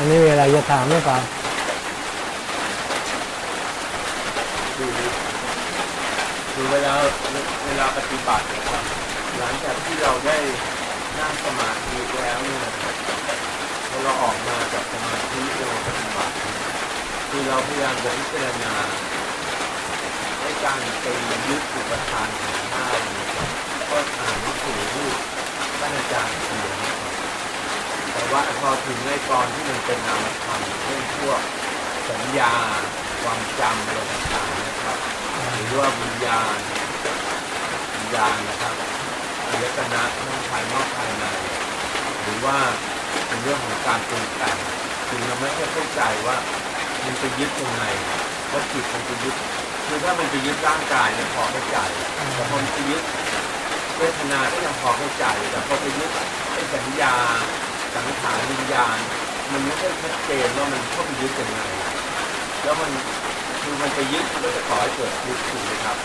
อันนี้มีอะไรจะถามหรือเปล่าคือเวลาเวลาปฏิบัตินะครับหลังจากที่เราได้นั่งสมาธิแล้วเนี่ยพอเราออกมาจากสมาธิเราปฏิบัติคือเราพยายามจะพิจารณาให้การเป็นยึดอุปทานของห้าเนี่ยก็อ่านหนังสือที่ท่านอาจารย์เขียนนะครั แต่ว่าพอถึงในกรที่มันเป็นนามธรรมเช่นพวกสัญญาความจำอะไรต่างๆนะครับ หรือว่าวิญญาณวิญญาณนะครับอายตนะทั้งภายนอกภายในหรือว่าเป็นเรื่องของการปรุงแต่งคือเราไม่ค่อยเข้าใจว่ามันไปยึดยังไงว่าจิตมันไปยึดคือถ้ามันไปยึดร่างกายเนี่ยพอเข้าใจแต่พอมันไปยึดเวทนาก็ยังพอเข้าใจแต่พอไปยึดไอ้สัญญา สังขารวิญญาณ มันไม่ค่อยชัดเจนว่ามันเข้าไปยึดยังไงแล้วมันคือมันไปยึดมันก็จะก่อให้เกิดทุกข์ถูกไหมครับ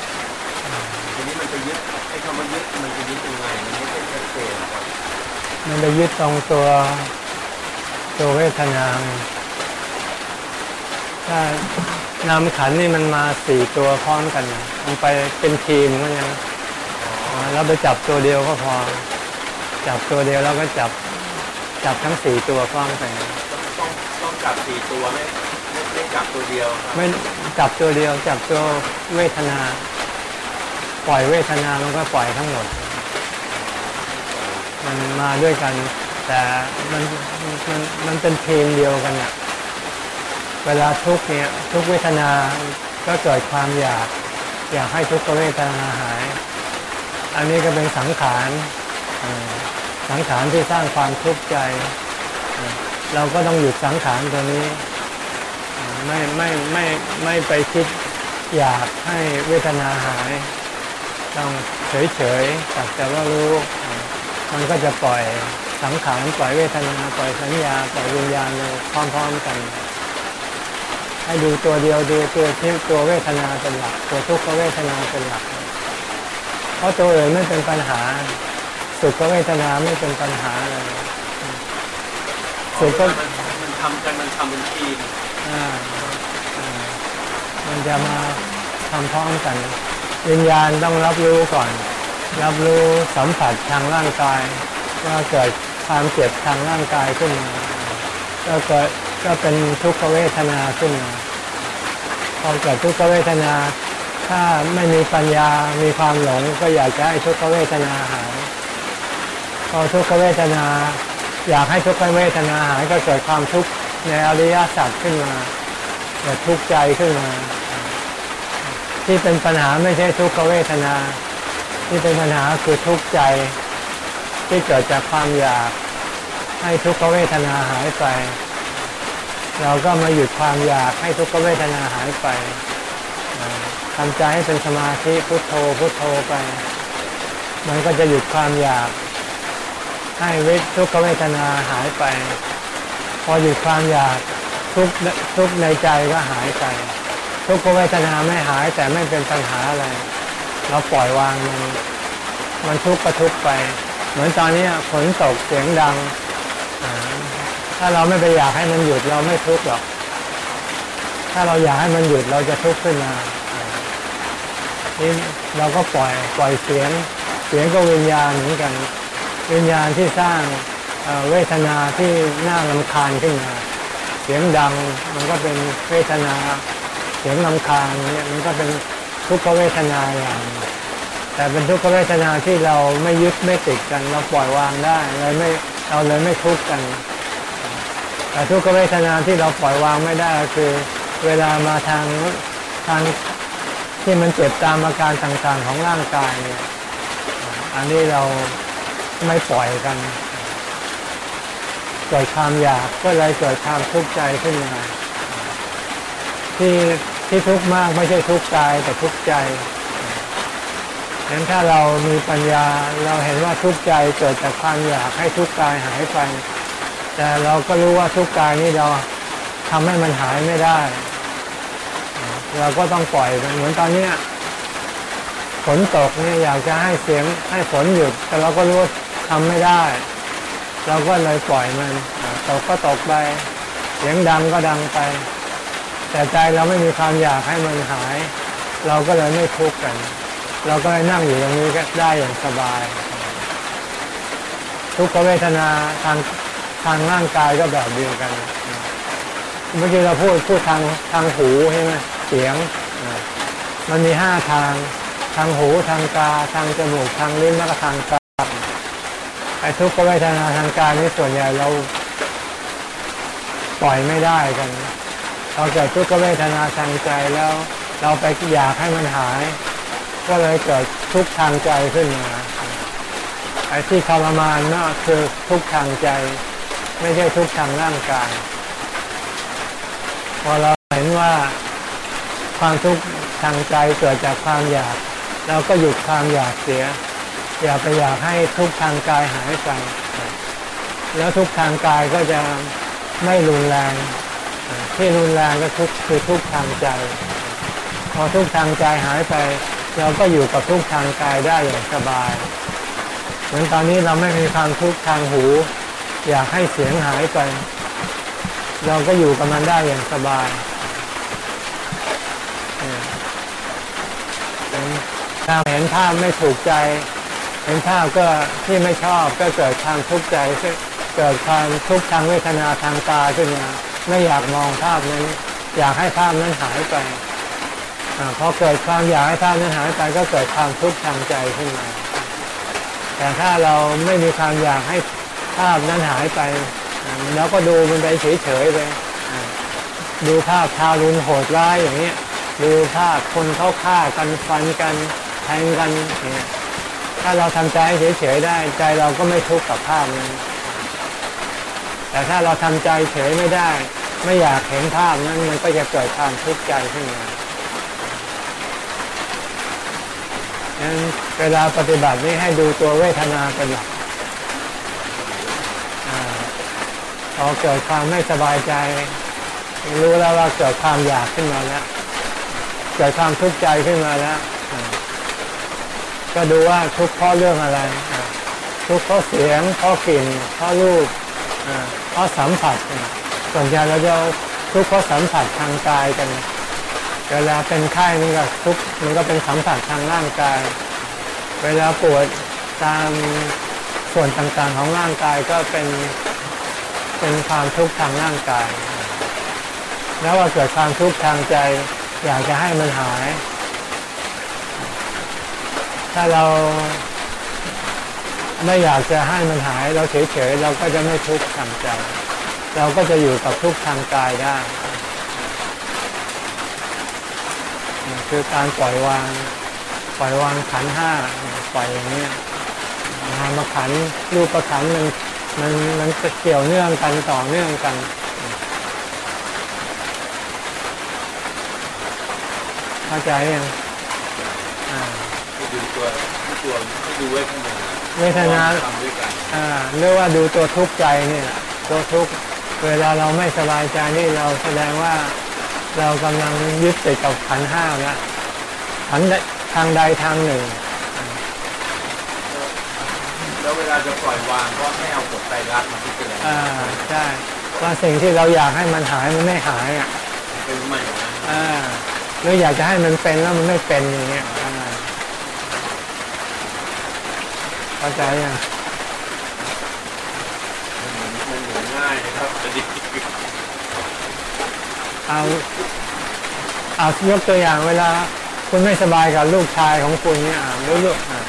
ทีนี้มันไปยึดไอ้คำว่ายึดมันไปยึดยังไงมันไม่ใช่ชัดเจนครับมันไปยึดตรงตัวตัวเวทนาไงถ้านามขันธ์นี่มันมาสี่ตัวพร้อมกันนะมันไปเป็นทีมก็ยังแล้วไปจับตัวเดียวก็พอ จับตัวเดียวแล้วก็จับ จับทั้งสี่ตัวพร้อมกันต้องต้องต้องจับสี่ตัวไม่ไม่ไม่จับตัวเดียวครับไม่จับตัวเดียวจับตัวเวทนา ปล่อยเวทนามันก็ปล่อยทั้งหมด มันมาด้วยกัน แต่มันมันมันเป็นทีมเดียวกันอะเวลาทุกข์เนี่ยทุกเวทนาก็เกิดความอยาก อยากให้ทุกขเวทนาหาย อันนี้ก็เป็นสังขารเอ่อ สังขารที่สร้างความทุกข์ใจ เราก็ต้องหยุดสังขารตัวนี้ ไม่ไม่ไม่ไม่ไปคิดอยากให้เวทนาหาย ต้องเฉยเฉยๆสักแต่ว่ารู้ มันก็จะปล่อยสังขารปล่อยเวทนาปล่อยสัญญาปล่อยวิญญาณเลยพร้อมๆกัน ให้ดูตัวเดียวดูตัวที่ตัวเวทนาเป็นหลัก ตัวทุกขเวทนาเป็นหลัก เพราะตัวอื่นไม่เป็นปัญหา สุขเวทนาไม่เป็นปัญหาเลยสุขก็มันมันทำกันมันทำเป็นทีมอ่าอ่ามันจะมาทำพร้อมกัน วิญญาณต้องรับรู้ก่อน รับรู้สัมผัสทางร่างกาย ว่าเกิดความเจ็บทางร่างกายขึ้นมาก็เกิดก็เป็นทุกขเวทนาขึ้นมาพอเกิดทุกขเวทนา ถ้าไม่มีปัญญา มีความหลงก็อยากจะให้ทุกขเวทนาหาย พอทุกขเวทนา อยากให้ทุกขเวทนาหายก็เกิดความทุกข์ในอริยสัจขึ้นมาเกิดทุกข์ใจขึ้นมา ที่เป็นปัญหาไม่ใช่ทุกขเวทนา ที่เป็นปัญหาคือทุกข์ใจ ที่เกิดจากความอยากให้ทุกขเวทนาหายไป เราก็มาหยุดความอยากให้ทุกขเวทนาหายไปทำใจให้เป็นสมาธิพุทโธพุทโธไป มันก็จะหยุดความอยาก ให้เวททุกขเวทนาหายไป พอหยุดความอยากทุกข์ทุกในใจก็หายไปทุกขเวทนาไม่หายแต่ไม่เป็นปัญหาอะไร เราปล่อยวางมันมันทุกข์ก็ทุกข์ไป เหมือนตอนนี้ฝนตกเสียงดัง ถ้าเราไม่ไปอยากให้มันหยุดเราไม่ทุกข์หรอก ถ้าเราอยากให้มันหยุดเราจะทุกข์ขึ้นมาอ่านี่เราก็ปล่อยปล่อยเสียงเสียงก็วิญญาณเหมือนกัน วิญญาณที่สร้างเวทนาที่น่ารำคาญขึ้นมา เสียงดังมันก็เป็นเวทนา เสียงรำคาญเนี่ยมันก็เป็นทุกขเวทนาอย่าง แต่เป็นทุกขเวทนาที่เราไม่ยึดไม่ติดกัน เราปล่อยวางได้เลยไม่เราเลยไม่ทุกข์กัน แต่ทุกขเวทนาที่เราปล่อยวางไม่ได้ก็คือ เวลามาทางทางที่มันเจ็บตามอาการต่างๆของร่างกายเนี่ยอันนี้เรา ไม่ปล่อยกันเกิดความอยากก็เลยเกิดความทุกข์ใจขึ้นมาที่ที่ทุกข์มากไม่ใช่ทุกข์กายแต่ทุกข์ใจฉะนั้นถ้าเรามีปัญญาเราเห็นว่าทุกข์ใจเกิดจากความอยากให้ทุกข์กายหายไป แต่เราก็รู้ว่าทุกข์กายนี้เราทำให้มันหายไม่ได้ เราก็ต้องปล่อยมันเหมือนตอนเนี้ยฝนตกเนี่ยอยากจะให้เสียงให้ฝนหยุด แต่เราก็รู้ว่า ทำไม่ได้ เราก็เลยปล่อยมันตกก็ตกไปเสียงดังก็ดังไป แต่ใจเราไม่มีความอยากให้มันหาย เราก็เลยไม่ทุกข์กัน เราก็เลยนั่งอยู่ตรงนี้ก็ได้อย่างสบาย ทุกขเวทนาทางทางร่างกายก็แบบเดียวกัน เมื่อกี้เราพูดพูดทางทางหูใช่ไหมเสียง มันมีห้าทาง ทางหูทางตาทางจมูกทางลิ้นแล้วก็ทางกา ไอ้ทุกขเวทนาทางกายนี่ส่วนใหญ่เราปล่อยไม่ได้กันพอเกิดทุกขเวทนาทางใจแล้ว เราไปอยากให้มันหาย ก็เลยเกิดทุกข์ทางใจขึ้นมาไอ้ที่ทรมานน่ะคือทุกข์ทางใจ ไม่ใช่ทุกข์ทางร่างกาย พอเราเห็นว่าความทุกข์ทางใจเกิดจากความอยาก เราก็หยุดความอยากเสีย อย่าไปอยากให้ทุกทางกายหายไป แล้วทุกทางกายก็จะไม่รุนแรง ที่รุนแรงก็ทุกคือทุกทางใจ พอทุกทางใจหายไป เราก็อยู่กับทุกทางกายได้อย่างสบาย เหมือนตอนนี้เราไม่มีความทุกทางหู อยากให้เสียงหายไป เราก็อยู่กับมันได้อย่างสบายถ้าเห็นภาพไม่ถูกใจ เห็นภาพก็ที่ไม่ชอบก็เกิดความทุกข์ใจเกิดความทุกข์ทางเวทนาทางตาขึ้นมาไม่อยากมองภาพนั้นอยากให้ภาพนั้นหายไปอพอเกิดความอยากให้ภาพนั้นหายไปก็เกิดความทุกข์ทางใจขึ้นมา แต่ถ้าเราไม่มีความอยากให้ภาพนั้นหายไปแล้วก็ดูมันไปเฉยๆไปดูภาพทารุณโหดร้ายอย่างนี้ดูภาพคนเขาฆ่ากันฟันกันแทงกันเนี่ย ถ้าเราทำใจเฉยๆได้ ใจเราก็ไม่ทุกข์กับภาพนั้น แต่ถ้าเราทำใจเฉยไม่ได้ ไม่อยากเห็นภาพนั้นมันก็จะเกิดความทุกข์ใจขึ้นมาดังนั้นเวลาปฏิบัตินี้ให้ดูตัวเวทนาเป็นหลักพอเกิดความไม่สบายใจ รู้แล้วว่าเกิดความอยากขึ้นมาแล้ว เกิดความทุกข์ใจขึ้นมาแล้ว ก็ดูว่าทุกข์เพราะเรื่องอะไร ทุกข์เพราะเสียงเพราะกลิ่นเพราะรูปเพราะสัมผัสส่วนใหญ่เราจะทุกข์เพราะสัมผัสทางกายกัน เวลาเป็นไข้มันก็ทุกข์มันก็เป็นสัมผัสทางร่างกาย เวลาปวดตามส่วนต่างๆของร่างกายก็เป็นเป็นความทุกข์ทางร่างกาย แล้วว่าเกิดความทุกข์ทางใจ อยากจะให้มันหาย ถ้าเราไม่อยากจะให้มันหาย เราเฉยๆเราก็จะไม่ทุกข์ทางใจ เราก็จะอยู่กับทุกข์ทางกายได้คือการปล่อยวาง ปล่อยวางขันห้าปล่อยอย่างนี้นามขันรูปขันมันมันมันเกี่ยวเนื่องกันต่อเนื่องกัน เข้าใจยัง ตัวตัวดูเวทนาเวทนาทำด้วยกันอ่าเรียกว่าดูตัวทุกข์ใจเนี่ยตัวทุกข์เวลาเราไม่สบายใจนี่เราแสดงว่าเรากำลังยึดติดกับขันห้าแล้วขันใดทางใดทางหนึ่ง แล้วเวลาจะปล่อยวางก็ให้เอากฎไตรลักษณ์มาพิจารณาอ่าใช่ว่าสิ่งที่เราอยากให้มันหายมันไม่หายอะเป็นใหม่นะอ่าหรืออยากจะให้มันเป็นแล้วมันไม่เป็นอย่างเงี้ยอ่า เข้าใจยังมันเหมือนมันเหมือนง่ายนะครับแต่ดิเอาเอายกตัวอย่างเวลา คุณไม่สบายกับลูกชายของคุณเนี่ยอ่าหรือลูกอ่า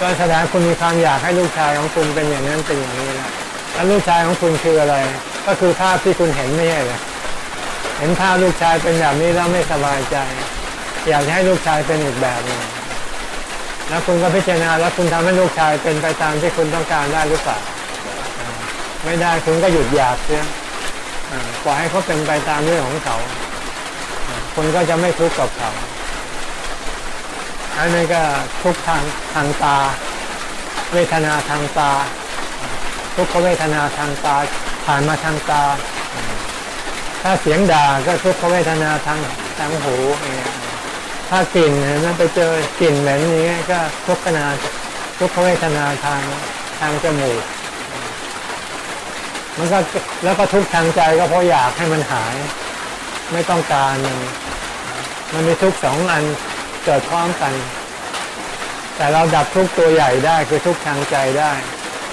ก็แสดงคุณมีความอยากให้ลูกชายของคุณเป็นอย่างนั้นเป็นอย่างนี้นะแล้วลูกชายของคุณคืออะไร ก็คือภาพที่คุณเห็นไม่ใช่เหรอเห็นภาพลูกชายเป็นแบบนี้แล้วไม่สบายใจ อยากจะให้ลูกชายเป็นอีกแบบหนึง แล้วคุณก็พิจารณาแล้วคุณทำให้ลูกชายเป็นไปตามที่คุณต้องการได้หรือเปล่าไม่ได้คุณก็หยุดอยากเสียปล่อยให้เขาเป็นไปตามเรื่องของเขาคุณก็จะไม่ทุกข์กับเขาอันนี้ก็ทุกข์ทางทางตา เวทนาทางตา ทุกขเวทนาทางตาผ่านมาทางตา ถ้าเสียงด่าก็ทุกขเวทนาทางทางหูเงี้ย ถ้ากลิ่นเห็นไหมไปเจอกลิ่นเหม็นอย่างเงี้ยก็ทุกขนาทุกขเวทนาทางทางจมูกมันก็แล้วก็ทุกข์ทางใจก็เพราะอยากให้มันหาย ไม่ต้องการมันมันมีทุกขสองอันเกิดพร้อมกัน แต่เราดับทุกขตัวใหญ่ได้คือทุกขทางใจได้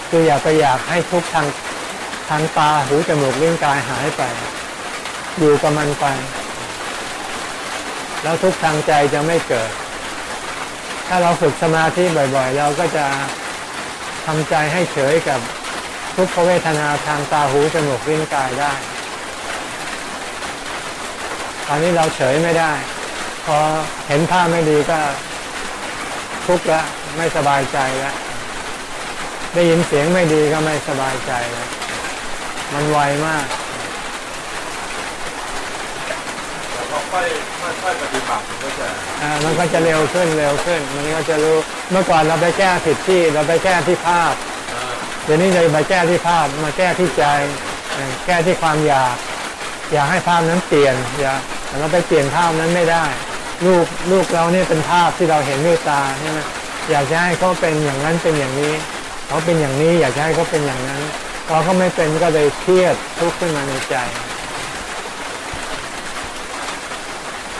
คืออย่าไปอยากให้ทุกขทางทางตาหูจมูกลิ้นกายหายไป อยู่กับมันไป แล้วทุกทางใจจะไม่เกิด ถ้าเราฝึกสมาธิบ่อยๆ เราก็จะทำใจให้เฉยกับทุกขเวทนาทางตาหูจมูกลิ้นกายได้ ตอนนี้เราเฉยไม่ได้ พอเห็นภาพไม่ดีก็ทุกข์แล้วไม่สบายใจแล้วได้ยินเสียงไม่ดีก็ไม่สบายใจล้วมันไวมาก แต่พอ ค่อยค่อยๆปฏิบัติมันก็จะอ่ามันก็จะเร็วขึ้นเร็วขึ้น มันก็จะรู้เมื่อก่อนเราไปแก้ผิดที่เราไปแก้ที่ภาพเอ่อเดี๋ยวนี้เราไปแก้ที่ภาพมาแก้ที่ใจเอ่อแก้ที่ความอยาก อยากให้ภาพนั้นเปลี่ยนอย่าแต่เราไปเปลี่ยนภาพนั้นไม่ได้ลูกลูกเราเนี่ยเป็นภาพที่เราเห็นด้วยตาใช่ไหมอยากจะให้เขาเป็นอย่างนั้นเป็นอย่างนี้ เขาเป็นอย่างนี้อยากจะให้เขาเป็นอย่างนั้นพอเขาไม่เป็นก็เลยเครียดทุกข์ขึ้นมาในใจ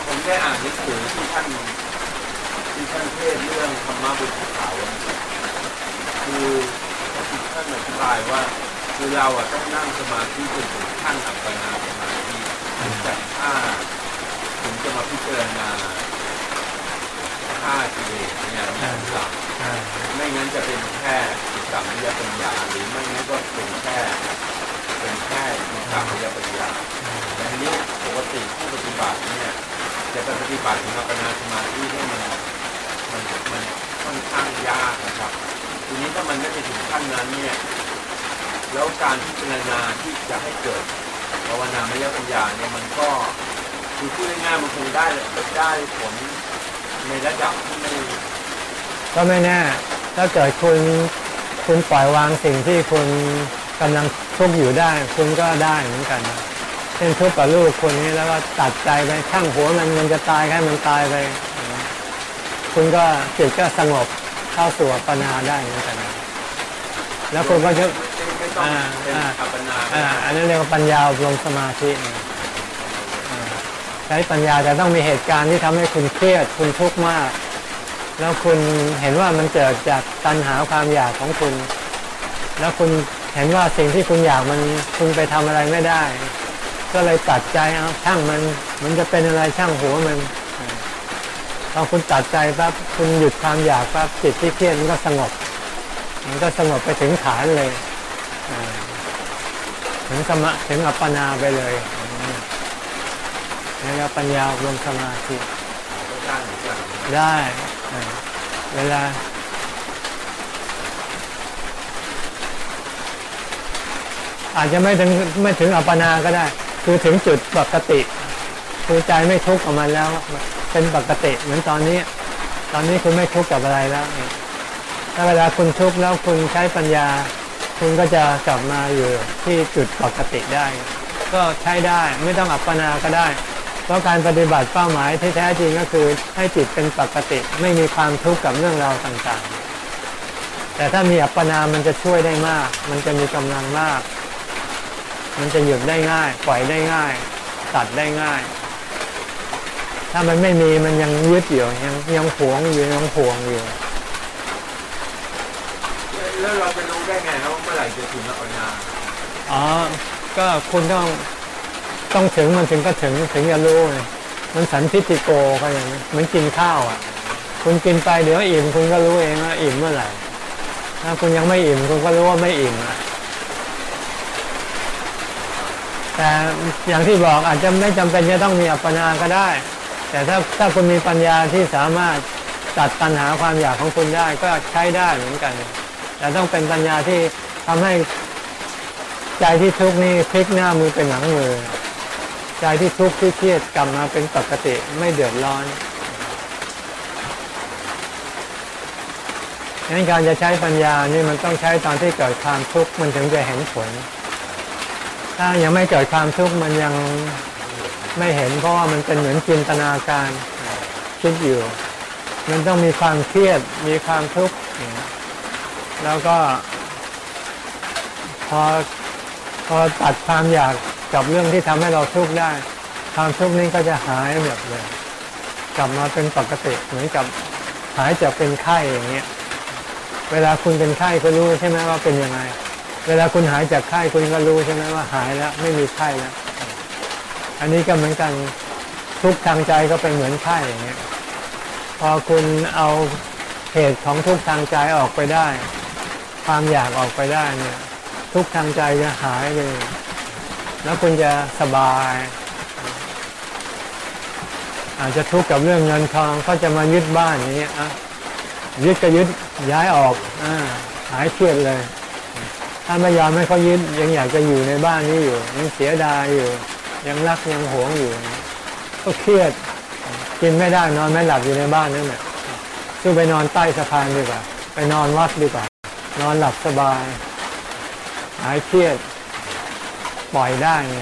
ผม ได้อ่านหนังสือที่ท่านที่ท่านเทศเรื่องธรรมะบนภูเขาอะคือท่านอธิบายว่าคือเราอะต้องนั่งสมาธิจนถึงขั้นอัปปนาสมาธิจากท่าถึงจะมาพิจารณาท่ากิเลสเนี่ยมีหลักไม่งั้นจะเป็นแค่จิตสัมปยปัญญาหรือไม่งั้นก็เป็นแค่เป็นแค่จิตสัมปยปัญญาแต่ทีนี้ กติผู้ปฏิบัติเนี่ยจะไปปฏิบัติถึงอัปปนาสมาธิเนี่ยมันมันมันค่อนข้างยากนะครับ ทีนี้ถ้ามันไม่ไปถึงขั้นนั้นเนี่ยแล้วการพิจารณาที่จะให้เกิดภาวนามยปัญญาเนี่ยมันก็คือพูดง่ายๆมันคงได้ได้ผลในระดับที่ไม่ก็ไม่แน่ถ้าเกิดคุณคุณปล่อยวางสิ่งที่คุณกำลังทุกข์อยู่ได้ คุณก็ได้เหมือนกันนะ เช่นทุกข์กับลูกคนนี้แล้วก็ตัดใจไปช่างหัวมันมันจะตายแค่มันตายไป คุณก็จิตก็สงบเข้าสู่อัปปนาได้เหมือนกันแล้วคุณก็จะไม่ต้องเป็นอ่าอัปปนาอ่าอันนั้นเรียกว่าปัญญาอบรมสมาธิใช้ปัญญาแต่ต้องมีเหตุการณ์ที่ทำให้คุณเครียดคุณทุกข์มาก แล้วคุณเห็นว่ามันเกิดจากตัณหาความอยากของคุณ แล้วคุณเห็นว่าสิ่งที่คุณอยากมันคุณไปทำอะไรไม่ได้ ก็เลยตัดใจเอาช่างมัน มันจะเป็นอะไรช่างหัวมันพอคุณตัดใจปั๊บคุณหยุดความอยากปั๊บจิตที่เครียดมันก็สงบ มันก็สงบไปถึงฐานเลยถึงสมาถึงอัปปนาไปเลยนี่ก็ปัญญาอบรมสมาธิได้ เวลาอาจจะไม่ถึงไม่ถึงอัปปนาก็ได้ คือถึงจุดปกติ คือใจไม่ทุกข์กับมันแล้ว เป็นปกติเหมือนตอนนี้ ตอนนี้คุณไม่ทุกข์กับอะไรแล้วถ้าเวลาคุณทุกข์แล้วคุณใช้ปัญญา คุณก็จะกลับมาอยู่ที่จุดปกติได้ ก็ใช้ได้ไม่ต้องอัปปนาก็ได้ เพราะการปฏิบัติเป้าหมายที่แท้จริงก็คือให้จิตเป็นปกติ ไม่มีความทุกข์กับเรื่องราวต่างๆ แต่ถ้ามีอัปปนามันจะช่วยได้มาก มันจะมีกำลังมาก มันจะหยุดได้ง่าย ปล่อยได้ง่าย ตัดได้ง่าย ถ้ามันไม่มีมันยังยึดอยู่ยังยังหวงอยู่ยังห่วงอยู่แล้วเราจะรู้ได้ไงครับว่าเมื่อไหร่จะถึงอัปปนาอ๋อ ก็คุณต้องต้องถึงมันถึงก็ถึงถึงจะรู้ไงมันสันทิฏฐิโกก็อย่างนี้เหมือนกินข้าวอะ คุณกินไปเดี๋ยวอิ่มคุณก็รู้เองว่าอิ่มเมื่อไหร่ถ้าคุณยังไม่อิ่มคุณก็รู้ว่าไม่อิ่มอะ แต่อย่างที่บอกอาจจะไม่จำเป็นจะต้องมีอัปปนาก็ได้ แต่ถ้าถ้าคุณมีปัญญาที่สามารถตัดปัญหาความอยากของคุณได้ก็ใช้ได้เหมือนกัน แต่ต้องเป็นปัญญาที่ทำให้ใจที่ทุกข์นี่พลิกหน้ามือเป็นหลังมือ ใจที่ทุกข์ที่เครียดกลับมาเป็นปกติไม่เดือดร้อนงั้นการจะใช้ปัญญานี่มันต้องใช้ตอนที่เกิดความทุกข์มันถึงจะเห็นผล ถ้ายังไม่เกิดความทุกข์มันยังไม่เห็นเพราะว่ามันเป็นเหมือนจินตนาการคิดอยู่ มันต้องมีความเครียดมีความทุกข์แล้วก็ พอพอตัดความอยากกับเรื่องที่ทำให้เราทุกข์ได้ ความทุกข์นี้ก็จะหายแบบเลยกลับมาเป็นปกติเหมือนกับหายจากเป็นไข้อย่างเงี้ย เวลาคุณเป็นไข้ก็รู้ใช่ไหมว่าเป็นยังไง เวลาคุณหายจากไข้คุณก็รู้ใช่ไหมว่าหายแล้วไม่มีไข้แล้ว อันนี้ก็เหมือนกันทุกทางใจก็เป็นเหมือนไข้อย่างเงี้ยพอคุณเอาเหตุของทุกทางใจออกไปได้ ความอยากออกไปได้เนี่ย ทุกทางใจจะหายเลยแล้วคุณจะสบาย อาจจะทุกข์กับเรื่องเงินทองเขาจะมายึดบ้านอย่างเงี้ยอะยึดก็ยึดย้ายออกอ่าหายเครียดเลย ถ้าไม่ยอมให้เขายึดยังอยากจะอยู่ในบ้านนี้อยู่ ยังเสียดายอยู่ ยังรักยังหวงอยู่ ก็เครียดกินไม่ได้นอนไม่หลับอยู่ในบ้านนั่นแหละสู้ไปนอนใต้สะพานดีกว่า ไปนอนวัดดีกว่า นอนหลับสบาย หายเครียด ปล่อยได้ไง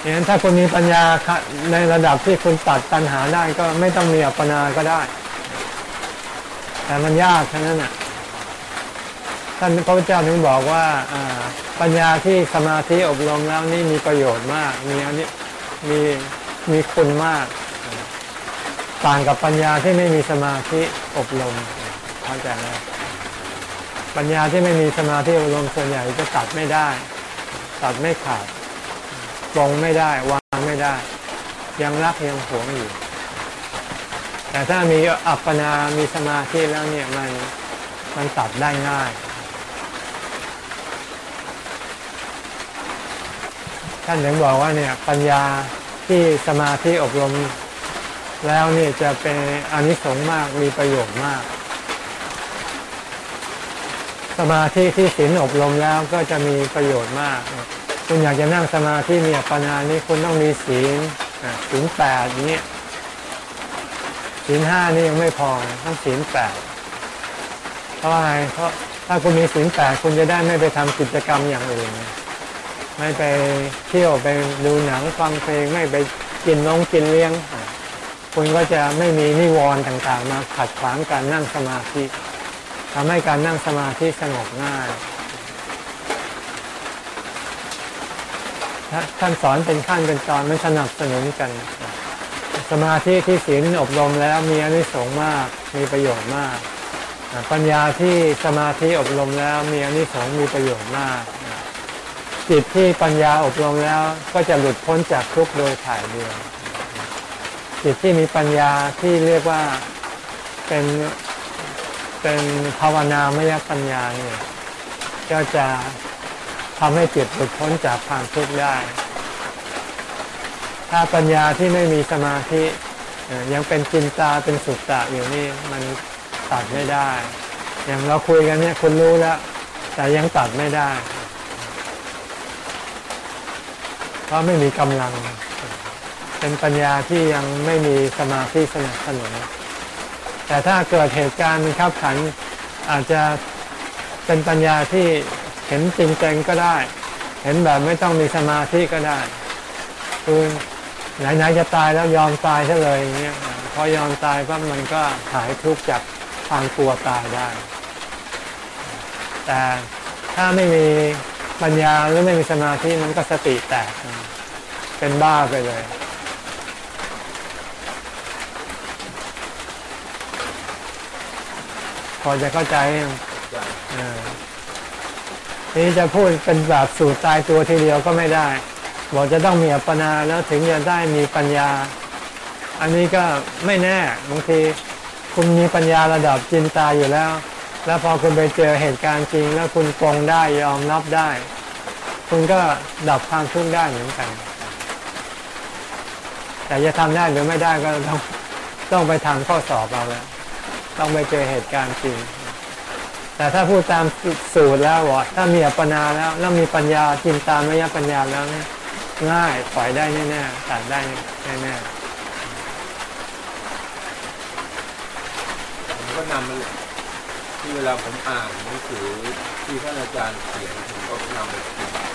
อย่างนั้นถ้าคุณมีปัญญาในระดับที่คุณตัดปัญหาได้ก็ไม่ต้องมีอัปปนาก็ได้ แต่มันยากแค่นั้นน่ะ ท่านพระพุทธเจ้าถึงบอกว่าปัญญาที่สมาธิอบรมแล้วนี่มีประโยชน์มากมีอันนี้มีมีคุณมาก ต่างกับปัญญาที่ไม่มีสมาธิอบรมเข้าใจไหมปัญญาที่ไม่มีสมาธิอบรมส่วนใหญ่จะตัดไม่ได้ ตัดไม่ขาดปรงไม่ได้วางไม่ได้ ยังรักยังหวงอยู่ แต่ถ้ามีอัปปนา มีสมาธิแล้วเนี่ยมันมันตัดได้ง่ายานถึงบอกว่าเนี่ยปัญญาที่สมาธิอบรมแล้วนี่จะเป็นอนิสงส์มากมีประโยชน์มาก สมาธิที่ศีลอบรมแล้วก็จะมีประโยชน์มาก คุณอยากจะนั่งสมาธิมีอัปปนานี่คุณต้องมีศีลศีลแปดอย่างนี้ศีลห้านี่ยังไม่พอต้องศีลแปดเพราะอะไรเพราะถ้าคุณมีศีลแปดคุณจะได้ไม่ไปทำกิจกรรมอย่างอื่น ไม่ไปเที่ยวไปดูหนังฟังเพลงไม่ไปกินน้องกินเลี้ยง คุณก็จะไม่มีนิวรณ์ต่างๆ มาขัดขวางการนั่งสมาธิทำให้การนั่งสมาธิสงบง่ายท่านสอนเป็นขั้นเป็นตอนมันสนับสนุนกัน สมาธิที่ศีลอบรมแล้วมีอนิสงส์มากมีประโยชน์มาก ปัญญาที่สมาธิอบรมแล้วมีอนิสงส์มีประโยชน์มาก จิตที่ปัญญาอบรมแล้วก็จะหลุดพ้นจากทุกข์โดยถ่ายเดียวจิตที่มีปัญญาที่เรียกว่าเป็นเป็นภาวนามยปัญญาเนี่ยก็จะทำให้จิตหลุดพ้นจากความทุกข์ได้ ถ้าปัญญาที่ไม่มีสมาธิยังเป็นจินตาเป็นสุตตะอยู่นี่มันตัดไม่ได้ อย่างเราคุยกันเนี่ยคุณรู้แล้ว แต่ยังตัดไม่ได้ เพ ราะไม่มีกำลัง เป็นปัญญาที่ยังไม่มีสมาธิสนับสนุนแต่ถ้าเกิดเหตุการณ์มีขับขันอาจจะเป็นปัญญาที่เห็นจริงจังก็ได้ เห็นแบบไม่ต้องมีสมาธิก็ได้ คือไหนๆจะตายแล้วยอมตายซะเลยอย่างเงี้ยพอยอมตายปั๊บมันก็หายทุกข์จากความกลัวตายได้ แต่ถ้าไม่มี ปัญญาหรือไม่มีสมาธิมันก็สติแตกเป็นบ้าไปเลย พอจะเข้าใจนี่จะพูดเป็นแบบสูตรตายตัวทีเดียวก็ไม่ได้ บอกจะต้องมีอัปปนาแล้วถึงจะได้มีปัญญา อันนี้ก็ไม่แน่บางทีคุณมีปัญญาระดับจินตาอยู่แล้ว แล้วพอคุณไปเจอเหตุการณ์จริง แล้วคุณปรงได้ยอมรับได้ คุณก็ดับความทุกข์ได้เหมือนกัน แต่จะทำได้หรือไม่ได้ก็ต้องต้องไปทำข้อสอบเอาแล้วต้องไปเจอเหตุการณ์จริง แต่ถ้าพูดตามสูตรแล้วว่าถ้ามีอัปปนาแล้วแล้วมีปัญญาจินตามยปัญญาแล้วเนี่ยง่ายปล่อยได้แน่ๆตัดได้แน่ๆผมก็นำมัน เวลาผมอ่านหนังสือที่ท่านอาจารย์เขียนผมก็นำไปปฏิบัติ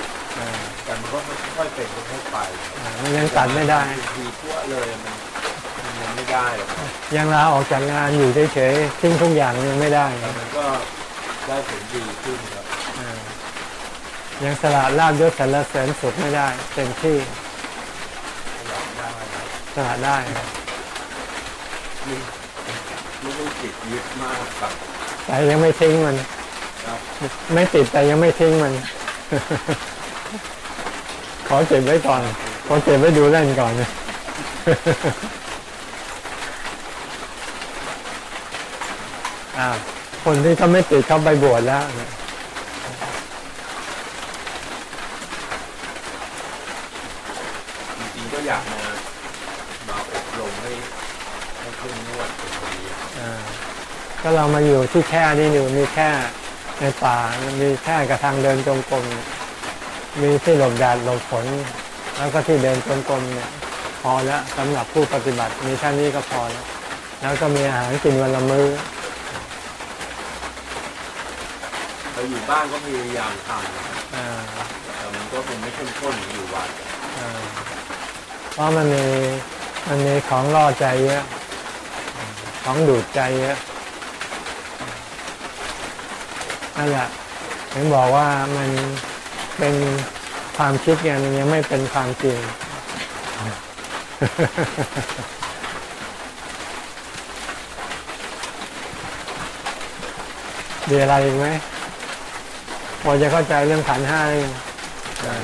แต่มันก็ค่อยๆเป็นค่อยๆไปมันยังตัดไม่ได้ทีทั่วเลยมันยังไม่ได้หรอกยังลาออกจากงานอยู่เฉยๆทิ้งทุกอย่างยังไม่ได้มันก็ได้ผลดีขึ้นครับเออยังสละลาบยศสรรเสริญสุขไม่ได้ เต็มที่อยากได้สละได้นี่ไม่ต้องติดยึดมากกับ แต่ยังไม่ทิ้งมันครับไม่ติดแต่ยังไม่ทิ้งมัน ขอเก็บไว้ก่อน ขอเก็บไว้ดูเล่นก่อนอ้าวคนที่เขาไม่ติดเขาไปบวชแล้วจริงๆก็อยากมามาอบรมให้ให้เข้มงวดเป็นดี อ่า ก็เรามาอยู่ที่แค่นี้อยู่มีแค่ในป่ามีแค่กระทางเดินจงกรมมีที่หลบแดดหลบฝนแล้วก็ที่เดินจงกรมเนี่ยพอแล้วสำหรับผู้ปฏิบัติมีแค่นี้ก็พอแล้วแล้วก็มีอาหารกินวันละมื้อเราอยู่บ้านก็พยายามทำนแต่มันก็คงไม่เข้มข้นอยู่วัดเพราะมันมีมันมีของล่อใจเยอะของดูดใจเยอะ นั่นแหละถึงบอกว่ามันเป็นความคิดไงมันยังไม่เป็นความจริงมีอะไรอีกไหมพอจะเข้าใจเรื่องขันธ์ห้าหรือยังอ่า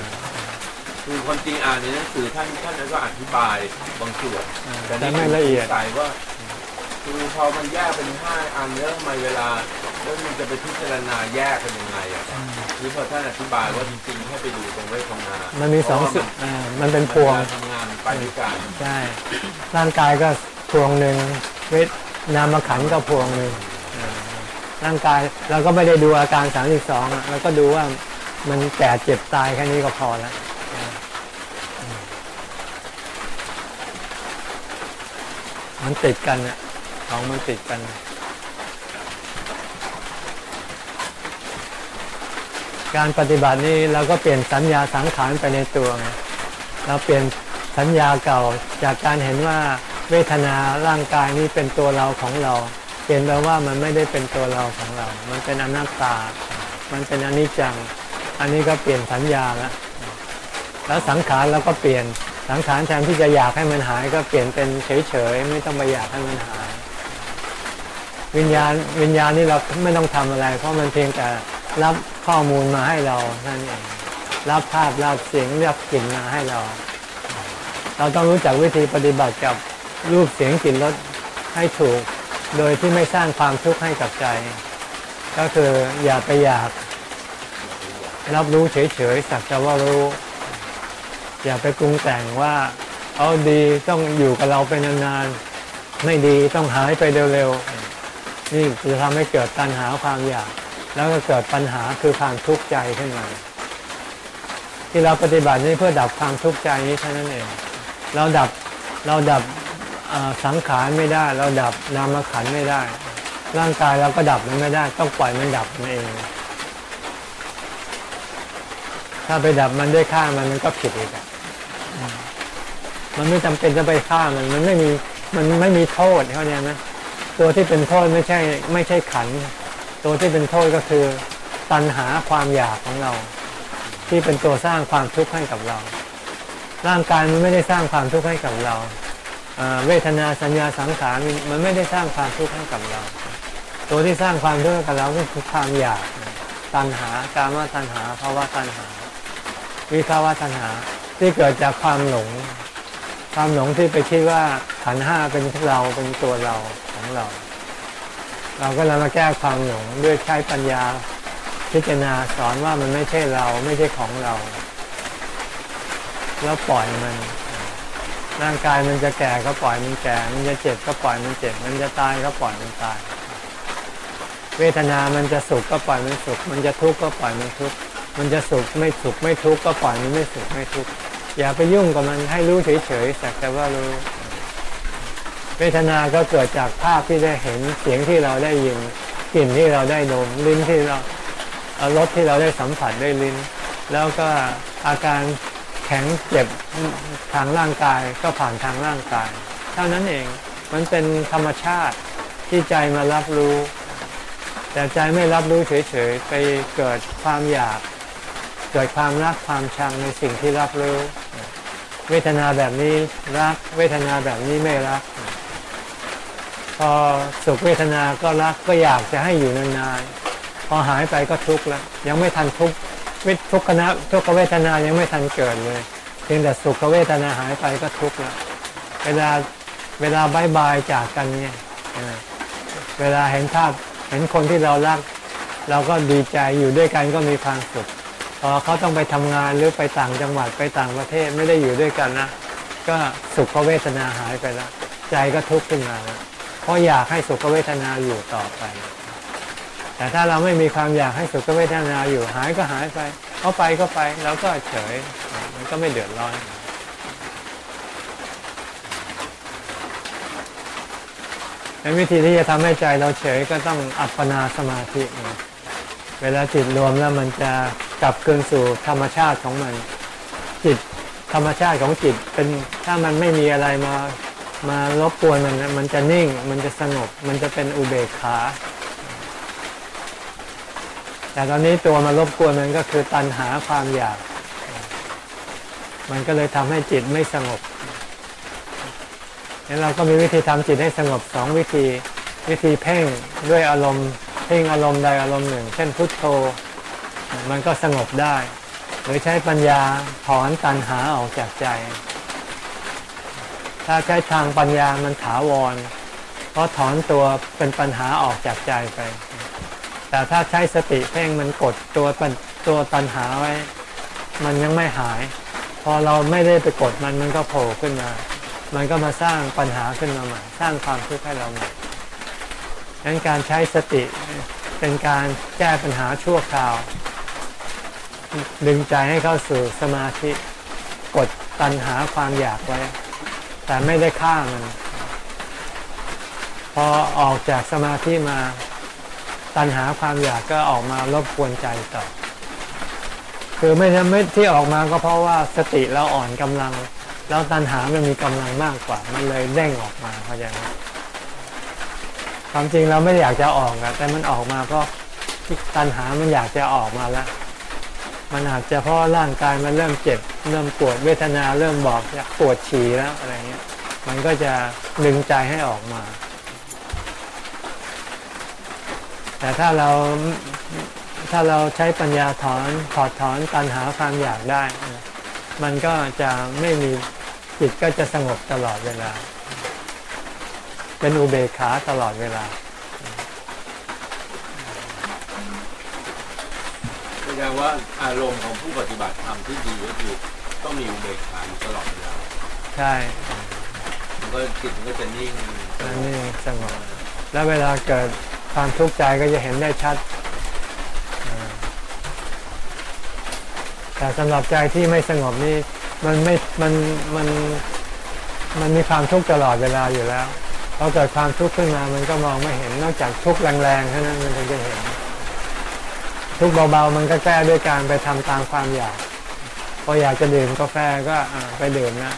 คือความจริงอ่านในหนังสือท่านท่านนั้นก็อธิบายบางส่วนแต่นี่ไม่ละเอียดสงสัยว่า คือพอมันแยกเป็นห้าอันแล้วทำไมเวลาแล้วมันจะไปพิจารณาแยกกันยังไงอะคือพอท่านอธิบายว่าจริงๆให้ไปดูตรงเวทนา มันมีสองเพราะว่าส่วนอ่ามันเป็นพวงเวลาทำงานไปด้วยกันใช่ร่างกายก็พวงหนึ่งเวทนามขันธ์ก็พวงหนึ่งอ่าร่างกายเราก็ไม่ได้ดูอาการสามสิบสองเราก็ดูว่ามันแก่เจ็บตายแค่นี้ก็พอแล้วอ่ามันติดกันอะ ของมันติดกัน การปฏิบัตินี้เราก็เปลี่ยนสัญญาสังขารไปในตัวไงเราเปลี่ยนสัญญาเก่าจากการเห็นว่าเวทนาร่างกายนี้เป็นตัวเราของเรา เปลี่ยนไปว่ามันไม่ได้เป็นตัวเราของเรา มันเป็นอนัตตา มันเป็นอนิจจัง อันนี้ก็เปลี่ยนสัญญาแล้ว แล้วสังขารเราก็เปลี่ยนสังขารแทนที่จะอยากให้มันหายก็เปลี่ยนเป็นเฉยๆไม่ต้องไปอยากให้มันหาย วิญญาณวิญญาณนี่เราไม่ต้องทำอะไร เพราะมันเพียงแต่รับข้อมูลมาให้เรานั่นเองรับภาพรับเสียงรับกลิ่นมาให้เรา เราต้องรู้จักวิธีปฏิบัติกับรูปเสียงกลิ่นรสให้ถูก โดยที่ไม่สร้างความทุกข์ให้กับใจ ก็คืออย่าไปอยาก รับรู้เฉยๆสักแต่ว่ารู้ อย่าไปปรุงแต่งว่าเอาดีต้องอยู่กับเราไปนานๆไม่ดีต้องหายไปเร็วๆ นี่จะทำให้เกิดตัณหาความอยาก แล้วก็เกิดปัญหาคือความทุกข์ใจขึ้นมา ที่เราปฏิบัตินี้เพื่อดับความทุกข์ใจนี้เท่านั้นเอง เราดับเราดับสังขารไม่ได้ เราดับนามขันไม่ได้ ร่างกายเราก็ดับมันไม่ได้ ต้องปล่อยมันดับมันเอง ถ้าไปดับมันด้วยฆ่ามันมันก็ผิดอีกอะมันไม่จำเป็นจะไปฆ่ามันมันไม่มีมันไม่มีโทษเข้าใจไหม ตัวที่เป็นโทษไม่ใช่ไม่ใช่ขัน ตัวที่เป็นโทษก็คือตัณหาความอยากของเรา ที่เป็นตัวสร้างความทุกข์ให้กับเรา ร่างกายมันไม่ได้สร้างความทุกข์ให้กับเราเวทนาสัญญาสังขารมันไม่ได้สร้างความทุกข์ให้กับเรา ตัวที่สร้างความทุกข์กับเราก็คือความอยาก ตัณหาการมาตัณหาภาวะตัณหา วิภาวะตัณหาที่เกิดจากความหลง ความหลงที่ไปคิดว่าขันห้าเป็นเราเป็นตัวเรา เรา เราก็เลยมาแก้ความหลงด้วยใช้ปัญญาพิจารณาสอนว่ามันไม่ใช่เราไม่ใช่ของเรา แล้วปล่อยมัน ร่างกายมันจะแก่ก็ปล่อยมันแก่ มันจะเจ็บก็ปล่อยมันเจ็บ มันจะตายก็ปล่อยมันตาย เวทนา มันจะสุขก็ปล่อยมันสุข มันจะทุกข์ก็ปล่อยมันทุกข์ มันจะสุขไม่สุขไม่ทุกข์ก็ปล่อยมันไม่สุขไม่ทุกข์ อย่าไปยุ่งกับมันให้รู้เฉยๆสักแต่ว่ารู้ เวทนาก็เกิดจากภาพที่ได้เห็นเสียงที่เราได้ยินกลิ่นที่เราได้ดมลิ้นที่เราเอ่อรสที่เราได้สัมผัสได้ลิ้น แล้วก็อาการแข็งเจ็บทางร่างกายก็ผ่านทางร่างกาย เท่านั้นเองมันเป็นธรรมชาติที่ใจมารับรู้ แต่ใจไม่รับรู้เฉยๆไปเกิดความอยาก เกิดความรักความชังในสิ่งที่รับรู้ เวทนาแบบนี้รัก เวทนาแบบนี้ไม่รัก พอสุขเวทนาก็รักก็อยากจะให้อยู่นานๆ พอหายไปก็ทุกข์แล้ว ยังไม่ทันทุกข์วิทุกขณะทุกขเวทนายังไม่ทันเกิดเลย เพียงแต่สุขเวทนาหายไปก็ทุกข์แล้วเวลาเวลาบายบายจากกันเนี่ยเวลาเห็นภาพเห็นคนที่เรารัก เราก็ดีใจอยู่ด้วยกันก็มีความสุขพอเขาต้องไปทำงานหรือไปต่างจังหวัดไปต่างประเทศไม่ได้อยู่ด้วยกันนะก็สุขเวทนาหายไปแล้วใจก็ทุกข์ขึ้นมาแล้ว เพราะอยากให้สุขเวทนาอยู่ต่อไป แต่ถ้าเราไม่มีความอยากให้สุขเวทนาอยู่หายก็หายไปเขาไปก็ไปแล้วก็เฉยมันก็ไม่เดือดร้อนในวิธีที่จะทำให้ใจเราเฉยก็ต้องอัปปนาสมาธิ เวลาจิตรวมแล้วมันจะกลับคืนสู่ธรรมชาติของมัน จิตธรรมชาติของจิตเป็นถ้ามันไม่มีอะไรมา มารบกวนมันมันจะนิ่ง มันจะสงบ มันจะเป็นอุเบกขา แต่ตอนนี้ตัวมารบกวนมันก็คือตัณหาความอยาก มันก็เลยทำให้จิตไม่สงบงั้นเราก็มีวิธีทำจิตให้สงบสองวิธี วิธีเพ่งด้วยอารมณ์เพ่งอารมณ์ใดอารมณ์หนึ่ง เช่นพุทโธ มันก็สงบได้ หรือใช้ปัญญาถอนตัณหาออกจากใจ ถ้าใช้ทางปัญญามันถาวร เพราะถอนตัวเป็นปัญหาออกจากใจไป แต่ถ้าใช้สติเพ่งมันกดตัวปัญตัวตัณหาไว้ มันยังไม่หาย พอเราไม่ได้ไปกดมันมันก็โผล่ขึ้นมา มันก็มาสร้างปัญหาขึ้นมาใหม่ สร้างความทุกข์ให้เราใหม่ดังนั้นการใช้สติเป็นการแก้ปัญหาชั่วคราว ดึงใจให้เข้าสู่สมาธิ กดตัณหาความอยากไว้ แต่ไม่ได้ฆ่ามัน พอออกจากสมาธิมาตัณหาความอยากก็ออกมารบกวนใจต่อ คือไม่ไม่ที่ออกมาก็เพราะว่าสติเราอ่อนกำลัง แล้วตัณหามันมีกำลังมากกว่า มันเลยเด้งออกมาเข้าใจไหมความจริงเราไม่อยากจะออกอะแต่มันออกมาเพราะตัณหามันอยากจะออกมาแล้ว มันอาจจะเพราะร่างกายมันเริ่มเจ็บ เริ่มปวดเวทนาเริ่มบอกอยากปวดฉี่แล้วอะไรเงี้ย มันก็จะดึงใจให้ออกมา แต่ถ้าเราถ้าเราใช้ปัญญาถอนถอดถอนตัณหาความอยากได้ มันก็จะไม่มีจิตก็จะสงบตลอดเวลา เป็นอุเบกขาตลอดเวลา แส ดงว่าอารมณ์ของผู้ปฏิบัติธรรมที่ดีก็คือต้องมีอุเบกขาอยู่ตลอดเวลาใช่มันก็จิตมันก็จะนิ่งแล้วนี่สงบแล้วเวลาเกิดความทุกข์ใจก็จะเห็นได้ชัดอ่าแต่สำหรับใจที่ไม่สงบนี่มันไม่มันมันมันมีความทุกข์ตลอดเวลาอยู่แล้วพอเกิดความทุกข์ขึ้นมามันก็มองไม่เห็นนอกจากทุกข์แรงๆเท่านั้นมันถึงจะเห็น ทุกข์เบาๆมันก็แก้ด้วยการไปทำตามความอยากพออยากจะดื่มกาแฟก็ไปดื่มนะ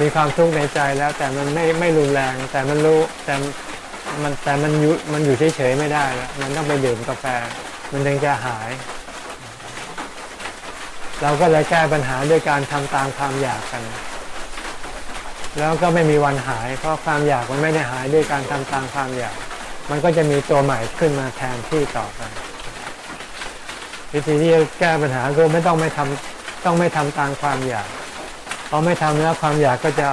มีความทุกข์ในใจแล้วแต่มันไม่ไม่รุนแรง แต่มันรู้แต่มันแต่มันยู่มันอยู่เฉยๆไม่ได้แล้วมันต้องไปดื่มกาแฟ มันถึงจะหาย เราก็เลยแก้ปัญหาด้วยการทำตามความอยากกัน แล้วก็ไม่มีวันหาย เพราะความอยากมันไม่ได้หายด้วยการทำตามความอยาก มันก็จะมีตัวใหม่ขึ้นมาแทนที่ต่อไป วิธีที่จะแก้ปัญหาคือไม่ต้องไม่ทำต้องไม่ทำตามความอยากพอไม่ทำแล้วความอยากก็จะ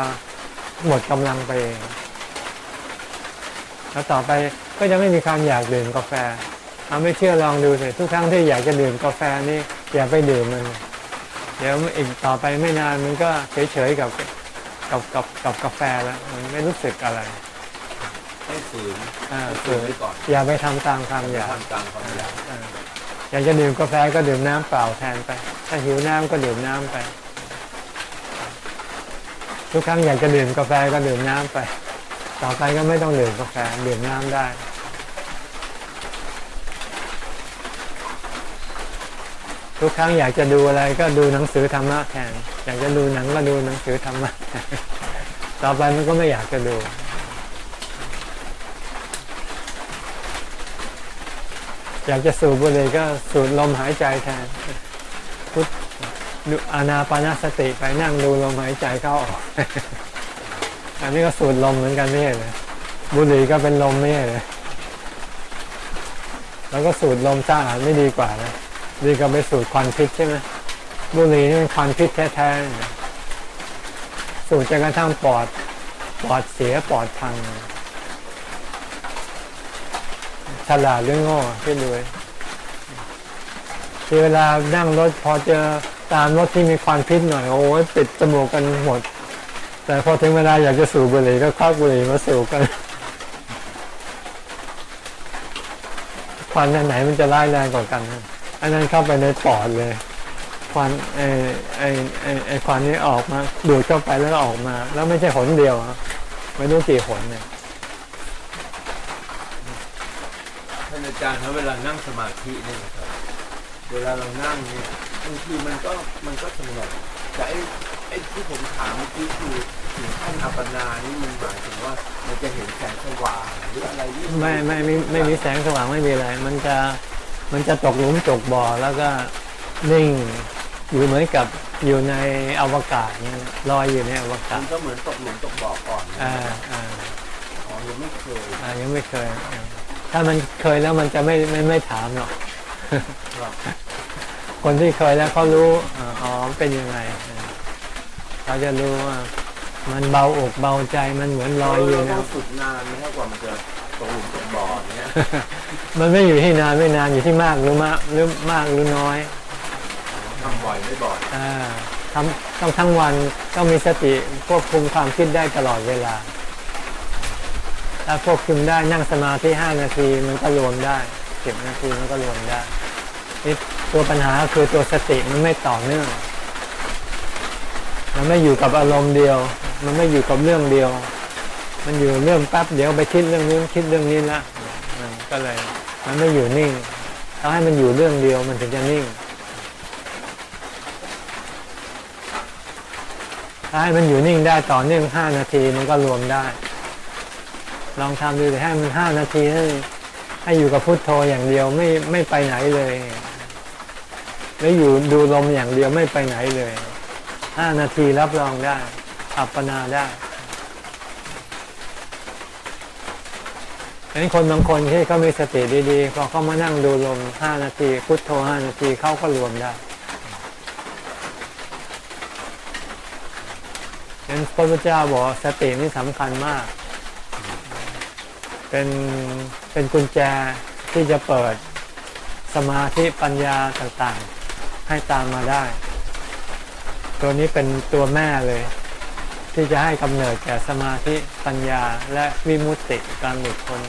หมดกำลังไปเองแล้วต่อไปก็จะไม่มีความอยากดื่มกาแฟเอาไม่เชื่อลองดูสิทุกครั้งที่อยากจะดื่มกาแฟนี่อย่าไปดื่มมัน เดี๋ยวอีกต่อไปไม่นานมันก็เฉยๆกับกับกับกับกาแฟแล้วมันไม่รู้สึกอะไรให้ฝืนอ่าให้ฝืคืนอไว้ก่อนอย่าไปทำตามความออย่ายากทำตามความอยาก อยากจะดื่มกาแฟก็ดื่มน้ำเปล่าแทนไป ถ้าหิวน้ำก็ดื่มน้ำไป ทุกครั้งอยากจะดื่มกาแฟก็ดื่มน้ำไป ต่อไปก็ไม่ต้องดื่มกาแฟดื่มน้ำได้ทุกครั้งอยากจะดูอะไรก็ดูหนังสือธรรมะแทน อยากจะดูหนังก็ดูหนังสือธรรมะ ต่อไปมันก็ไม่อยากจะดู อยากจะสูบบุหรี่ก็สูดลมหายใจแทนพุทอานาปานสติไปนั่งดูลมหายใจเข้าออกอันนี้ก็สูดลมเหมือนกันไม่ใช่เลยบุหรี่ก็เป็นลมไม่ใช่เลยแล้วก็สูดลมสะอาดไม่ดีกว่านะดีกว่าไปสูดควันพิษใช่ไหมบุหรี่นี่มันควันพิษแท้ๆสูดจนกระทั่งปอดปอดเสียปอดพัง ฉลาดหรือโง่คิดดูดิคือเวลานั่งรถพอเจอตามรถที่มีควันพิษหน่อย โอ้ยปิดจมูกกันหมด แต่พอถึงเวลาอยากจะสูบบุหรี่ก็ควักบุหรี่มาสูบกันควันอันไหนมันจะร้ายแรงกว่ากันอันนั้นเข้าไปในปอดเลยควันไอไอไอไอควันนี้ออกมาดูดเข้าไปแล้วออกมา แล้วไม่ใช่หนเดียวไม่รู้กี่หนเนี่ย ท่านอาจารย์ครับเวลานั่งสมาธิเนี่ยนะครับเวลาเรานั่งเนี่ยบางทีมันก็มันก็สงบแต่ไอ้ไอ้ที่ผมถามเมื่อกี้คือถึงขั้นอัปปนานี่มันหมายถึงว่ามันจะเห็นแสงสว่างหรืออะไรที่ไม่ไม่ไม่ไม่มีแสงสว่างไม่มีอะไร มันจะมันจะตกหลุมตกบ่อแล้วก็นิ่งอยู่เหมือนกับอยู่ในอวกาศเนี่ยนะลอยอยู่ในอวกามัศนก็เหมือนตกหลุมตกบ่อก่อนนะอ่าอ่าอ๋อยังไม่เคยอ่ายังไม่เคยอ่า ถ้ามันเคยแล้วมันจะไม่ไม่ไม่ถามหรอกครับคนที่เคยแล้วเขารู้อ่าอ๋อเป็นยังไงอ่าเขาจะรู้ว่ามันเบาอกเบาใจมันเหมือนลอยอยู่เราในต้องฝึกนานไหมครับกว่ามันจะตกหลุมตกบ่อเนี่ยมันไม่อยู่ที่นานไม่นานอยู่ที่มากหรือมากหรือมากหรือน้อยทำบ่อยไม่บ่อยอ่าทำต้องทั้งวันต้องมีสติควบคุมความคิดได้ตลอดเวลา ถ้าควบคุมได้นั่งสมาธิห้านาทีมันก็รวมได้สิบนาทีมันก็รวมได้นี่ตัวปัญหาคือตัวสติมันไม่ต่อเนื่องมันไม่อยู่กับอารมณ์เดียว มันไม่อยู่กับเรื่องเดียว มันอยู่เรื่องแป๊บเดี๋ยวไปคิดเรื่องนี้คิดเรื่องนี้ละมันก็เลย มันไม่อยู่นิ่งต้องให้มันอยู่เรื่องเดียวมันถึงจะนิ่งถ้าให้มันอยู่นิ่งได้ต่อเนื่องห้านาทีมันก็รวมได้ ลองทำดูแต่ให้มันห้านาทีให้ให้อยู่กับพุทโธอย่างเดียวไม่ไม่ไปไหนเลย แล้วอยู่ดูลมอย่างเดียวไม่ไปไหนเลยห้านาทีรับรองได้ อัปปนาได้ฉะนั้นคนบางคนที่เขามีสติดี ๆ พอเขามานั่งดูลมห้านาที พุทโธห้านาทีเขาก็รวมได้งั้นพระพุทธเจ้าบอกสตินี่สำคัญมาก เป็นเป็นกุญแจที่จะเปิดสมาธิปัญญาต่างๆ ให้ตามมาได้ ตัวนี้เป็นตัวแม่เลย ที่จะให้กำเนิดแก่สมาธิปัญญาและวิมุตติการหลุดพ้น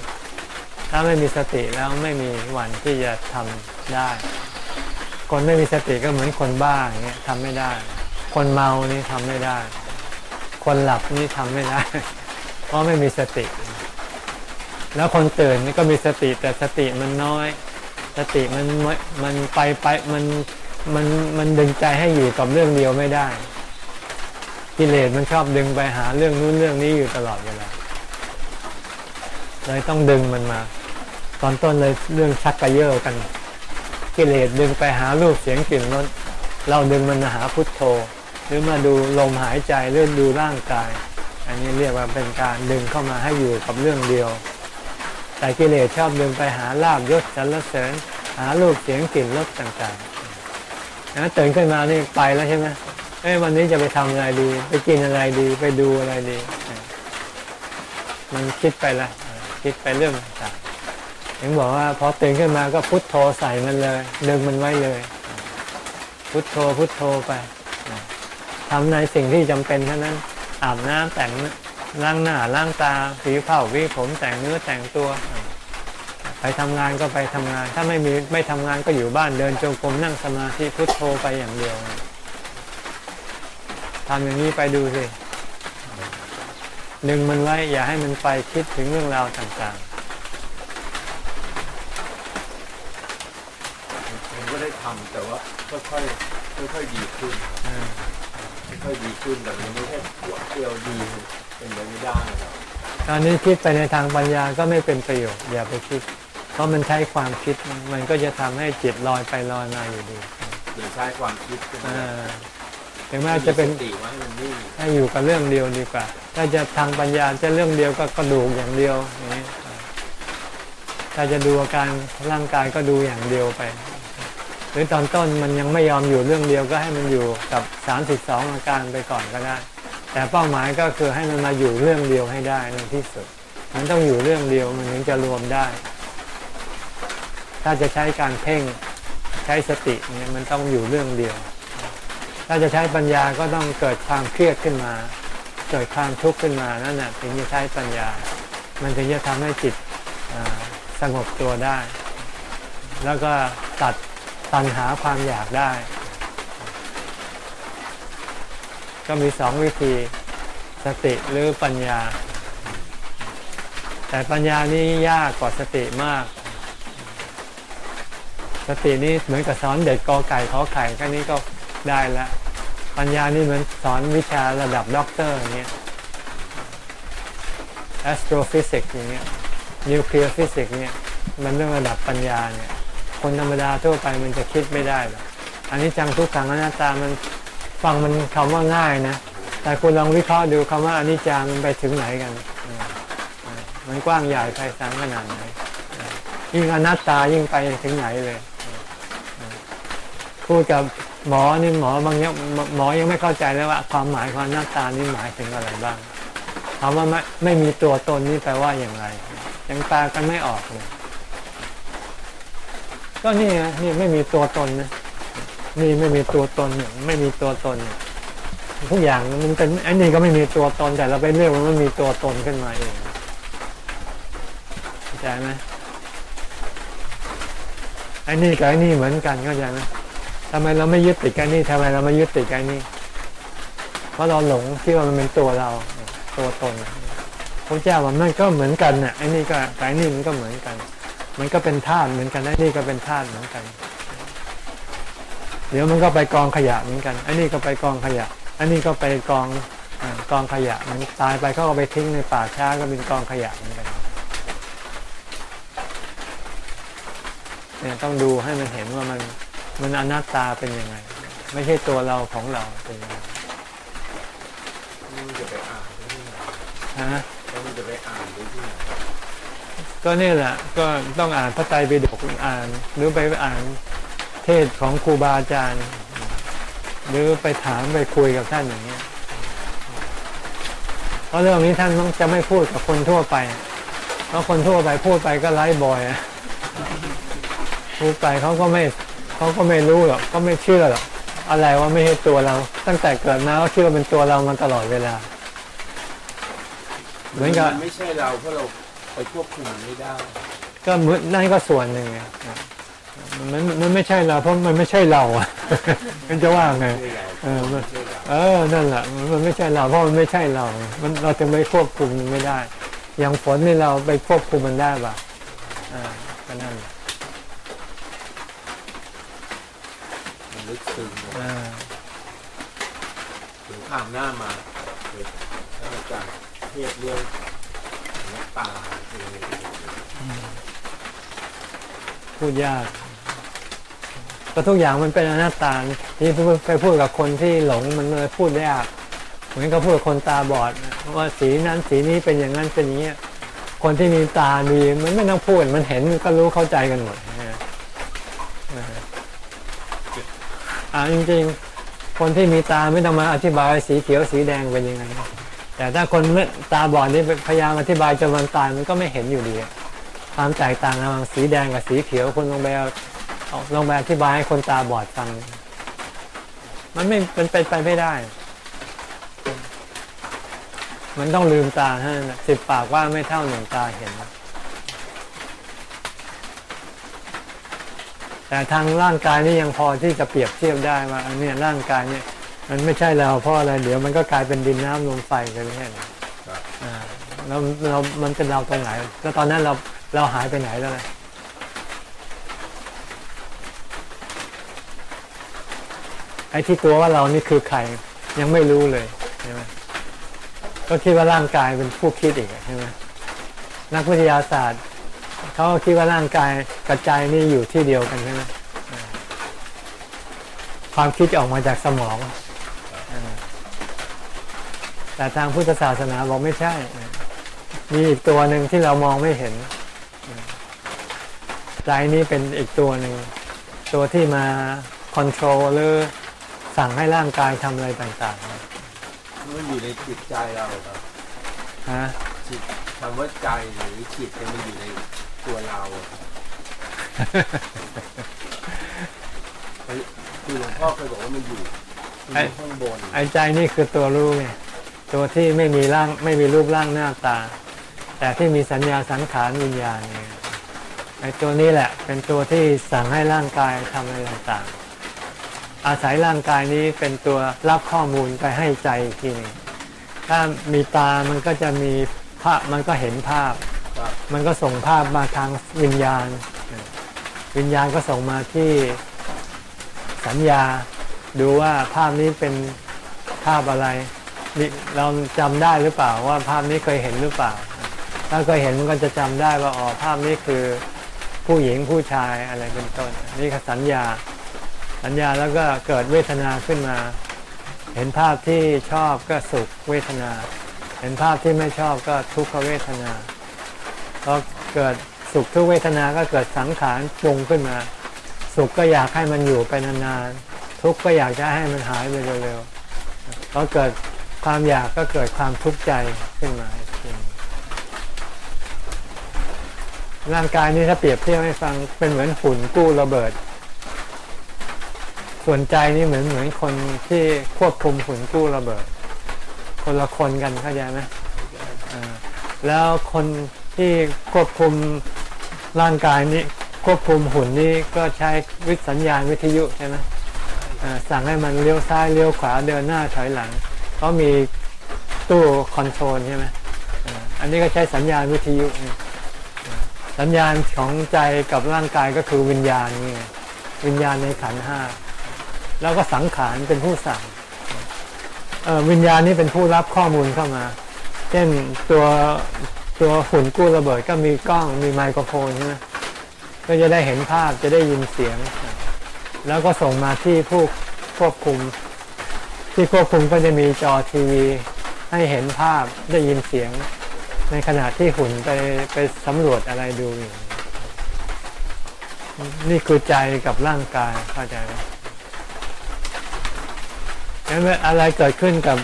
ถ้าไม่มีสติแล้วไม่มีวันที่จะทำได้ คนไม่มีสติก็เหมือนคนบ้าอย่างเงี้ยทำไม่ได้ คนเมานี่ทำไม่ได้ คนหลับนี่ทำไม่ได้ เพราะไม่มีสติ แล้วคนตื่นนี่ก็มีสติแต่สติมันน้อย สติมันมันไปไปมันมันมันดึงใจให้อยู่กับเรื่องเดียวไม่ได้กิเลสมันชอบดึงไปหาเรื่องนู้นเรื่องนี้อยู่ตลอดเวลาเลยต้องดึงมันมา ตอนต้นเลยเรื่องชักกระเยอะกัน กิเลสดึงไปหารูปเสียงกลิ่นรสเราดึงมันมาหาพุทโธ หรือมาดูลมหายใจหรือดูร่างกาย อันนี้เรียกว่าเป็นการดึงเข้ามาให้อยู่กับเรื่องเดียว แต่กิเลสชอบดึงไปหาลาบยศสรรเสริญ หารูปเสียงกลิ่นรสต่างๆนะตื่นขึ้นมานี่ไปแล้วใช่ไหมเอ้วันนี้จะไปทำอะไรดี ไปกินอะไรดี ไปดูอะไรดี มันคิดไปละคิดไปเรื่องต่างๆยังบอกว่าพอตื่นขึ้นมาก็พุทโธใส่มันเลยดึงมันไว้เลย พุทโธพุทโธไปทำในสิ่งที่จำเป็นเท่านั้นอาบน้ำแต่ง ล้างหน้าล้างตาสีเผ้าวิผมแต่งเนื้อแต่งตัว ไปทำงานก็ไปทำงาน ถ้าไม่มีไม่ทำงานก็อยู่บ้านเดินจงกรมนั่งสมาธิพุทโธไปอย่างเดียวทำอย่างนี้ไปดูสิดึงมันไว้ อย่าให้มันไปคิดถึงเรื่องราวต่างผมก็ได้ทำแต่ว่าค่อยๆค่อยๆดีขึ้นค่อยๆดีขึ้นแต่มันไม่ใช่หัวเดียวดี เป็นไปไม่ได้ครับตอนนี้คิดไปในทางปัญญาก็ไม่เป็นประโยชน์อย่าไปคิด เพราะมันใช้ความคิดมันก็จะทำให้จิตลอยไปลอยมาอยู่ดีหรือใช้ความคิดใช่ไหมอ่าถึงแม้จะเป็นมีสติไว้ให้มันนิ่งให้อยู่กับเรื่องเดียวดีกว่า ถ้าจะทางปัญญาจะเรื่องเดียวก็กระดูกอย่างเดียวอย่างนี้ถ้าจะดูอาการร่างกายก็ดูอย่างเดียวไป หรือตอนต้นมันยังไม่ยอมอยู่เรื่องเดียวก็ให้มันอยู่กับ32อาการไปก่อนก็ได้ แต่เป้าหมายก็คือให้มันมาอยู่เรื่องเดียวให้ได้ในที่สุด มันต้องอยู่เรื่องเดียวมันถึงจะรวมได้ ถ้าจะใช้การเพ่งใช้สติเนี่ยมันต้องอยู่เรื่องเดียว ถ้าจะใช้ปัญญาก็ต้องเกิดความเครียดขึ้นมา เกิดความทุกข์ขึ้นมานั่นแหะถึงจะใช้ปัญญา มันถึงจะทำให้จิตสงบตัวได้ แล้วก็ตัดตัณหาความอยากได้ ก็มีสองวิธีสติหรือปัญญา แต่ปัญญานี่ยากกว่าสติมาก สตินี่เหมือนกับสอนเด็กกอไก่ขอไข่แค่นี้ก็ได้แล้วปัญญานี่เหมือนสอนวิชาระดับด็อกเตอร์อย่างเงี้ย astrophysics อย่างเงี้ย nuclear physics เนี่ยมันเรื่องระดับปัญญาเนี่ย คนธรรมดาทั่วไปมันจะคิดไม่ได้หรอกอันนี้จังทุกขังอนัตตามัน ฟังมันคำว่าง่ายนะ แต่คุณลองวิเคราะห์ดูคำว่าอนิจจามันไปถึงไหนกัน มันกว้างใหญ่ไพศาลขนาดไหน ยิ่งอนัตตายิ่งไปถึงไหนเลย พูดกับหมอนี่หมอบางอย่างหมอยังไม่เข้าใจเลยว่าความหมายของอนัตตานี่หมายถึงอะไรบ้างคำว่าไม่ไม่มีตัวตนนี่แปลว่าอย่างไร ยังแปลกันไม่ออกเลยก็นี่ไงนี่ไม่มีตัวตนนะ นี่ไม่มีตัวตนเนี่ยไม่มีตัวตนเนี่ยทุกอย่างมันเป็นไอ้นี่ก็ไม่มีตัวตนแต่เราไปเรียกว่ามันมีตัวตนขึ้นมาเองเข้าใจไหมไอ้นี่กับไอ้นี่เหมือนกันเข้าใจไหมทำไมเราไม่ยึดติดกันนี่ทำไมเราไม่ยึดติดกันนี่เพราะเราหลงที่ว่ามันเป็นตัวเรา ตัวตนพระเจ้าว่ามันก็เหมือนกันน่ะไอ้นี่ก็กับไอ้นี่มันก็เหมือนกัน มันก็เป็นธาตุเหมือนกันไอ้นี่ก็เป็นธาตุเหมือนกัน เดี๋ยวมันก็ไปกองขยะเหมือนกันอ้นี่ก็ไปกองขยะ อันนี้ก็ไปกองอกองขยะ มันตายไปเขาก็ไปทิ้งในป่าช้าก็เป็นกองขยะเหมือนกันเนี่ยต้องดูให้มันเห็นว่ามันมันอนัตตาเป็นยังไง ไม่ใช่ตัวเราของเราเป็นยังไงมันจะไปอ่านด้ที่ไหนฮะแล้วมันจะไปอ่านได้ที่ไหนก็นี่แหละ ก็ต้องอ่านพระไตรปิฎกอ่าน หรือไปอ่าน เทศของครูบาอาจารย์ หรือไปถามไปคุยกับท่านอย่างเงี้ยเพราะเรื่องนี้ท่านต้องจะไม่พูดกับคนทั่วไป เพราะคนทั่วไปพูดไปก็ไล่บอยอะพูดไปเขาก็ไม่เขาก็ไม่รู้หรอกก็ไม่เชื่อหรอกอะไรว่าไม่ใช่ตัวเรา ตั้งแต่เกิดมาก็เชื่อว่าเป็นตัวเรามาตลอดเวลา เหมือนกับไม่ใช่เราเพราะเราไปควบคุมมันไม่ได้ ก็เหมือนนั่นก็ส่วนหนึ่งไง มันมันไม่ใช่เรา เพราะมันไม่ใช่เราอะมันจะว่าไงไม่ใช่เราเออมันไม่ใช่เราเออนั่นแหละมันไม่ใช่เรา เพราะมันไม่ใช่เรา มันเราจะไม่ควบคุมมันไม่ได้ อย่างฝนนี่เราไปควบคุมมันได้ป่ะอ่าก็นั่นแหละมันลึกซึ้งอ่าถึงข้ามหน้ามาเด็กท่านอาจารย์เทศเรื่องนักตาเออพูดยาก ก็ทุกอย่างมันเป็นอนัตตาที่ไปพูดกับคนที่หลงมันเลยพูดยากเหมือนกับพูดกับคนตาบอดว่าสีนั้นสีนี้เป็นอย่างนั้นเป็นอย่างนี้คนที่มีตาดีมันไม่ต้องพูดมันเห็นก็รู้เข้าใจกันหมดอ่าจริงๆ คนที่มีตาไม่ต้องมาอธิบายสีเขียวสีแดงเป็นยังไงแต่ถ้าคนไม่ตาบอดนี่พยายามอธิบายจนวันตายมันก็ไม่เห็นอยู่ดีความแตกต่างระหว่างสีแดงกับสีเขียวคนลงไป เอาเอาลงไปอธิบายให้คนตาบอดฟัง มันไม่มันเป็นไปไม่ได้ มันต้องลืมตาเท่านั้นน่ะสิบปากว่าไม่เท่าหนึ่งตาเห็น แต่ทางร่างกายนี่ยังพอที่จะเปรียบเทียบได้ว่าอันเนี้ยร่างกายเนี่ย มันไม่ใช่เราเพราะอะไรเดี๋ยวมันก็กลายเป็นดินน้ำลมไฟไปไม่ใช่เหรอครับอ่าแล้วเรา มันเป็นเราตรงไหน แล้วตอนนั้นเราเราหายไปไหนแล้วล่ะ ไอ้ที่ตัวว่าเรานี่คือใครยังไม่รู้เลยใช่ไหมก็คิดว่าร่างกายเป็นผู้คิดอีกใช่ไหมนักวิทยาศาสตร์เขาคิดว่าร่างกายกับใจนี่อยู่ที่เดียวกันใช่ไหมความคิดออกมาจากสมองแต่ทางพุทธศาสนาบอกไม่ใช่ มีอีกตัวหนึ่งที่เรามองไม่เห็น ใจนี้เป็นอีกตัวหนึ่ง ตัวที่มาคอนโทรลหรือ สั่งให้ร่างกายทำอะไรต่างมันอยู่ในจิตใจเราครับๆฮะจิตคำว่าใจหรือจิตเนี่ยมันอยู่ในตัวเราอะครับคือหลวงพ่อเคยบอกว่ามันอยู่มันอยู่ข้างบนไอ้ใจนี่คือตัวรู้ไงตัวที่ไม่มีร่างไม่มีรูปร่างหน้าตา แต่ที่มีสัญญาสังขารวิญญาณไงไอ้ตัวนี้แหละ เป็นตัวที่สั่งให้ร่างกายทำอะไรต่างๆ อาศัยร่างกายนี้เป็นตัวรับข้อมูลไปให้ใจอีกทีนึงถ้ามีตามันก็จะมีภาพมันก็เห็นภาพ มันก็ส่งภาพมาทางวิญญาณ วิญญาณก็ส่งมาที่สัญญา ดูว่าภาพนี้เป็นภาพอะไร เราจำได้หรือเปล่าว่าภาพนี้เคยเห็นหรือเปล่า ถ้าเคยเห็นมันก็จะจำได้ว่าอ๋อภาพนี้คือผู้หญิงผู้ชายอะไรเป็นต้น นี่คือสัญญา สัญญาแล้วก็เกิดเวทนาขึ้นมา เห็นภาพที่ชอบก็สุขเวทนา เห็นภาพที่ไม่ชอบก็ทุกขเวทนาพอเกิดสุขทุกเวทนาก็เกิดสังขารปรุงขึ้นมา สุขก็อยากให้มันอยู่ไปนานๆ ทุกข์ก็อยากจะให้มันหายไปเร็วๆพอเกิดความอยากก็เกิดความทุกข์ใจขึ้นมาร่างกายนี้ถ้าเปรียบเทียบให้ฟังเป็นเหมือนหุ่นกู้ระเบิด ส่วนใจนี่เหมือนเหมือนคนที่ควบคุมหุ่นกู้ระเบิด คนละคนกันเข้าใจไหมแล้วคนที่ควบคุมร่างกายนี้ควบคุมหุ่นนี้ก็ใช้วิทยสัญญาณวิทยุใช่ไหมสั่งให้มันเลี้ยวซ้ายเลี้ยวขวาเดินหน้าถอยหลังเขามีตู้คอนโทรลใช่ไหมอันนี้ก็ใช้สัญญาณวิทยุ สัญญาณของใจกับร่างกายก็คือวิญญาณนี่ไงวิญญาณในขันห้า แล้วก็สังขารเป็นผู้สั่งวิญญาณนี่เป็นผู้รับข้อมูลเข้ามา เช่นตัวตัวหุ่นกู้ระเบิดก็มีกล้องมีไมโครโฟนใช่ไหมก็จะได้เห็นภาพจะได้ยินเสียง แล้วก็ส่งมาที่ผู้ควบคุม ที่ควบคุมก็จะมีจอทีวี ให้เห็นภาพได้ยินเสียง ในขณะที่หุ่นไปไปสำรวจอะไรดูอยู่นี่คือใจกับร่างกายเข้าใจไหม อะไรเกิดขึ้นกับ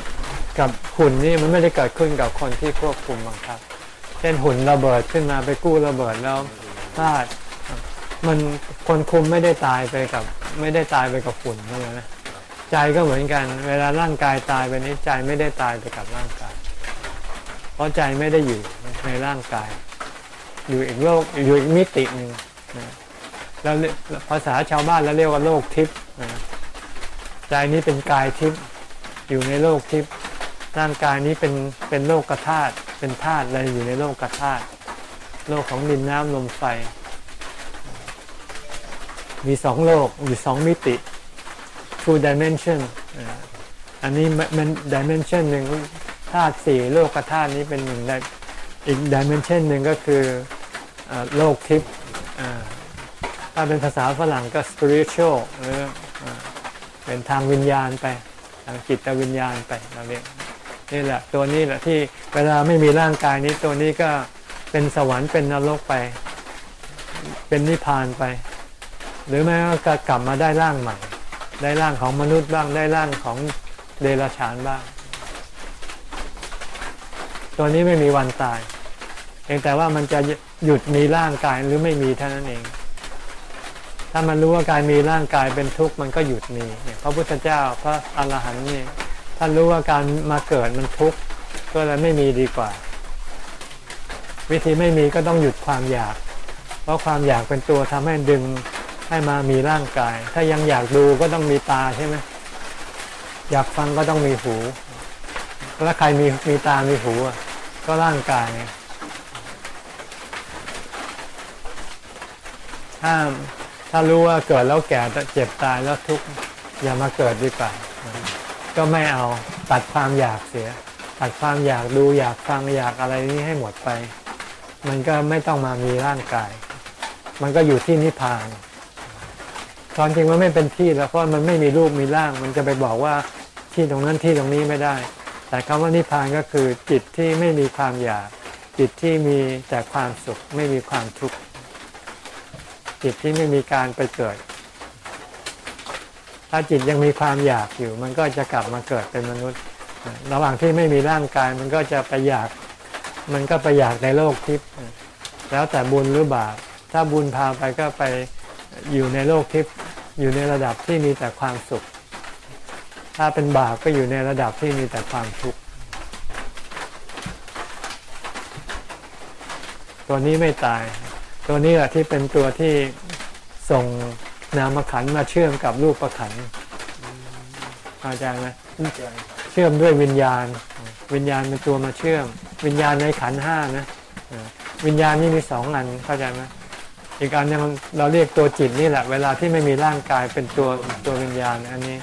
กับหุ่นนี่มันไม่ได้เกิดขึ้นกับคนที่ควบคุมบังคับ เช่นหุ่นระเบิดขึ้นมาไปกู้ระเบิดแล้วพลาดมันคนคุมไม่ได้ตายไปกับ ไม่ได้ตายไปกับฝุ่นนั่นเลยนะใจก็เหมือนกัน เวลาร่างกายตายไปนี้ใจไม่ได้ตายไปกับร่างกาย เพราะใจไม่ได้อยู่ในร่างกาย อยู่อีกโลกอยู่อีกมิติหนึ่งนะแล้วภาษาชาวบ้านเราเรียกว่าโลกทิพย์นะ ใจนี้เป็นกายทิพย์อยู่ในโลกทิพย์ร่างกายนี้เป็นเป็นโลกกธาตุเป็นธาตุอะไรอยู่ในโลกกธาตุโลกของดินน้ำลมไฟ มีสองโลกอยู่สองมิติ two dimension อันนี้มัน dimension หนึ่งธาตุสี่โลกธาตุนี้เป็นหนึ่งอีก dimension หนึ่งก็คืออโลกทิพย์ถ้าเป็นภาษาฝรั่งก็ spiritual หรือ เป็นทางวิญญาณไปทางจิตวิญญาณไปเราเรียกนี่แหละตัวนี้แหละที่เวลาไม่มีร่างกายนี้ตัวนี้ก็เป็นสวรรค์เป็นนรกไป เป็นนิพพานไป หรือแม้ว่าจะกลับมาได้ร่างใหม่ ได้ร่างของมนุษย์บ้างได้ร่างของเดรัจฉานบ้าง ตัวนี้ไม่มีวันตายเพียงแต่ว่ามันจะหยุดมีร่างกายหรือไม่มีเท่านั้นเอง ถ้ามันรู้ว่าการมีร่างกายเป็นทุกข์มันก็หยุดมีเนี่ยพระพุทธเจ้าพระอรหันต์นี่ท่านรู้ว่าการมาเกิดมันทุกข์ก็เลยไม่มีดีกว่า วิธีไม่มีก็ต้องหยุดความอยาก เพราะความอยากเป็นตัวทำให้ดึงให้มามีร่างกาย ถ้ายังอยากดูก็ต้องมีตาใช่ไหมอยากฟังก็ต้องมีหู แล้วใครมีมีตา มีหูอะก็ร่างกายไงถ้าม ถ้ารู้ว่าเกิดแล้วแก่เจ็บตายแล้วทุกข์อย่ามาเกิดดีกว่า ก็ไม่เอาตัดความอยากเสีย ตัดความอยากดูอยากฟังอยากอะไรนี้ให้หมดไป มันก็ไม่ต้องมามีร่างกาย มันก็อยู่ที่นิพพานตอนจริงมันไม่เป็นที่แล้วเพราะมันไม่มีรูปมีร่าง มันจะไปบอกว่าที่ตรงนั้นที่ตรงนี้ไม่ได้ แต่คำว่านิพพานก็คือจิตที่ไม่มีความอยาก จิตที่มีแต่ความสุขไม่มีความทุกข์ จิตที่ไม่มีการไปเกิด ถ้าจิตยังมีความอยากอยู่ มันก็จะกลับมาเกิดเป็นมนุษย์ ระหว่างที่ไม่มีร่างกายมันก็จะไปอยาก มันก็ไปอยากในโลกทิพย์แล้วแต่บุญหรือบาป ถ้าบุญพาไปก็ไปอยู่ในโลกทิพย์อยู่ในระดับที่มีแต่ความสุข ถ้าเป็นบาปก็อยู่ในระดับที่มีแต่ความทุกข์ตัวนี้ไม่ตาย ตัวนี้แหละที่เป็นตัวที่ส่งนามขันมาเชื่อมกับรูปประขันเข้าใจไหมเชื่อมด้วยวิญญาณ วิญญาณเป็นตัวมาเชื่อม วิญญาณในขันห้านะวิญญาณนี่มีสองอันเข้าใจไหมอีกอันนึงเราเรียกตัวจิตนี่แหละ เวลาที่ไม่มีร่างกายเป็นตัวตัววิญญาณ อันนี้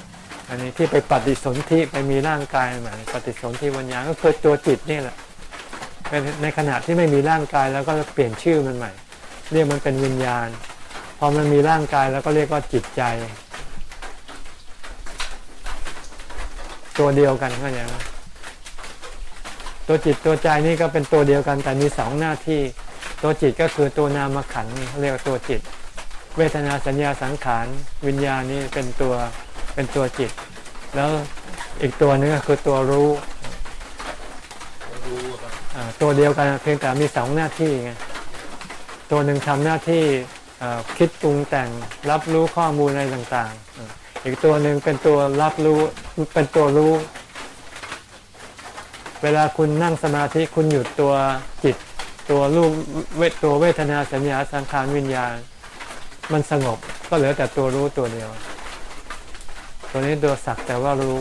อันนี้ที่ไปปฏิสนธิไปมีร่างกายใหม่ปฏิสนธิวิญญาณก็คือตัวจิตนี่แหละเป็นในขณะที่ไม่มีร่างกายแล้วก็เปลี่ยนชื่อมันใหม่ เรียกมันเป็นวิญญาณ พอมันมีร่างกายแล้วก็เรียกว่าจิตใจ ตัวเดียวกันเข้าใจไหมตัวจิตตัวใจนี่ก็เป็นตัวเดียวกันแต่มีสองหน้าที่ ตัวจิตก็คือตัวนามขันเรียกว่าตัวจิต เวทนาสัญญาสังขารวิญญาณนี่เป็นตัวเป็นตัวจิต แล้วอีกตัวนึงก็คือตัวรู้ตัวเดียวกันเพียงแต่มีสองหน้าที่ไง ตัวหนึ่งทำหน้าที่คิดปรุงแต่งรับรู้ข้อมูลอะไรต่างๆ อีกตัวหนึ่งเป็นตัวรับรู้เป็นตัวรู้ เวลาคุณนั่งสมาธิคุณหยุดตัวจิต ตัวรูปเวทตัวเวทนาสัญญาสังขารวิญญาณ มันสงบก็เหลือแต่ตัวรู้ตัวเดียว ตัวนี้ตัวสักแต่ว่ารู้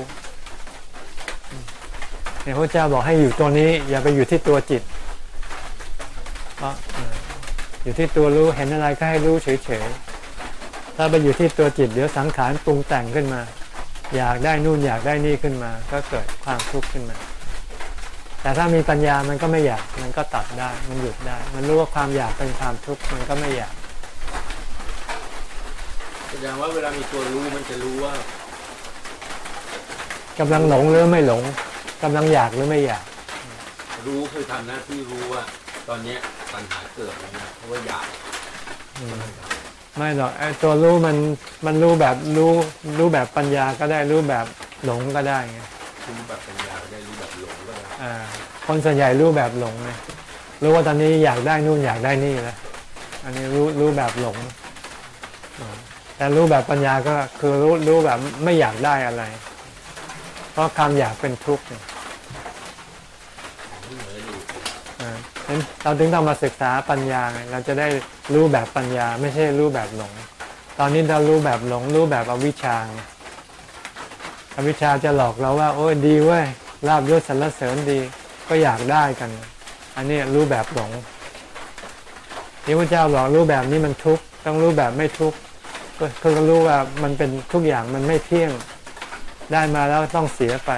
เนี่ยพระเจ้าบอกให้อยู่ตัวนี้ อย่าไปอยู่ที่ตัวจิตเพราะ อ่ออยู่ที่ตัวรู้เห็นอะไรก็ให้รู้เฉยๆ ถ้าไปอยู่ที่ตัวจิตเดี๋ยวสังขารปรุงแต่งขึ้นมา อยากได้นู่นอยากได้นี่ขึ้นมา ก็เกิดความทุกข์ขึ้นมา แต่ถ้ามีปัญญามันก็ไม่อยากมันก็ตัดได้มันหยุดได้ มันรู้ว่าความอยากเป็นความทุกข์มันก็ไม่อยากแสดงว่าเวลามีตัวรู้มันจะรู้ว่ากำลังหลงหรือไม่หลงกำลังอยากหรือไม่อยาก รู้คือทำหน้าที่รู้ว่า ตอนเนี้ย ปัญหาเกิดแล้วนะเพราะว่าอยากไม่หรอกไอ้ตัวรู้มันมันรู้แบบรู้รู้แบบปัญญาก็ได้รู้แบบหลงก็ได้ไงรู้แบบปัญญาได้รู้แบบหลงก็ได้อ่าคนส่วนใหญ่รู้แบบหลงไงรู้ว่าตอนนี้อยากได้นู่นอยากได้นี่แล้วอันนี้รู้รู้แบบหลงอ่าแต่รู้แบบปัญญาก็คือรู้รู้แบบไม่อยากได้อะไร เพราะความอยากเป็นทุกข์ไงที่เหนืออยู่ อ่าฉะ นั้นเราถึงต้องมาศึกษาปัญญาเราจะได้รู้แบบปัญญา ไม่ใช่รู้แบบหลง ตอนนี้เรารู้แบบหลง รู้แบบอวิชชางอวิชชาจะหลอกเราว่า โอ้ยดีเว้ยลาบยศสรรเสริญดีก็อยากได้กัน อันนี้รู้แบบหลงที่พระเจ้าบอกรู้แบบนี้มันทุกข์ต้องรู้แบบไม่ทุกข์ก็คือรู้ว่ามันเป็นทุกอย่างมันไม่เที่ยงได้มาแล้วต้องเสียไป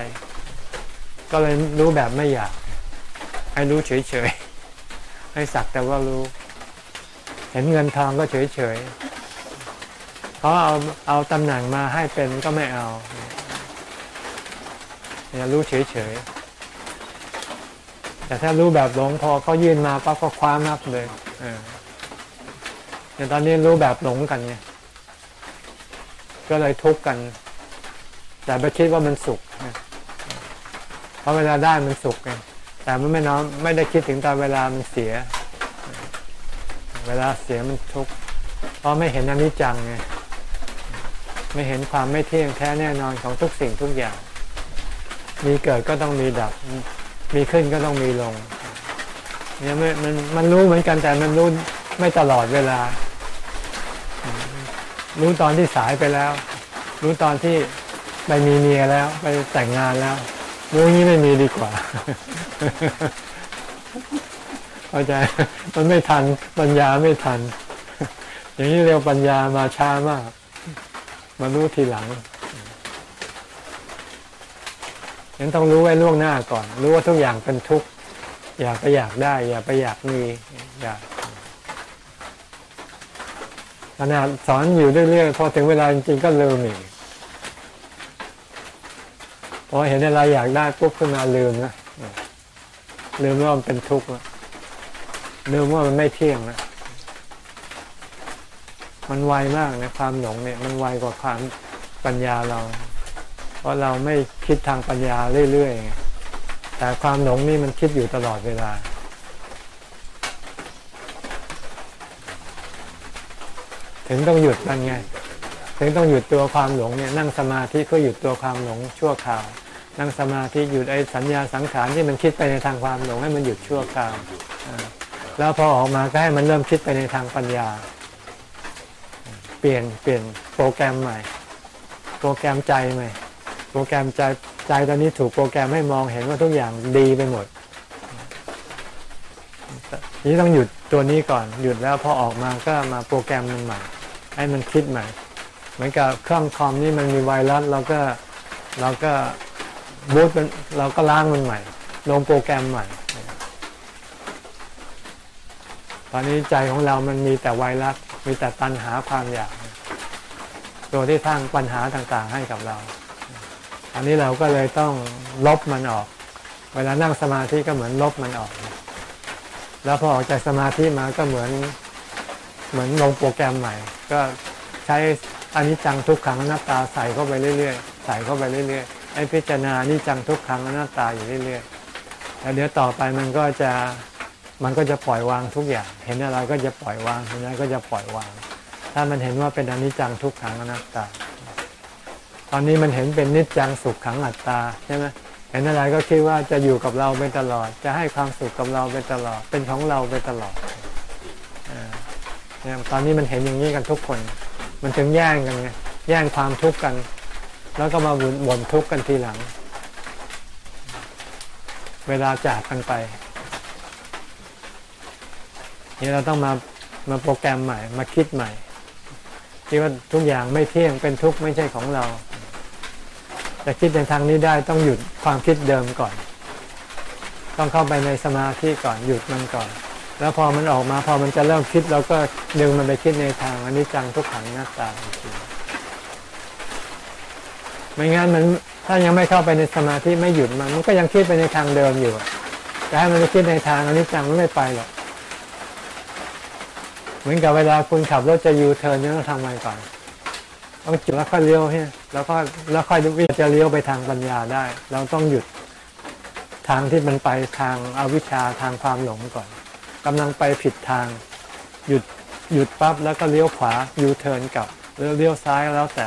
ก็เลยรู้แบบไม่อยาก ให้รู้เฉยๆ ให้สักแต่ว่ารู้ เห็นเงินทองก็เฉยๆเขาเอาเอาตำแหน่งมาให้เป็นก็ไม่เอาอย่ารู้เฉยๆแต่ถ้ารู้แบบหลงพอเขายื่นมาปั๊บก็คว้ามับเลยเออแต่ตอนนี้รู้แบบหลงกันไงก็เลยทุกข์กัน แต่ไปคิดว่ามันสุขเพราะเวลาได้มันสุขไง แต่มันไม่น้อมไม่ได้คิดถึงตอนเวลามันเสีย เวลาเสียมันทุกข์เพราะไม่เห็นอนิจจังไงไม่เห็นความไม่เที่ยงแท้แน่นอนของทุกสิ่งทุกอย่าง มีเกิดก็ต้องมีดับ มีขึ้นก็ต้องมีลง เนี่ยมันมันมันรู้เหมือนกันแต่มันรู้ไม่ตลอดเวลา รู้ตอนที่สายไปแล้ว รู้ตอนที่ไปมีเมียแล้ว ไปแต่งงานแล้ว รู้งนี้ไม่มีดีกว่าเข้าใจมันไม่ทันปัญญาไม่ทัน อย่างนี้เรียกปัญญามาช้ามาก มารู้ทีหลังยังต้องรู้ไว้ล่วงหน้าก่อน รู้ว่าทุกอย่างเป็นทุกข์อย่าไปอยากได้ อย่าไปอยากมีอยาขนาดสอนอยู่เรื่อยๆพอถึงเวลาจริงๆก็ลืมอีก อเห็นอะไรอยากได้ปุ๊บขึ้นมาลืมนะลืมว่ามันเป็นทุกข์นะลืมว่ามันไม่เที่ยงนะมันไวมากนะความหลงเนี่ย มันไวกว่าความปัญญาเรา เพราะเราไม่คิดทางปัญญาเรื่อยๆแต่ความหลงนี่มันคิดอยู่ตลอดเวลาถึงต้องหยุดมันไง ถึงต้องหยุดตัวความหลงเนี่ยนั่งสมาธิเพื่อหยุดตัวความหลงชั่วคราว นั่งสมาธิหยุดไอ้สัญญาสังขารที่มันคิดไปในทางความหลงให้มันหยุดชั่วคราวแล้วพอออกมาก็ให้มันเริ่มคิดไปในทางปัญญา เปลี่ยนเปลี่ยนโปรแกรมใหม่ โปรแกรมใจใหม่ โปรแกรมใจใจตอนนี้ถูกโปรแกรมให้มองเห็นว่าทุกอย่างดีไปหมดนี่ต้องหยุดตัวนี้ก่อนหยุดแล้วพอออกมาก็มาโปรแกรมมันใหม่ ให้มันคิดใหม่ เหมือนกับเครื่องคอมนี่มันมีไวรัสเราก็เราก็ บูตมันเราก็ล้างมันใหม่ ลงโปรแกรมใหม่ ตอนนี้ใจของเรามันมีแต่ไวรัสมีแต่ตัณหาความอยาก ตัวที่สร้างปัญหาต่างๆให้กับเรา อันนี้เราก็เลยต้องลบมันออก เวลานั่งสมาธิก็เหมือนลบมันออก แล้วพอออกจากสมาธิมาก็เหมือนเหมือนลงโปรแกรมใหม่ ก็ใช้อนิจจังทุกขังอนัตตาใส่เข้าไปเรื่อยๆ ใส่เข้าไปเรื่อยๆ ให้พิจารณานิจจังทุกขังอนัตตาอยู่เรื่อยๆแล้วเดี๋ยวต่อไปมันก็จะมันก็จะปล่อยวางทุกอย่าง เห็นอะไรก็จะปล่อยวางเห็นอะไรก็จะปล่อยวาง ถ้ามันเห็นว่าเป็นอนิจจังทุกขังอนัตตา ตอนนี้มันเห็นเป็นนิจจังสุขขังอัตตาใช่ไหมเห็นอะไรก็คิดว่าจะอยู่กับเราไปตลอด จะให้ความสุขกับเราไปตลอด เป็นของเราไปตลอดเนี่ยตอนนี้มันเห็นอย่างนี้กันทุกคน มันถึงแย่งกันไงแย่งความทุกข์กัน แล้วก็มาบ่นบ่นทุกข์กันทีหลัง เวลาจากกันไป นี่เราต้องมามาโปรแกรมใหม่ มาคิดใหม่ที่ว่าทุกอย่างไม่เที่ยงเป็นทุกข์ไม่ใช่ของเราจะคิดในทางนี้ได้ต้องหยุดความคิดเดิมก่อน ต้องเข้าไปในสมาธิก่อนหยุดมันก่อน แล้วพอมันออกมาพอมันจะเริ่มคิดเราก็ดึงมันไปคิดในทางอนิจจังทุกขังหน้าตาอีกที ไม่งั้นมันถ้ายังไม่เข้าไปในสมาธิไม่หยุดมันมันก็ยังคิดไปในทางเดิมอยู่อะจะให้มันไปคิดในทางอนิจจังมันไม่ไปหรอกเหมือนกับเวลาคุณขับรถจะยูเทิร์นเนี่ยต้องทำไงก่อนต้องจุดแล้วค่อยเลี้ยวใช่แล้วก็แล้วค่อยวิจะเลี้ยวไปทางปัญญาได้ เราต้องหยุดทางที่มันไปทางอาวิชชาทางความหลงก่อนกำลังไปผิดทาง หยุดหยุดปั๊บแล้วก็เลี้ยวขวายูเทิร์นกลับหรือเลี้ยวซ้ายแล้วแต่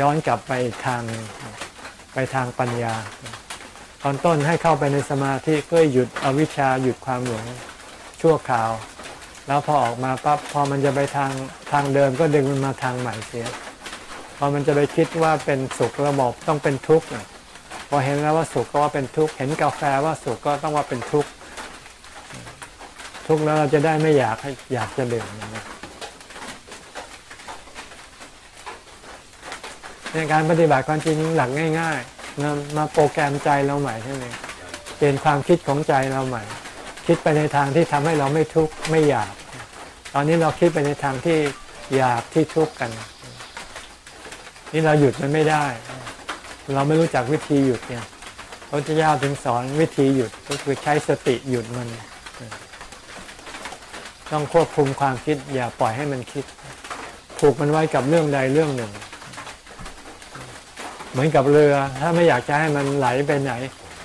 ย้อนกลับไปอีกทางไปทางปัญญา ตอนต้นให้เข้าไปในสมาธิเพื่อหยุดอวิชชาหยุดความหลงชั่วคราว แล้วพอออกมาปั๊บพอมันจะไปทางทางเดิมก็ดึงมันมาทางใหม่เสียพอมันจะไปคิดว่าเป็นสุขระบบต้องเป็นทุกข์พอเห็นแล้วว่าสุขก็ว่าเป็นทุกข์เห็นกาแฟว่าสุขก็ต้องว่าเป็นทุกข์ทุกข์แล้วเราจะได้ไม่อยากให้อยากจะดื่มนะ ในการปฏิบัติความจริงหลักง่ายๆมามาโปรแกรมใจเราใหม่ใช่ไหมเปลี่ยนความคิดของใจเราใหม่ คิดไปในทางที่ทำให้เราไม่ทุกข์ไม่อยาก ตอนนี้เราคิดไปในทางที่อยากที่ทุกข์กัน นี่เราหยุดมันไม่ได้ เราไม่รู้จักวิธีหยุดเนี่ยพระเจ้าถึงสอนวิธีหยุดก็คือใช้สติหยุดมันต้องควบคุมความคิดอย่าปล่อยให้มันคิด ผูกมันไว้กับเรื่องใดเรื่องหนึ่ง เหมือนกับเรือ ถ้าไม่อยากจะให้มันไหลไปไหน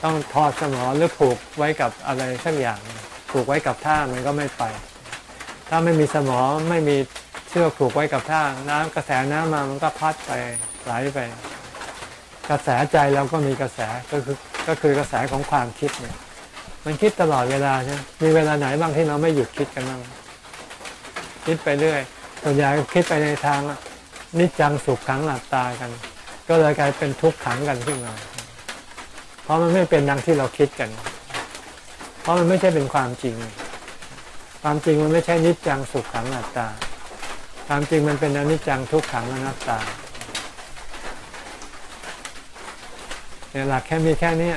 ต้องทอดสมอหรือผูกไว้กับอะไรสักอย่างผูกไว้กับท่ามันก็ไม่ไป ถ้าไม่มีสมอไม่มีเชือกผูกไว้กับท่าน้ำกระแสน้ำมามันก็พัดไปไหลไป กระแสใจเราก็มีกระแสก็คือก็คือกระแสของความคิดเนี่ย มันคิดตลอดเวลาใช่ไหมมีเวลาไหนบ้างที่เราไม่หยุดคิดกันบ้างคิดไปเรื่อยส่วนใหญ่คิดไปในทางนิจจังสุขขังหลับตากัน ก็เลยกลายเป็นทุกข์ขังกันขึ้นมา เพราะมันไม่เป็นดังที่เราคิดกัน เพราะมันไม่ใช่เป็นความจริง ความจริงมันไม่ใช่นิจจังสุขขังหลับตา ความจริงมันเป็นอนิจจังทุกขังอนัตตาเนี่ยหลักแค่มีแค่นี้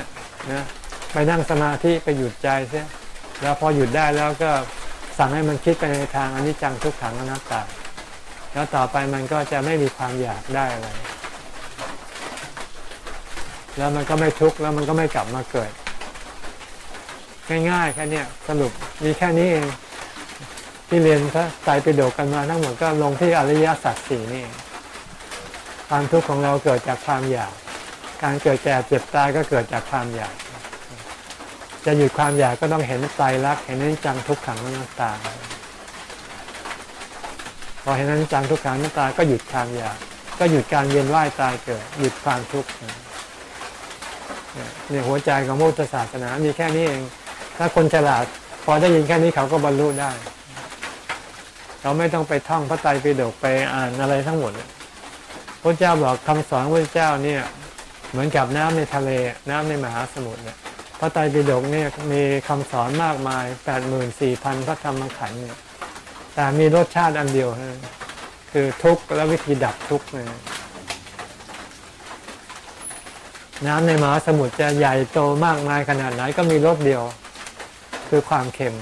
นะไปนั่งสมาธิไปหยุดใจเสียแล้วพอหยุดได้แล้วก็สั่งให้มันคิดไปในทางอนิจจังทุกขังอนัตตา แล้วต่อไปมันก็จะไม่มีความอยากได้อะไร แล้วมันก็ไม่ทุกข์แล้วมันก็ไม่กลับมาเกิด ง่ายๆแค่เนี้ยสรุปมีแค่นี้เองที่เรียนพระไตรปิฎกกันมาทั้งหมดก็ลงที่อริยสัจสี่นี่ ความทุกข์ของเราเกิดจากความอยาก การเกิดแก่เจ็บตายก็เกิดจากความอยาก จะหยุดความอยากก็ต้องเห็นไตรลักษณ์เห็นนิจจังทุกขังนัตตาพอเห็นนิจจังทุกขังนัตตาก็หยุดความอยาก ก็หยุดการเวียนว่ายตายเกิด หยุดความทุกข์ เนี่ยหัวใจของพุทธศาสนา มีแค่นี้เอง ถ้าคนฉลาด พอได้ยินแค่นี้เขาก็บรรลุได้ เราไม่ต้องไปท่องพระไตรปิฎกไปอ่านอะไรทั้งหมดพระเจ้าบอกคำสอนพระเจ้าเนี่ย เหมือนกับน้ำในทะเล น้ำในมหาสมุทรเนี่ยพระไตรปิฎกเนี่ยมีคำสอนมากมายแปดหมื่นสี่พันพระธรรมขันธ์เนี่ยแต่มีรสชาติอันเดียว คือทุกข์และวิธีดับทุกข์เนี่ย น้ำในมหาสมุทรจะใหญ่โตมากมายขนาดไหนก็มีรสเดียว คือความเค็ม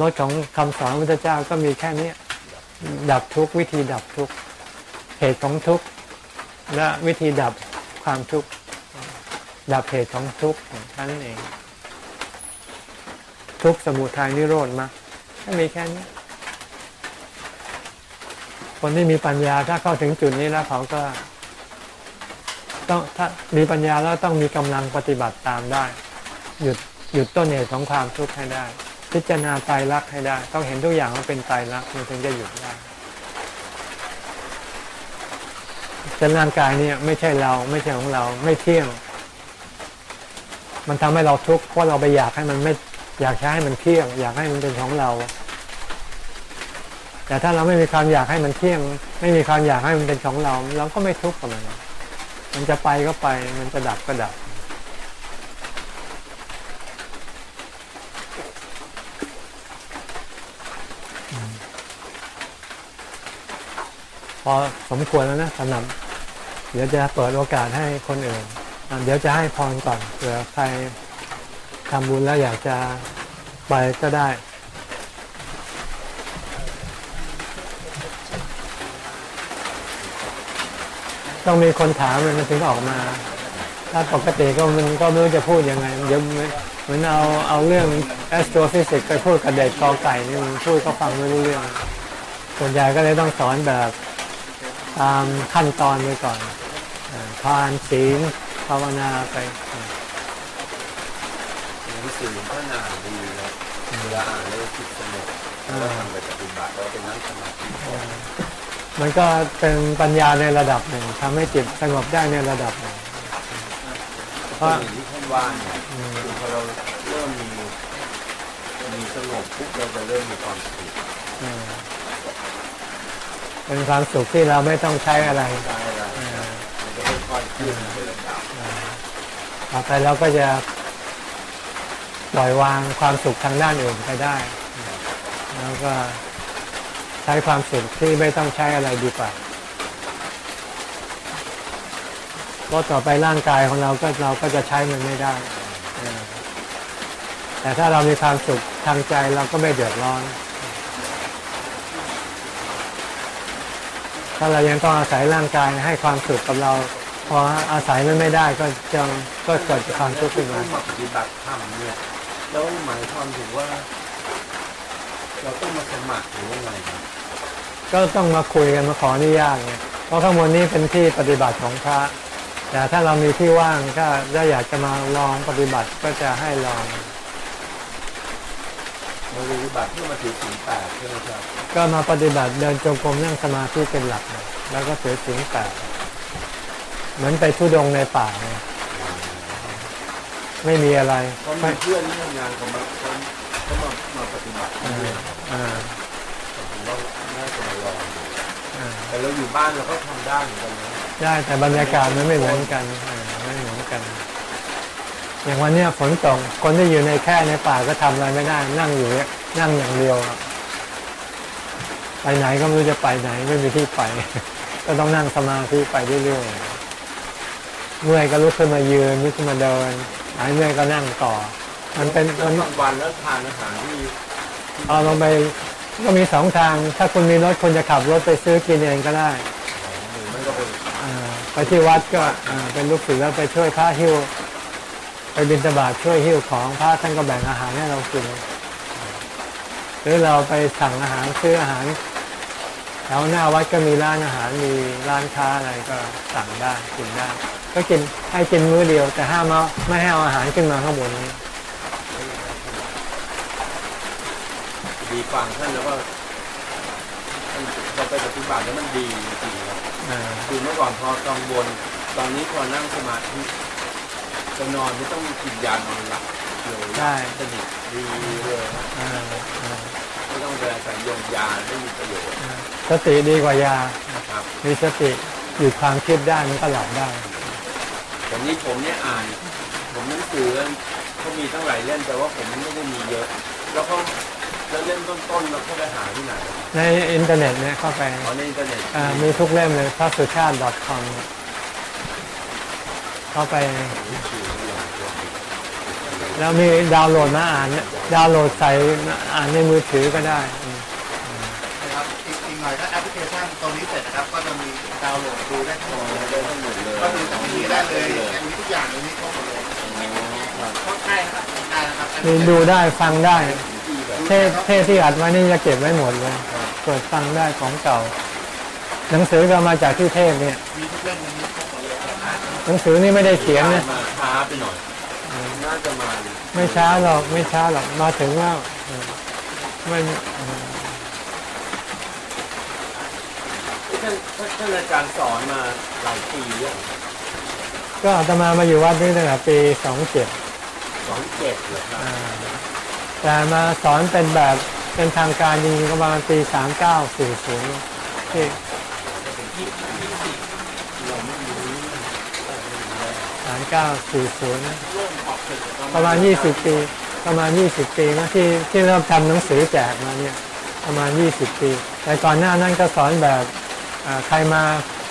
รสของคำสอนพระพุทธเจ้าก็มีแค่นี้ดับทุกวิธีดับทุกเหตุของทุกและวิธีดับความทุกข์ดับเหตุของทุกข์ท่านนเอง ทุกสมุทัยนิโรธมรรคก็มีแค่นี้ คนที่มีปัญญาถ้าเข้าถึงจุดนี้แล้วเขาก็ ต้องถ้ามีปัญญาแล้วต้องมีกำลังปฏิบัติตามได้ หยุดหยุดต้นเหตุของความทุกข์ให้ได้ พิจารณาไตรลักษ์ให้ได้ ต้องเห็นทุกอย่างว่าเป็นไตรลักษ์มันถึงจะหยุดได้แต่ร่างกายเนี่ยไม่ใช่เราไม่ใช่ของเราไม่เที่ยง มันทำให้เราทุกข์เพราะเราไปอยากให้มันไม่อยากใช้ให้มันเที่ยง อยากให้มันเป็นของเรา แต่ถ้าเราไม่มีความอยากให้มันเที่ยง ไม่มีความอยากให้มันเป็นของเรา เราก็ไม่ทุกข์กับมัน มันจะไปก็ไป มันจะดับก็ดับ พอสมควรแล้วนะสำหรับเดี๋ยวจะเปิดโอกาสให้คนอื่น เดี๋ยวจะให้พรก่อนเผื่อใครทำบุญแล้วอยากจะไปก็ได้ ต้องมีคนถามมันถึงออกมา ถ้าปกติก็มันก็ไม่รู้จะพูดยังไงเดี๋ยวเหมือนเหมือนเอาเอาเรื่อง astrophysics ไปพูดกับเด็กกอไก่นี่มันพูดก็ฟังไม่รู้เรื่อง ส่วนใหญ่ก็เลยต้องสอนแบบตามขั้นตอนไปก่อนทานศีลภาวนาไปหนังสือก็นาดีนะเวลาอ่านแล้วจิตสงบแล้วทำไปปฏิบัติแล้วเป็นนั่งสมาธิ มันก็เป็นปัญญาในระดับหนึ่งทำให้จิตสงบได้ในระดับหนึ่งเพราะอย่างที่ท่านว่าเนี่ยคือพอเราเริ่มมีมีสงบปุ๊บเราจะเริ่มมีความสุขเป็นความสุขที่เราไม่ต้องใช้อะไรได้แล้วอ่ามันจะค่อยๆขึ้นเป็นลำดับต่อไปเราก็จะปล่อยวางความสุขทางด้านอื่นไปได้ แล้วก็ ใช้ความสุขที่ไม่ต้องใช้อะไรดีกว่าเพราะต่อไปร่างกายของเราก็เราก็จะใช้มันไม่ได้ แต่ถ้าเรามีความสุขทางใจเราก็ไม่เดือดร้อน ถ้าเรายังต้องอาศัยร่างกายให้ความสุขกับเรา พออาศัยมันไม่ได้ก็จะก็เกิดความทุกข์ขึ้นมาปฏิบัติธรรมเนี่ยแล้วหมายความถึงว่า เราต้องมาสมัครหรือยังไงครับ ก็ต้องมาคุยกันมาขออนุญาตไงเพราะข้างบนนี้เป็นที่ปฏิบัติของพระ แต่ถ้าเรามีที่ว่างก็ถ้าอยากจะมาลองปฏิบัติก็จะให้ลองมาปฏิบัติเพื่อมาถือศีลแปดใช่ไหมครับก็มาปฏิบัติเดินจงกรมนั่งสมาธิเป็นหลัก แล้วก็ถือศีลแปดเหมือนไปทุดงค์ในป่าไงไม่มีอะไรเพราะมีไม่เพื่อนที่ทำงานเขามาเขาเขามามาปฏิบัติที่เนี่ยอ่า ผมว่าน่าจะมาลองดู อ่า แต่เราอยู่บ้านเราก็ทำได้เหมือนกันนะได้แต่บรรยากาศมันไม่เหมือนกันเออไม่เหมือนกัน อย่างวันเนี้ยฝนตกคนที่อยู่ในแค่ในป่าก็ทำอะไรไม่ได้ นั่งอยู่เนี่ยนั่งอย่างเดียวอะไปไหนก็ไม่รู้จะไปไหนไม่มีที่ไป ก็ต้องนั่งสมาธิไปเรื่อยๆเมื่อยก็ลุกขึ้นมายืนลุกขึ้นมาเดินหายเหนื่อยก็นั่งต่อ มันเป็นแล้วมันบางวันแล้วทานอาหารที่ เอาลงไป ก็มีสองทาง ถ้าคุณมีรถคุณจะขับรถไปซื้อกินเองก็ได้มันก็เป็นไปที่วัดก็เป็นลูกศิษย์แล้วไปช่วยพระหิ้วไปบิณฑบาตช่วยหิ้วของพระท่านก็แบ่งอาหารให้เรากินหรือเราไปสั่งอาหารซื้ออาหารแถวหน้าวัดก็มีร้านอาหารมีร้านค้าอะไรก็สั่งได้กินได้ก็กินให้กินมื้อเดียวแต่ห้ามเอาไม่ให้เอาอาหารขึ้นมาข้างบนนี้ ดีฟังท่านแล้วก็ท่านพอไปปฏิบัติแล้วมันดีจริงๆครับอ่าคือเมื่อก่อนพอกังวลตอนนี้พอนั่งสมาธิจะนอนไม่ต้องกินยานอนหลับเลยใช่สนิทดีเลยครับอ่าอ่าไม่ต้องไปอาศัยยงยาไม่มีประโยชน์อ่าสติดีกว่ายานะครับมีสติหยุดความคิดได้มันก็หลับได้แต่นี้ผมเนี่ยอ่าน ผมหนังสือเขามีตั้งหลายเล่มแต่ว่าผมไม่ได้มีเยอะ แล้วเขา แล้วเล่มต้นๆเราเข้าไปหาที่ไหนในอินเทอร์เน็ตเนี่ยเข้าไปอ๋อในอินเทอร์เน็ตอ่ามีทุกเล่มเลยพระสุชาติ .com เข้าไป แล้วมีดาวน์โหลดมาอ่าน ดาวน์โหลดใส่อ่านในมือถือก็ได้อืมนะครับอีกอีกหน่อยถ้าแอปพลิเคชันตัวนี้เสร็จนะครับ ก็จะมีดาวน์โหลดดูได้ทั้งหมดเลยได้ทั้งหมดเลยก็ดูจากที่นี้ได้เลยอันนี้ทุกอย่างในนี้ครบหมดเลยครับก็ใช่ครับได้นะครับมีดูได้ฟังได้ดีแบบ เทศเทศที่อัดไว้นี่จะเก็บไว้หมดเลยเปิดฟังได้ของเก่า หนังสือก็มาจากที่เทศเนี่ยมีทุกเรื่องในนี้ครบหมดเลยครับหนังสือนี่ไม่ได้เขียนนะมาช้าไปหน่อยน่าจะมาไม่ช้าหรอกไม่ช้าหรอกมาถึงแล้วเออไม่เออท่านท่านอาจารย์สอนมาหลายปีแล้วก็อาตมามาอยู่วัดนี้ตั้งแต่ปีสองเจ็ดสอนเจ็ดเหรอครับ แต่มาสอนเป็นแบบเป็นทางการจริงๆประมาณปีสามเก้าสี่ศูนย์ที่สามเก้าสี่ศูนย์ประมาณยี่สิบปี ประมาณยี่สิบปีนะที่ที่เริ่มทำหนังสือแจกมาเนี่ยประมาณยี่สิบปี แต่ก่อนหน้านั้นก็สอนแบบใครมา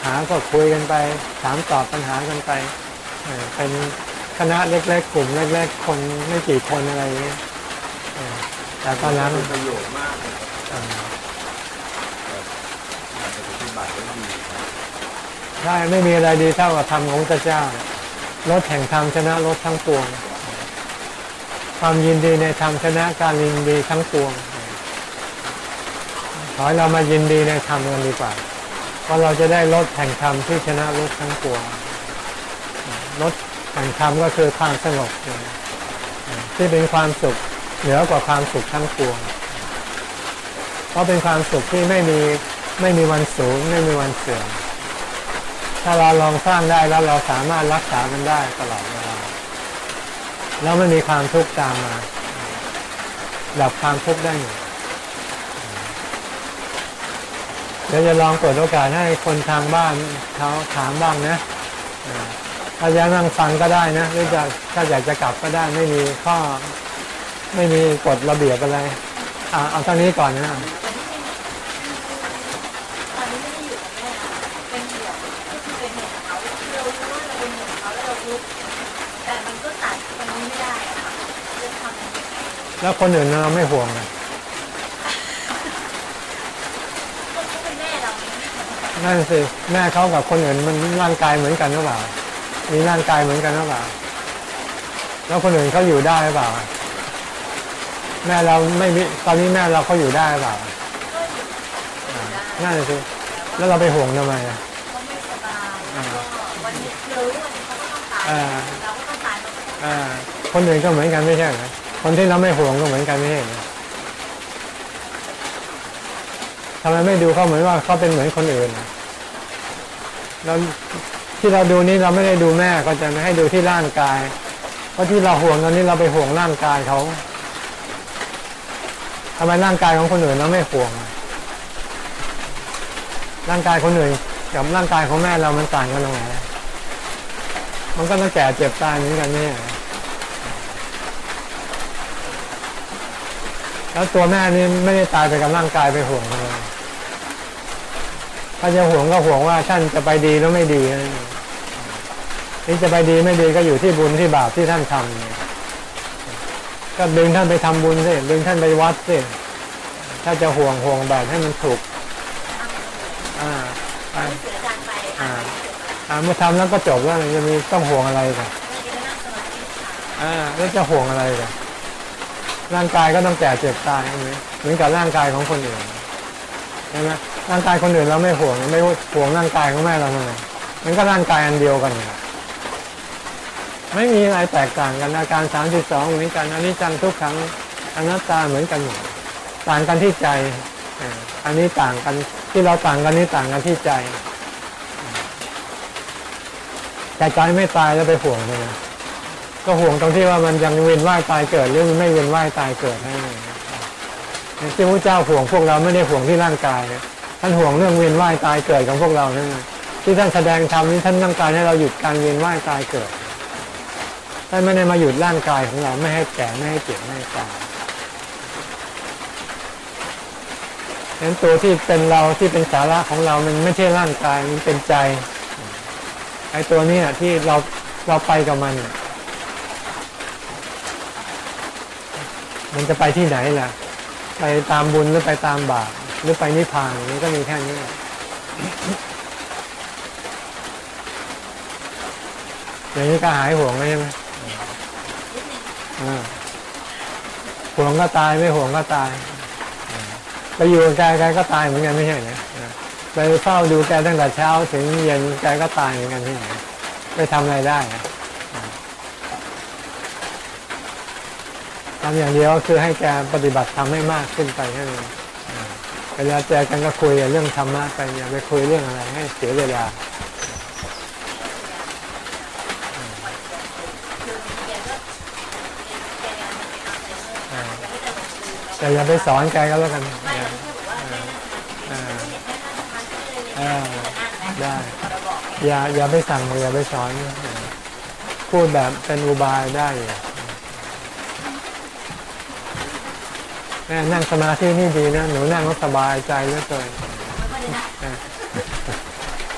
หาก็คุยกันไป ถามตอบปัญหากันไปเป็นคณะเล็กๆ กลุ่มเล็กๆ คนไม่กี่คนอะไรอย่างเงี้ย แต่ตอนนั้นเป็นประโยชน์มากเลยเอ่อปฏิบัติได้ดีครับใช่ไม่มีอะไรดีเท่ากับธรรมของพระเจ้ารถแห่งธรรมชนะรถทั้งปวง ความยินดีในธรรมชนะการยินดีทั้งปวงขอให้เรามายินดีในธรรมกันดีกว่าเพราะเราจะได้รถแห่งธรรมที่ชนะรถทั้งปวงรถแห่งธรรมก็คือความสงบที่เป็นความสุข เหนือกว่าความสุขทั้งปวง เพราะเป็นความสุขที่ไม่มีไม่มีวันสูญไม่มีวันเสื่อม ถ้าเราลองสร้างได้แล้วเราสามารถรักษามันได้ตลอดเวลาแล้วไม่มีความทุกข์ตามมาดับความทุกข์ได้หมดเดี๋ยวจะลองเปิดโอกาสให้คนทางบ้านเขาถามบ้างนะถ้าอยากนั่งฟังก็ได้นะหรือจะถ้าอยากจะกลับก็ได้ไม่มีข้อ ไม่มีกฎระเบียบอะไรอ่าเอาเท่านี้ก่อนนะตอนนี้ไม่ได้อยู่กับแม่นะเป็นห่วงก็คือเป็นห่วงเขาเรารู้ว่าเราเป็นห่วงเขาแล้วเราทุกแต่มันก็ตัดตรงนี้ไม่ได้อะค่ะจะทำยังไงแล้วคนอื่นเราไม่ห่วงเขาเป็นแม่เราเนี่ยนั่นสิแม่เขากับคนอื่นมันร่างกายเหมือนกันหรือเปล่า มีร่างกายเหมือนกันหรือเปล่า แล้วคนอื่นเขาอยู่ได้หรือเปล่า แม่เราไม่มีตอนนี้แม่เราเขาอยู่ได้หรือเปล่าก็อยู่ได้นั่นสิแล้วเราไปห่วงทำไมอะเขาไม่สบายแล้วก็วันนี้เรารู้วันนี้เขาก็ต้องตายอ่าเราก็ต้องตายเราก็ต้องอ่าคนอื่นก็เหมือนกันไม่ใช่เหรอคนที่เราไม่ห่วงก็เหมือนกันไม่ใช่เหรอทำไมไม่ดูเขาเหมือนว่าเขาเป็นเหมือนคนอื่นอะเราที่เราดูนี่เราไม่ได้ดูแม่ก็จะไม่ให้ดูที่ร่างกาย เพราะที่เราห่วงตอนนี้เราไปห่วงร่างกายเขา ทำไมร่างกายของคนอื่นเราไม่ห่วง ร่างกายคนอื่นกับร่างกายของแม่เรามันต่างกันตรงไหนมันก็ต้องแก่เจ็บตายเหมือนกันไม่ใช่เหรอแล้วตัวแม่นี่ไม่ได้ตายไปกับร่างกายไปห่วงเลยถ้าจะห่วงก็ห่วงว่าท่านจะไปดีหรือไม่ดีนี่จะไปดีไม่ดีก็อยู่ที่บุญที่บาปที่ท่านทำเนี่ย ก็ดึงท่านไปทำบุญสิดึงท่านไปวัดสิถ้าจะห่วงห่วงแบบให้มันถูก อ่าอ่าอ่าอ่าเมื่อทำแล้วก็จบแล้วจะมีต้องห่วงอะไรกันอ่าแล้วจะห่วงอะไรกันร่างกายก็ต้องแก่เจ็บตายใช่ไหมเหมือนกับร่างกายของคนอื่นใช่ไหมร่างกายคนอื่นเราไม่ห่วงไม่ห่วงร่างกายของแม่เราทำไมมันก็ร่างกายอันเดียวกันนี่ย ไม่มีอะไรแตกต่างกันอาการสามสิบสองเหมือนกันอันนี้จังทุกครั้งอนัตตาเหมือนกันหมดต่างกันที่ใจ อันนี้ต่างกันที่เราต่างกันนี่ต่างกันที่ใจแต่ใจไม่ตายแล้วไปห่วงเลยก็ห่วงตรงที่ว่ามันยังเวียนว่ายตายเกิดหรือมันไม่เวียนว่ายตายเกิดนั่เองที่พระเจ้าห่วงพวกเราไม่ได้ห่วงที่ร่างกายท่านห่วงเรื่องเวียนว่ายตายเกิดของพวกเรานั่นที่ท่านแสดงธรรมนี้ท่านต้องการให้เราหยุดการเวียนว่ายตายเกิด ท่านไม่ได้มาหยุดร่างกายของเราไม่ให้แก่ไม่ให้เจ็บไม่ให้ตายฉะนั้นตัวที่เป็นเราที่เป็นสาระของเรา มันไม่ใช่ร่างกายมันเป็นใจไอ้ตัวนี้ที่เราเราไปกับมัน มันจะไปที่ไหนล่ะ ไปตามบุญหรือไปตามบาปหรือไปนิพพานมันก็มีแค่นี้อย่างนี้ก็หายห่วงแล้วใช่ไหม ห่วงก็ตายไม่ห่วงก็ตายไปอยู่กับแกแกก็ตายเหมือนกันไม่ใช่เหรออ่าไปเฝ้าดูแกตั้งแต่เช้าถึงเย็นแกก็ตายเหมือนกันที่ไหนไปทำอะไรได้ทำอย่างเดียวคือให้แกปฏิบัติทำให้มากขึ้นไปแค่นั้นเวลาเจอกันก็คุยเรื่องธรรมะไปอย่าไปคุยเรื่องอะไรให้เสียเวลา คือเรียนก็เรียนแกมันเป็นอัลไซเมอร์ อ่า ยังไม่ได้ลงลืม แต่อย่าไปสอนแกก็แล้วกันไม่อย่าเราแค่บอกว่าแม่นั่งสมาธิไม่เห็นแม่นั่งสมาธิเลยเลยอ่านั่งได้เราบอกอย่าอย่าไปสั่งอย่าไปสอนอ่าพูดแบบเป็นอุบายได้อยู่แม่นั่งสมาธินี่ดีนะ หนูนั่งแล้วสบายใจเหลือเกินไม่ได้นั่งอ่า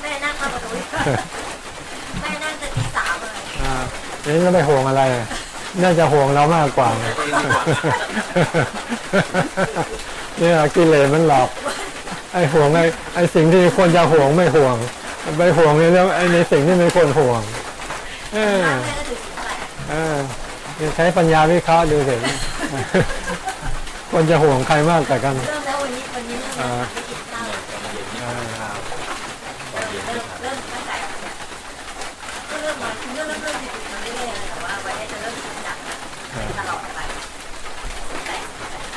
แม่นั่งเข้าประตูแม่นั่งจะตีสามเลยอ่านี่ก็ไม่ห่วงอะไรอะน่าจะห่วงเรามากกว่า เนี่ยกิเลสมันหลอก ไอ้ห่วงไอ้ไอ้สิ่งที่ควรจะห่วงไม่ห่วงไปห่วงในเรื่องไอ้ในสิ่งที่ไม่ควรห่วง เออแม่ก็ถือสินแปดเออเนี่ยใช้ปัญญาวิเคราะห์ดูสิควรจะห่วงใครมากกว่ากันเริ่มแล้ววันนี้วันนี้เริ่มแล้วไม่กินข้าวเลย อ่า เริ่มเริ่มเริ่มตั้งแต่เนี่ยก็เริ่มมาคือเริ่มเริ่มเริ่มติดมาเรื่อยๆแต่ว่าวันนี้จะเริ่มจริงจังตลอดไปแต่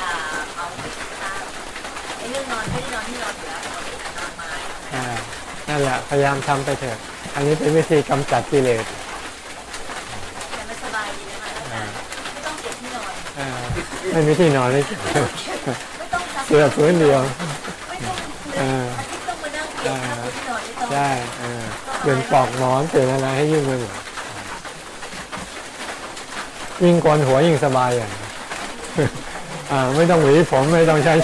อ่าเอาไปตามไอ้เรื่องนอนไม่ได้นอนที่นอนอยู่แล้วปกตินอนไม้ อ่า นั่นแหละพยายามทำไปเถอะ อันนี้เป็นวิธีกำจัดกิเลสแต่มันสบายดีเลยค่ะไม่ต้องเก็บที่นอนอ่าไม่มีที่นอนเลยไม่ต้องซักเสือพื้นเดียวไม่ต้องเดือนอาทิตย์ต้องมานั่งเก็บผ้าปูที่นอนไม่ต้องใช่เออเปลี่ยนปลอกหมอนเปลี่ยนอะไรให้ยุ่งไปหมดยิ่งโกนหัวยิ่งสบายอย่างอ่าไม่ต้องหวีผมไม่ต้องใช้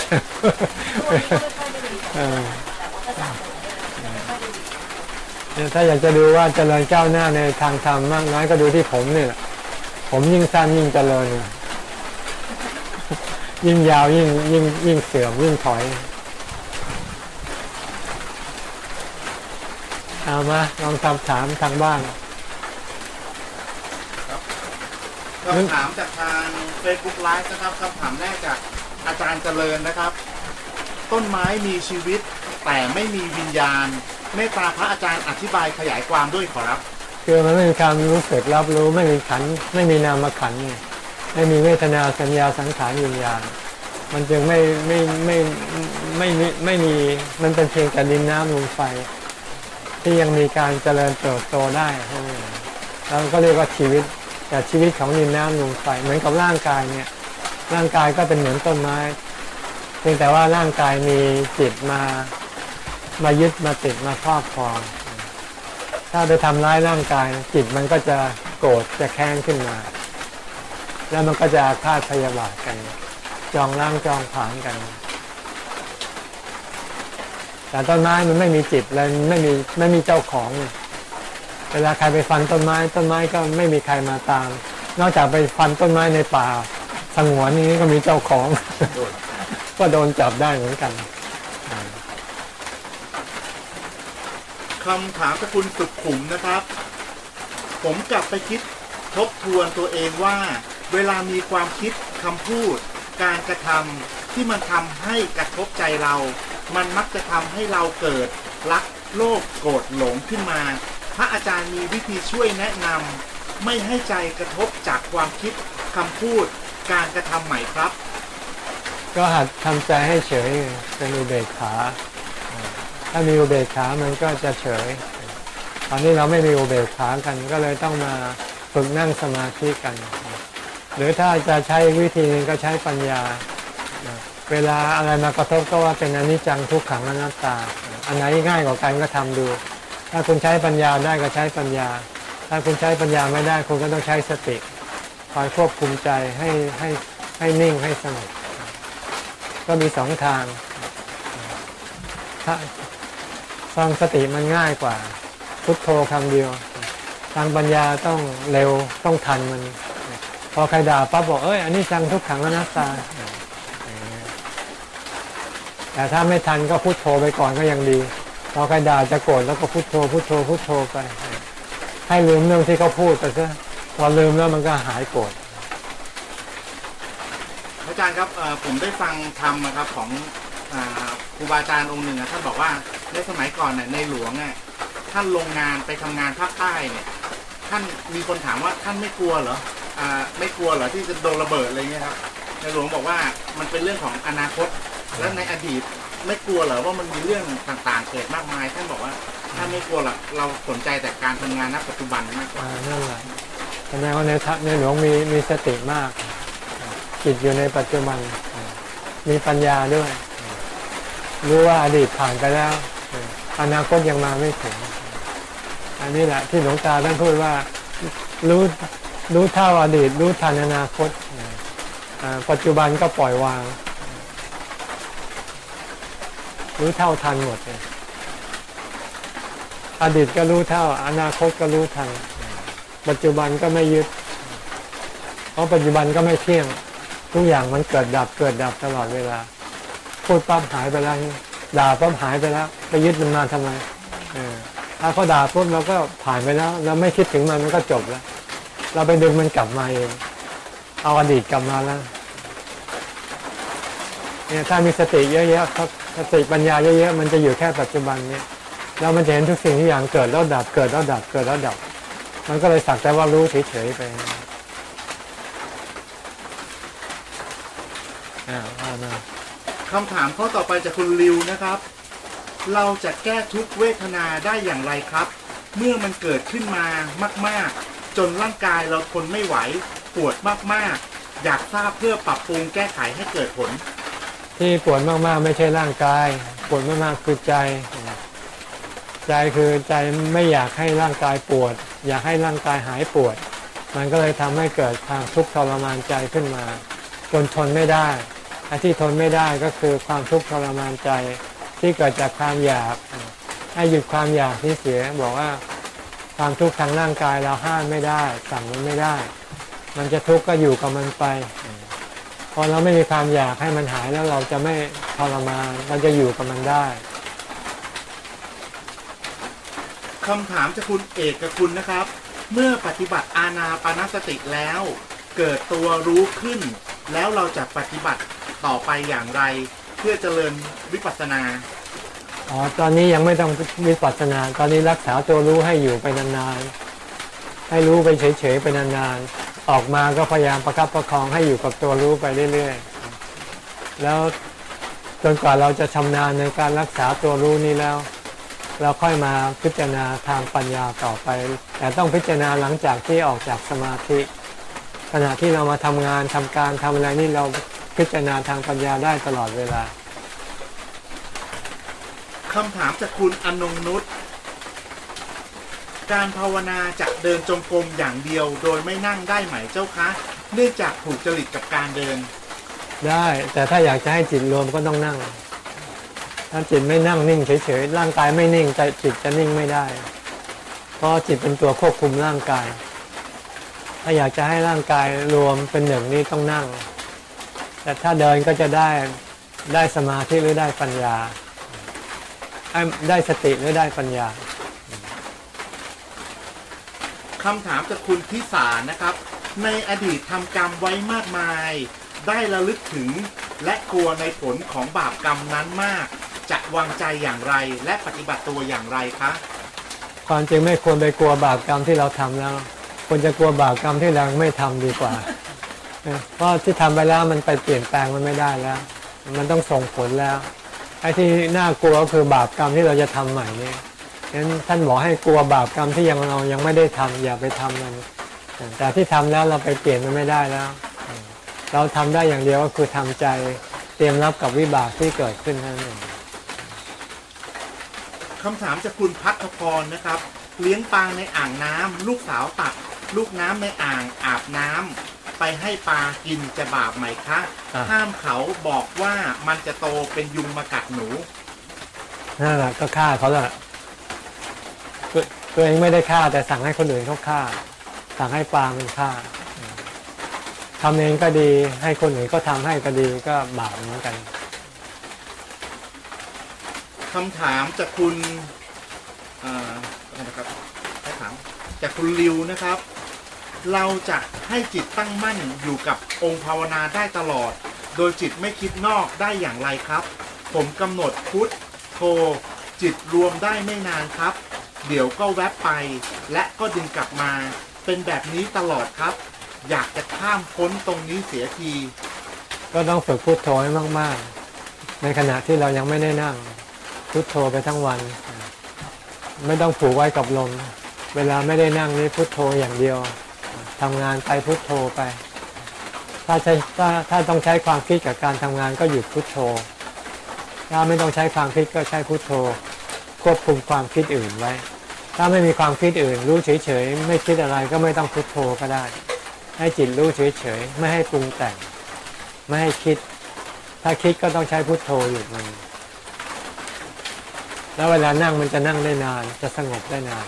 ถ้าอยากจะดูว่าเจริญก้าวหน้าในทางธรรมมากน้อยก็ดูที่ผมเนี่ยผมยิ่งสั้นยิ่งเจริญเนี่ยยิ่งยาวยิ่งยิ่งยิ่งเสื่อมยิ่งถอยเอามาลองคำถามทางบ้านคำถามจากทาง Facebook Live นะครับคำถามแรกจากอาจารย์เจริญนะครับ ต้นไม้มีชีวิตแต่ไม่มีวิญญาณ เมตตาพระอาจารย์อธิบายขยายความด้วยขอรับ คือมันไม่มีความรู้สึกรับรู้ไม่มีขันไม่มีนามขันไงไม่มีเวทนาสัญญาสังขารวิญญาณมันจึงไม่ไม่ไม่ไม่ไม่ไม่มีมันเป็นเพียงแต่ดินน้ำลมไฟ ที่ยังมีการเจริญเติบโตได้เท่านั้นแล้วก็เรียกว่าชีวิตแต่ชีวิตของดินน้ำลมไฟเหมือนกับร่างกายเนี่ย ร่างกายก็เป็นเหมือนต้นไม้เพียงแต่ว่าร่างกายมีจิตมา มายึดมาติดมาครอบครอง ถ้าไปทำร้ายร่างกาย จิตมันก็จะโกรธจะแค้นขึ้นมา แล้วมันก็จะอาฆาพยาบาทกัน จองร่างจองผานกัน แต่ต้นไม้มันไม่มีจิตเลยไม่มีไม่มีเจ้าของเนี่ยเวลาใครไปฟันต้นไม้ ต้นไม้ก็ไม่มีใครมาตาม นอกจากไปฟันต้นไม้ในป่าสงวนนี้ก็มีเจ้าของ ก็โดนจับได้เหมือนกัน คำถามจากคุณสุดขุมนะครับ ผมกลับไปคิดทบทวนตัวเองว่า เวลามีความคิดคำพูด การกระทำที่มันทำให้กระทบใจเรา มันมักจะทำให้เราเกิดรักโลภโกรธหลงขึ้นมา พระอาจารย์มีวิธีช่วยแนะนำไม่ให้ใจกระทบจากความคิดคำพูด การกระทำใหม่ครับ ก็หัดทำใจให้เฉยเป็นอุเบกขาามีอุเบกขามันก็จะเฉย ตอนนี้เราไม่มีอุเบกขากันก็เลยต้องมาฝึกนั่งสมาธิกัน หรือถ้าจะใช้วิธีหนึงก็ใช้ปัญญา เวลาอะไรมากระทบก็ว่าเป็นอนิจจังทุกขังอนัตตา อันไหนง่ายกว่ากันก็ทำดู ถ้าคุณใช้ปัญญาได้ก็ใช้ปัญญา ถ้าคุณใช้ปัญญาไม่ได้คุณก็ต้องใช้สติคอยควบคุมใจให้ให้ให้นิ่งให้สงบก็มีสองทางถ้า ฟังสติมันง่ายกว่า พุทโธคำเดียว ทางปัญญาต้องเร็วต้องทันมัน พอใครด่าปั๊บบอกเอ้ยอันนี้จังทุกขังอนัตตาแต่ถ้าไม่ทันก็พุทโธไปก่อนก็ยังดี พอใครด่าจะโกรธแล้วก็พุทโธพุทโธพุทโธไป ให้ลืมเรื่องที่เขาพูดไปซะพอลืมแล้วมันก็หายโกรธอาจารย์ครับผมได้ฟังธรรมนะครับของ อ่าครูบาอาจารย์องค์หนึ่งอะท่านบอกว่าในสมัยก่อนเนี่ยในหลวงท่านลงงานไปทำงานภาคใต้เนี่ย ท่านมีคนถามว่าท่านไม่กลัวเหรออ่าไม่กลัวเหรอที่จะโดนระเบิดอะไรเงี้ยครับในหลวงบอกว่ามันเป็นเรื่องของอนาคตและในอดีตไม่กลัวเหรอว่ามันมีเรื่องต่างๆเกิดมากมาย ท่านบอกว่าท่านไม่กลัวหรอกเราสนใจแต่การทำงานณปัจจุบันมากกว่านั่นแหละแสดงว่าในทะในหลวงมีมีสติมากจิตอยู่ในปัจจุบัน มีปัญญาด้วย รู้ว่าอดีตผ่านไปแล้ว อนาคตยังมาไม่ถึง อันนี้แหละที่หลวงตาท่านพูดว่ารู้รู้เท่าอดีต รู้ทันอนาคตปัจจุบันก็ปล่อยวาง รู้เท่าทันหมดเลยอดีตก็รู้เท่า อนาคตก็รู้ทัน ปัจจุบันก็ไม่ยึด เพราะปัจจุบันก็ไม่เที่ยง ทุกอย่างมันเกิดดับเกิดดับตลอดเวลา พูดปั๊บหายไปแล้วด่าปั๊บหายไปแล้วไปยึดมันมาทำไมเออถ้าเขาด่าปุ๊บเราก็ผ่านไปแล้วเราไม่คิดถึงมันมันก็จบแล้ว เราไปดึงมันกลับมาเองเอาอดีตกลับมาแล้วเนี่ยถ้ามีสติเยอะๆครับสติปัญญาเยอะๆมันจะอยู่แค่ปัจจุบันเนี่ยแล้วมันจะเห็นทุกสิ่งทุกอย่างเกิดแล้วดับเกิดแล้วดับเกิดแล้วดับ มันก็เลยสักแต่ว่ารู้เฉยๆไปอ่าว่ามา คำถามข้อต่อไปจากคุณริวนะครับ เราจะแก้ทุกเวทนาได้อย่างไรครับ เมื่อมันเกิดขึ้นมามาก ๆ จนร่างกายเราทนไม่ไหวปวดมาก ๆ อยากทราบเพื่อปรับปรุงแก้ไขให้เกิดผล ที่ปวดมากๆ ไม่ใช่ร่างกาย ปวดมากๆคือใจ ใจคือใจไม่อยากให้ร่างกายปวด อยากให้ร่างกายหายปวด มันก็เลยทำให้เกิดความทุกข์ทรมานใจขึ้นมาจนทนไม่ได้ ไอ้ที่ทนไม่ได้ก็คือความทุกข์ทรมานใจที่เกิดจากความอยาก ให้หยุดความอยากที่เสียบอกว่าความทุกข์ทางร่างกายเราห้ามไม่ได้สั่งมันไม่ได้ มันจะทุกข์ก็อยู่กับมันไป พอเราไม่มีความอยากให้มันหายแล้วเราจะไม่ทรมานเราจะอยู่กับมันได้คำถามจากคุณเอกกับคุณนะครับ เมื่อปฏิบัติอาณาปานสติแล้ว เกิดตัวรู้ขึ้น แล้วเราจะปฏิบัติ ต่อไปอย่างไร เพื่อเจริญวิปัสสนาอ๋อตอนนี้ยังไม่ต้องวิปัสสนา ตอนนี้รักษาตัวรู้ให้อยู่ไปนานๆ ให้รู้ไปเฉยๆไปนานๆ ออกมาก็พยายามประคับประคองให้อยู่กับตัวรู้ไปเรื่อยๆ แล้วจนกว่าเราจะชำนาญในการรักษาตัวรู้นี้แล้ว เราค่อยมาพิจารณาทางปัญญาต่อไป แต่ต้องพิจารณาหลังจากที่ออกจากสมาธิ ขณะที่เรามาทำงานทำการทำอะไรนี่เรา พิจารณาทางปัญญาได้ตลอดเวลาคำถามจากคุณอนงนุชการภาวนาจะเดินจงกรมอย่างเดียว โดยไม่นั่งได้ไหมเจ้าคะ เนื่องจากถูกจริตกับการเดิน ได้ แต่ถ้าอยากจะให้จิตรวมก็ต้องนั่ง ถ้าจิตไม่นั่งนิ่งเฉยๆร่างกายไม่นิ่งใจจิตจะนิ่งไม่ได้ เพราะจิตเป็นตัวควบคุมร่างกาย ถ้าอยากจะให้ร่างกายรวมเป็นหนึ่งนี่ต้องนั่ง แต่ถ้าเดินก็จะได้ได้สมาธิหรือได้ปัญญาเอ้ยได้สติหรือได้ปัญญาคำถามจากคุณพิสารนะครับ ในอดีตทำกรรมไว้มากมาย ได้ระลึกถึงและกลัวในผลของบาปกรรมนั้นมาก จะวางใจอย่างไรและปฏิบัติตัวอย่างไรคะความจริงไม่ควรไปกลัวบาปกรรมที่เราทำแล้วควรจะกลัวบาปกรรมที่เราไม่ทำดีกว่า เพราะที่ทำไปแล้วมันไปเปลี่ยนแปลงมันไม่ได้แล้ว มันต้องส่งผลแล้วไอ้ที่น่ากลัวก็คือบาปกรรมที่เราจะทำใหม่นี่งั้นท่านบอกให้กลัวบาปกรรมที่ยังเรายังไม่ได้ทำอย่าไปทำมัน แต่ที่ทำแล้วเราไปเปลี่ยนมันไม่ได้แล้ว เราทำได้อย่างเดียวก็คือทำใจเตรียมรับกับวิบากที่เกิดขึ้นเท่านั้นเองคำถามจากคุณพัฒพรนะครับ เลี้ยงปลาในอ่างน้ำลูกสาวตัก ลูกน้ำในอ่างอาบน้ำ ไปให้ปลากินจะบาปไหมคะอะ ห้ามเขาบอกว่ามันจะโตเป็นยุงมากัดหนู นั่นแหละก็ฆ่าเขาแล้วล่ะตัวตัวเองไม่ได้ฆ่าแต่สั่งให้คนอื่นเขาฆ่า สั่งให้ปลามันฆ่าทำเองก็ดีให้คนอื่นก็ทำให้ก็ดีก็บาปเหมือนกัน คำถามจากคุณอ่าอะไรนะครับให้ถามจากคุณริวนะครับ เราจะให้จิตตั้งมั่นอยู่กับองค์ภาวนาได้ตลอด โดยจิตไม่คิดนอกได้อย่างไรครับ ผมกำหนดพุทธโทจิตรวมได้ไม่นานครับ เดี๋ยวก็แวบไป และก็ดึงกลับมา เป็นแบบนี้ตลอดครับ อยากจะข้ามพ้นตรงนี้เสียที ก็ต้องฝึกพุทโธให้มาก ๆ ในขณะที่เรายังไม่ได้นั่งพุทโธไปทั้งวัน ไม่ต้องผูกไว้กับลม เวลาไม่ได้นั่งนี่พุทโธอย่างเดียว ทำงานไปพุโทโธไป ถ้าใช้ถ้าถ้าต้องใช้ความคิดกับการทำงานก็หยุดพุโทโธ ถ้าไม่ต้องใช้ความคิดก็ใช้พุโทโธ ควบคุมความคิดอื่นไว้ ถ้าไม่มีความคิดอื่น รู้เฉยๆ ไม่คิดอะไรก็ไม่ต้องพุโทโธก็ได้ ให้จิตรู้เฉยๆ ไม่ให้ปรุงแต่ง ไม่ให้คิด ถ้าคิดก็ต้องใช้พุทโธหยุดมันแล้วเวลานั่งมันจะนั่งได้นาน จะสงบได้นาน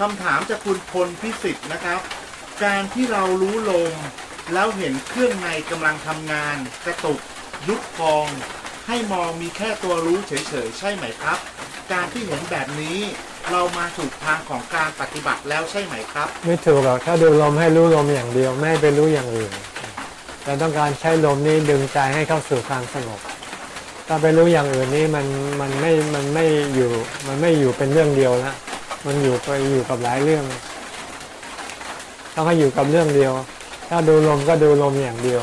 คำถามจากคุณพลพิสิทธิ์นะครับ การที่เรารู้ลม แล้วเห็นเครื่องในกำลังทำงาน กระตุก ยุบพอง ให้มองมีแค่ตัวรู้เฉยๆ ใช่ไหมครับ การที่เห็นแบบนี้ เรามาถูกทางของการปฏิบัติแล้วใช่ไหมครับ ไม่ถูกหรอกถ้าดูลมให้รู้ลมอย่างเดียว ไม่ไปรู้อย่างอื่นเราต้องการใช้ลมนี้ดึงใจให้เข้าสู่ความสงบถ้าไปรู้อย่างอื่นนี้มันมันไม่มันไม่อยู่มันไม่อยู่เป็นเรื่องเดียวแล้ว มันอยู่ไปอยู่กับหลายเรื่อง ต้องให้อยู่กับเรื่องเดียว ถ้าดูลมก็ดูลมอย่างเดียว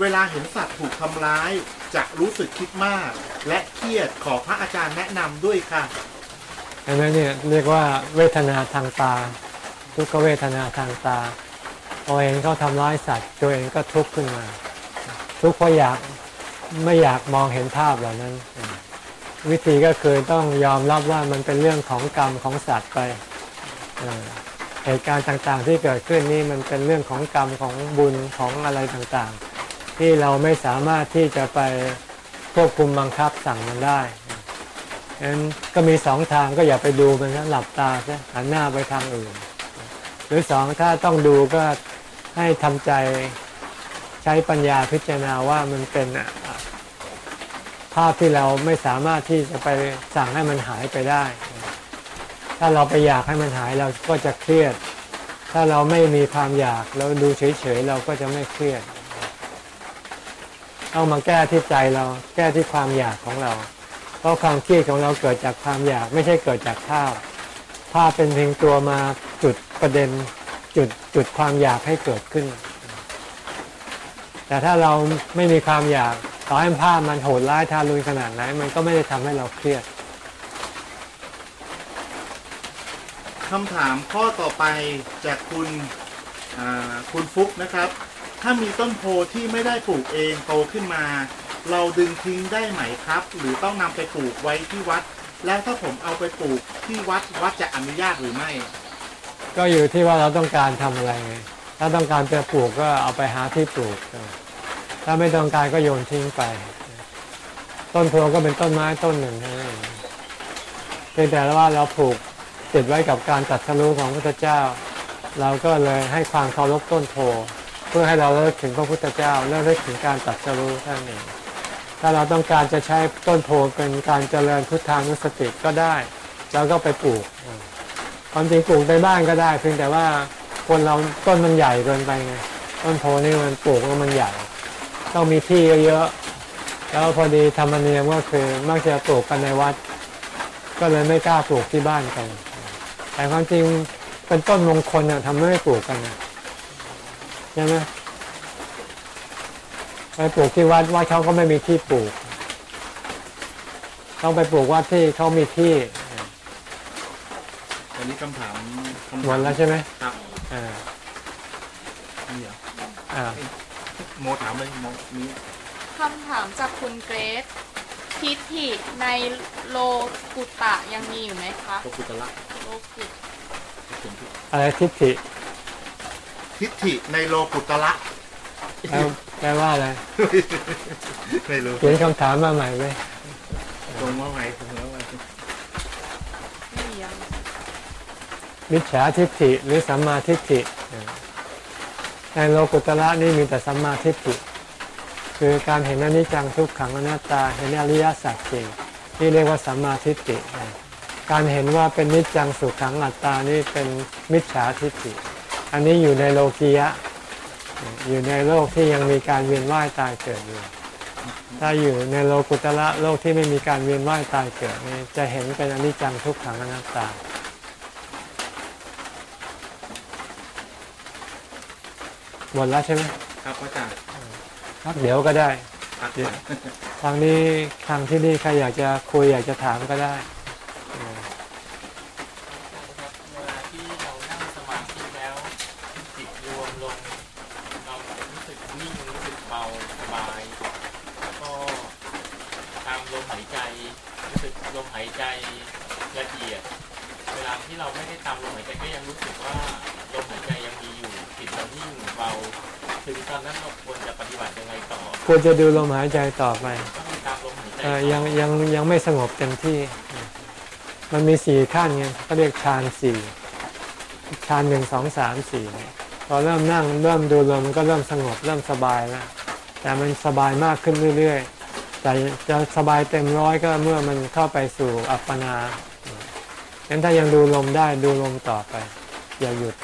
เวลาเห็นสัตว์ถูกทำร้าย จะรู้สึกคิดมาก และเครียดขอพระอาจารย์แนะนำด้วยค่ะเห็นไหมเนี่ยเรียกว่าเวทนาทางตา ทุกขเวทนาทางตาพอเห็นเขาทำร้ายสัตว์ ตัวเองก็ทุกข์ขึ้นมา ทุกข์เพราะอยากไม่อยากมองเห็นภาพเหล่านั้น วิธีก็คือต้องยอมรับว่ามันเป็นเรื่องของกรรมของสัตว์ไปเหตุการณ์ต่างๆ ที่เกิดขึ้นนี่มันเป็นเรื่องของกรรมของบุญของอะไรต่างๆ ที่เราไม่สามารถที่จะไปควบคุมบังคับสั่งมันได้ฉะนั้นก็มีสองทางก็อย่าไปดูมันนะหลับตาซะหันหน้าไปทางอื่น หรือสองถ้าต้องดูก็ให้ทำใจใช้ปัญญาพิจารณาว่ามันเป็นอะ ภาพที่เราไม่สามารถที่จะไปสั่งให้มันหายไปได้ ถ้าเราไปอยากให้มันหายเราก็จะเครียด ถ้าเราไม่มีความอยากเราดูเฉยๆเราก็จะไม่เครียดต้องมาแก้ที่ใจเราแก้ที่ความอยากของเรา เพราะความเครียดของเราเกิดจากความอยากไม่ใช่เกิดจากภาพภาพเป็นเพียงตัวมาจุดประเด็นจุดจุดความอยากให้เกิดขึ้น แต่ถ้าเราไม่มีความอยาก ต่อให้ภาพมันโหดร้ายทารุณขนาดไหน มันก็ไม่ได้ทำให้เราเครียดคำถามข้อต่อไปจากคุณอ่าคุณฟุกนะครับ ถ้ามีต้นโพที่ไม่ได้ปลูกเองโตขึ้นมา เราดึงทิ้งได้ไหมครับ หรือต้องนำไปปลูกไว้ที่วัด แล้วถ้าผมเอาไปปลูกที่วัดวัดจะอนุญาตหรือไม่ ก็อยู่ที่ว่าเราต้องการทำอะไรไงถ้าต้องการจะปลูกก็เอาไปหาที่ปลูก ถ้าไม่ต้องการก็โยนทิ้งไป ต้นโพก็เป็นต้นไม้ต้นหนึ่งเท่นเองเพียงแต่ว่าเราผูกติดไว้กับการตัดสรู้ของพระพุทธเจ้า เราก็เลยให้ความเคารพต้นโพเพื่อให้เราเลิกถึงพระพุทธเจ้าเลิกถึงการตัดสรู้ท่านั้นเองถ้าเราต้องการจะใช้ต้นโพเป็นการเจริญพุทธานุสติก็ได้เราก็ไปปลูกความจริงปลูกในบ้านก็ได้ เพียงแต่ว่าคนเราต้นมันใหญ่เกินไปไงต้นโพนี่มันปลูกแล้วมันใหญ่ ต้องมีที่เยอะๆ แล้วพอดีธรรมเนียมก็คือมักจะปลูกกันในวัด ก็เลยไม่กล้าปลูกที่บ้านกัน แต่ความจริงเป็นต้นมงคลน่ะทำไมไม่ปลูกกันน่ะใช่ไหมไปปลูกที่วัดวัดเขาก็ไม่มีที่ปลูก ต้องไปปลูกวัดที่เขามีที่อันนี้คำถามคำถามหมดแล้วใช่ไหมครับอ่านี่เหรออ่า โมถามเลยโมมีคำถามจากคุณเกรซทิฏฐิในโลกุตะยังมีอยู่ไหมคะพระพุทธละโลกุตอะไรทิฏฐิทิฏฐิในโลกุตละแปลแปลว่าอะไรไม่รู้เขียนคำถามมาใหม่ไหมตรงว่าไงตรงว่าไงไม่มีอะมิจฉาทิฏฐิหรือสัมมาทิฏฐิ ในโลกุตระนี่มีแต่สัมมาทิฏฐิคือการเห็นอนิจจังทุกขังอนัตตาเห็นอริยสัจจริงนี่เรียกว่าสัมมาทิฏฐิการเห็นว่าเป็นนิจจังสุขขังอัตตานี่เป็นมิจฉาทิฏฐิอันนี้อยู่ในโลกียะ อยู่ในโลกที่ยังมีการเวียนว่ายตายเกิดอยู่ถ้าอยู่ในโลกุตระโลกที่ไม่มีการเวียนว่ายตายเกิดนี่จะเห็นเป็นอนิจจังทุกขังอนัตตา หมดแล้วใช่ไหมครับอาจารย์ครับเดี๋ยวก็ได้ครับทางนี้ทางที่นี่ใครอยากจะคุยอยากจะถามก็ได้เออ ครับเวลาที่เรานั่งสมาธิแล้วจิตรวมลงเรารู้สึกนิ่งรู้สึกเบาสบายแล้วก็ตามลมหายใจรู้สึกลมหายใจละเอียด เวลาที่เราไม่ได้ตามลมหายใจก็ยังรู้สึกว่าลมหายใจยังมีอยู่จิตเรานิ่งเบา ถึงตอนนั้นเราควรจะปฏิบัติยังไงต่อ ควรจะดูลมหายใจต่อไปต้องตามลมหายใจเอ่อยังยังยังไม่สงบเต็มที่ มันมีสี่ขั้นไงเขาเรียกฌานสี่ฌานหนึ่งสองสามสี่เนี่ยพอเริ่มนั่งเริ่มดูลมมันก็เริ่มสงบเริ่มสบายแล้วแต่มันสบายมากขึ้นเรื่อยๆแต่จะสบายเต็มร้อยก็เมื่อมันเข้าไปสู่อัปปนางั้นถ้ายังดูลมได้ดูลมต่อไป อย่าหยุด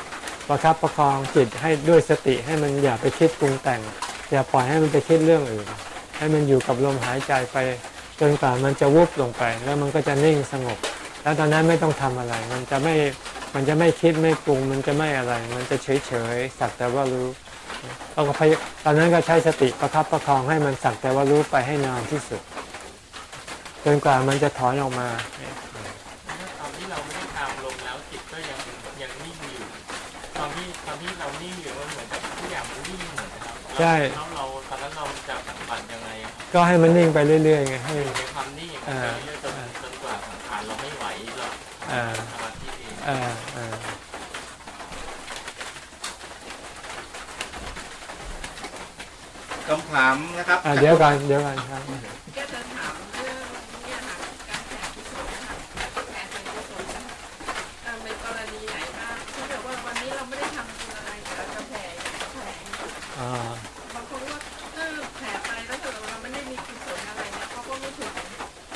ประคับประคองจิตให้ด้วยสติให้มันอย่าไปคิดปรุงแต่ง อย่าปล่อยให้มันไปคิดเรื่องอื่น ให้มันอยู่กับลมหายใจไปจนกว่ามันจะวุบลงไป แล้วมันก็จะนิ่งสงบ แล้วตอนนั้นไม่ต้องทำอะไร มันจะไม่มันจะไม่คิดไม่ปรุง มันจะไม่อะไร มันจะเฉยเฉยสักแต่ว่ารู้เราก็พยตอนนั้นก็ใช้สติประคับประคองให้มันสักแต่ว่ารู้ไปให้นานที่สุด จนกว่ามันจะถอนออกมา ใช่ แล้วเราตอนนั้นเราจะปฏิบัติยังไงอะก็ให้มันนิ่งไปเรื่อยๆไงให้ อยู่ในความนิ่งอย่างนั้นไปเรื่อยๆจนจนกว่าสังขารเราไม่ไหวเราอ่า สมาธิเองอ่าอ่าคำถามนะครับอ่าเดี๋ยวกันเดี๋ยวกันครับ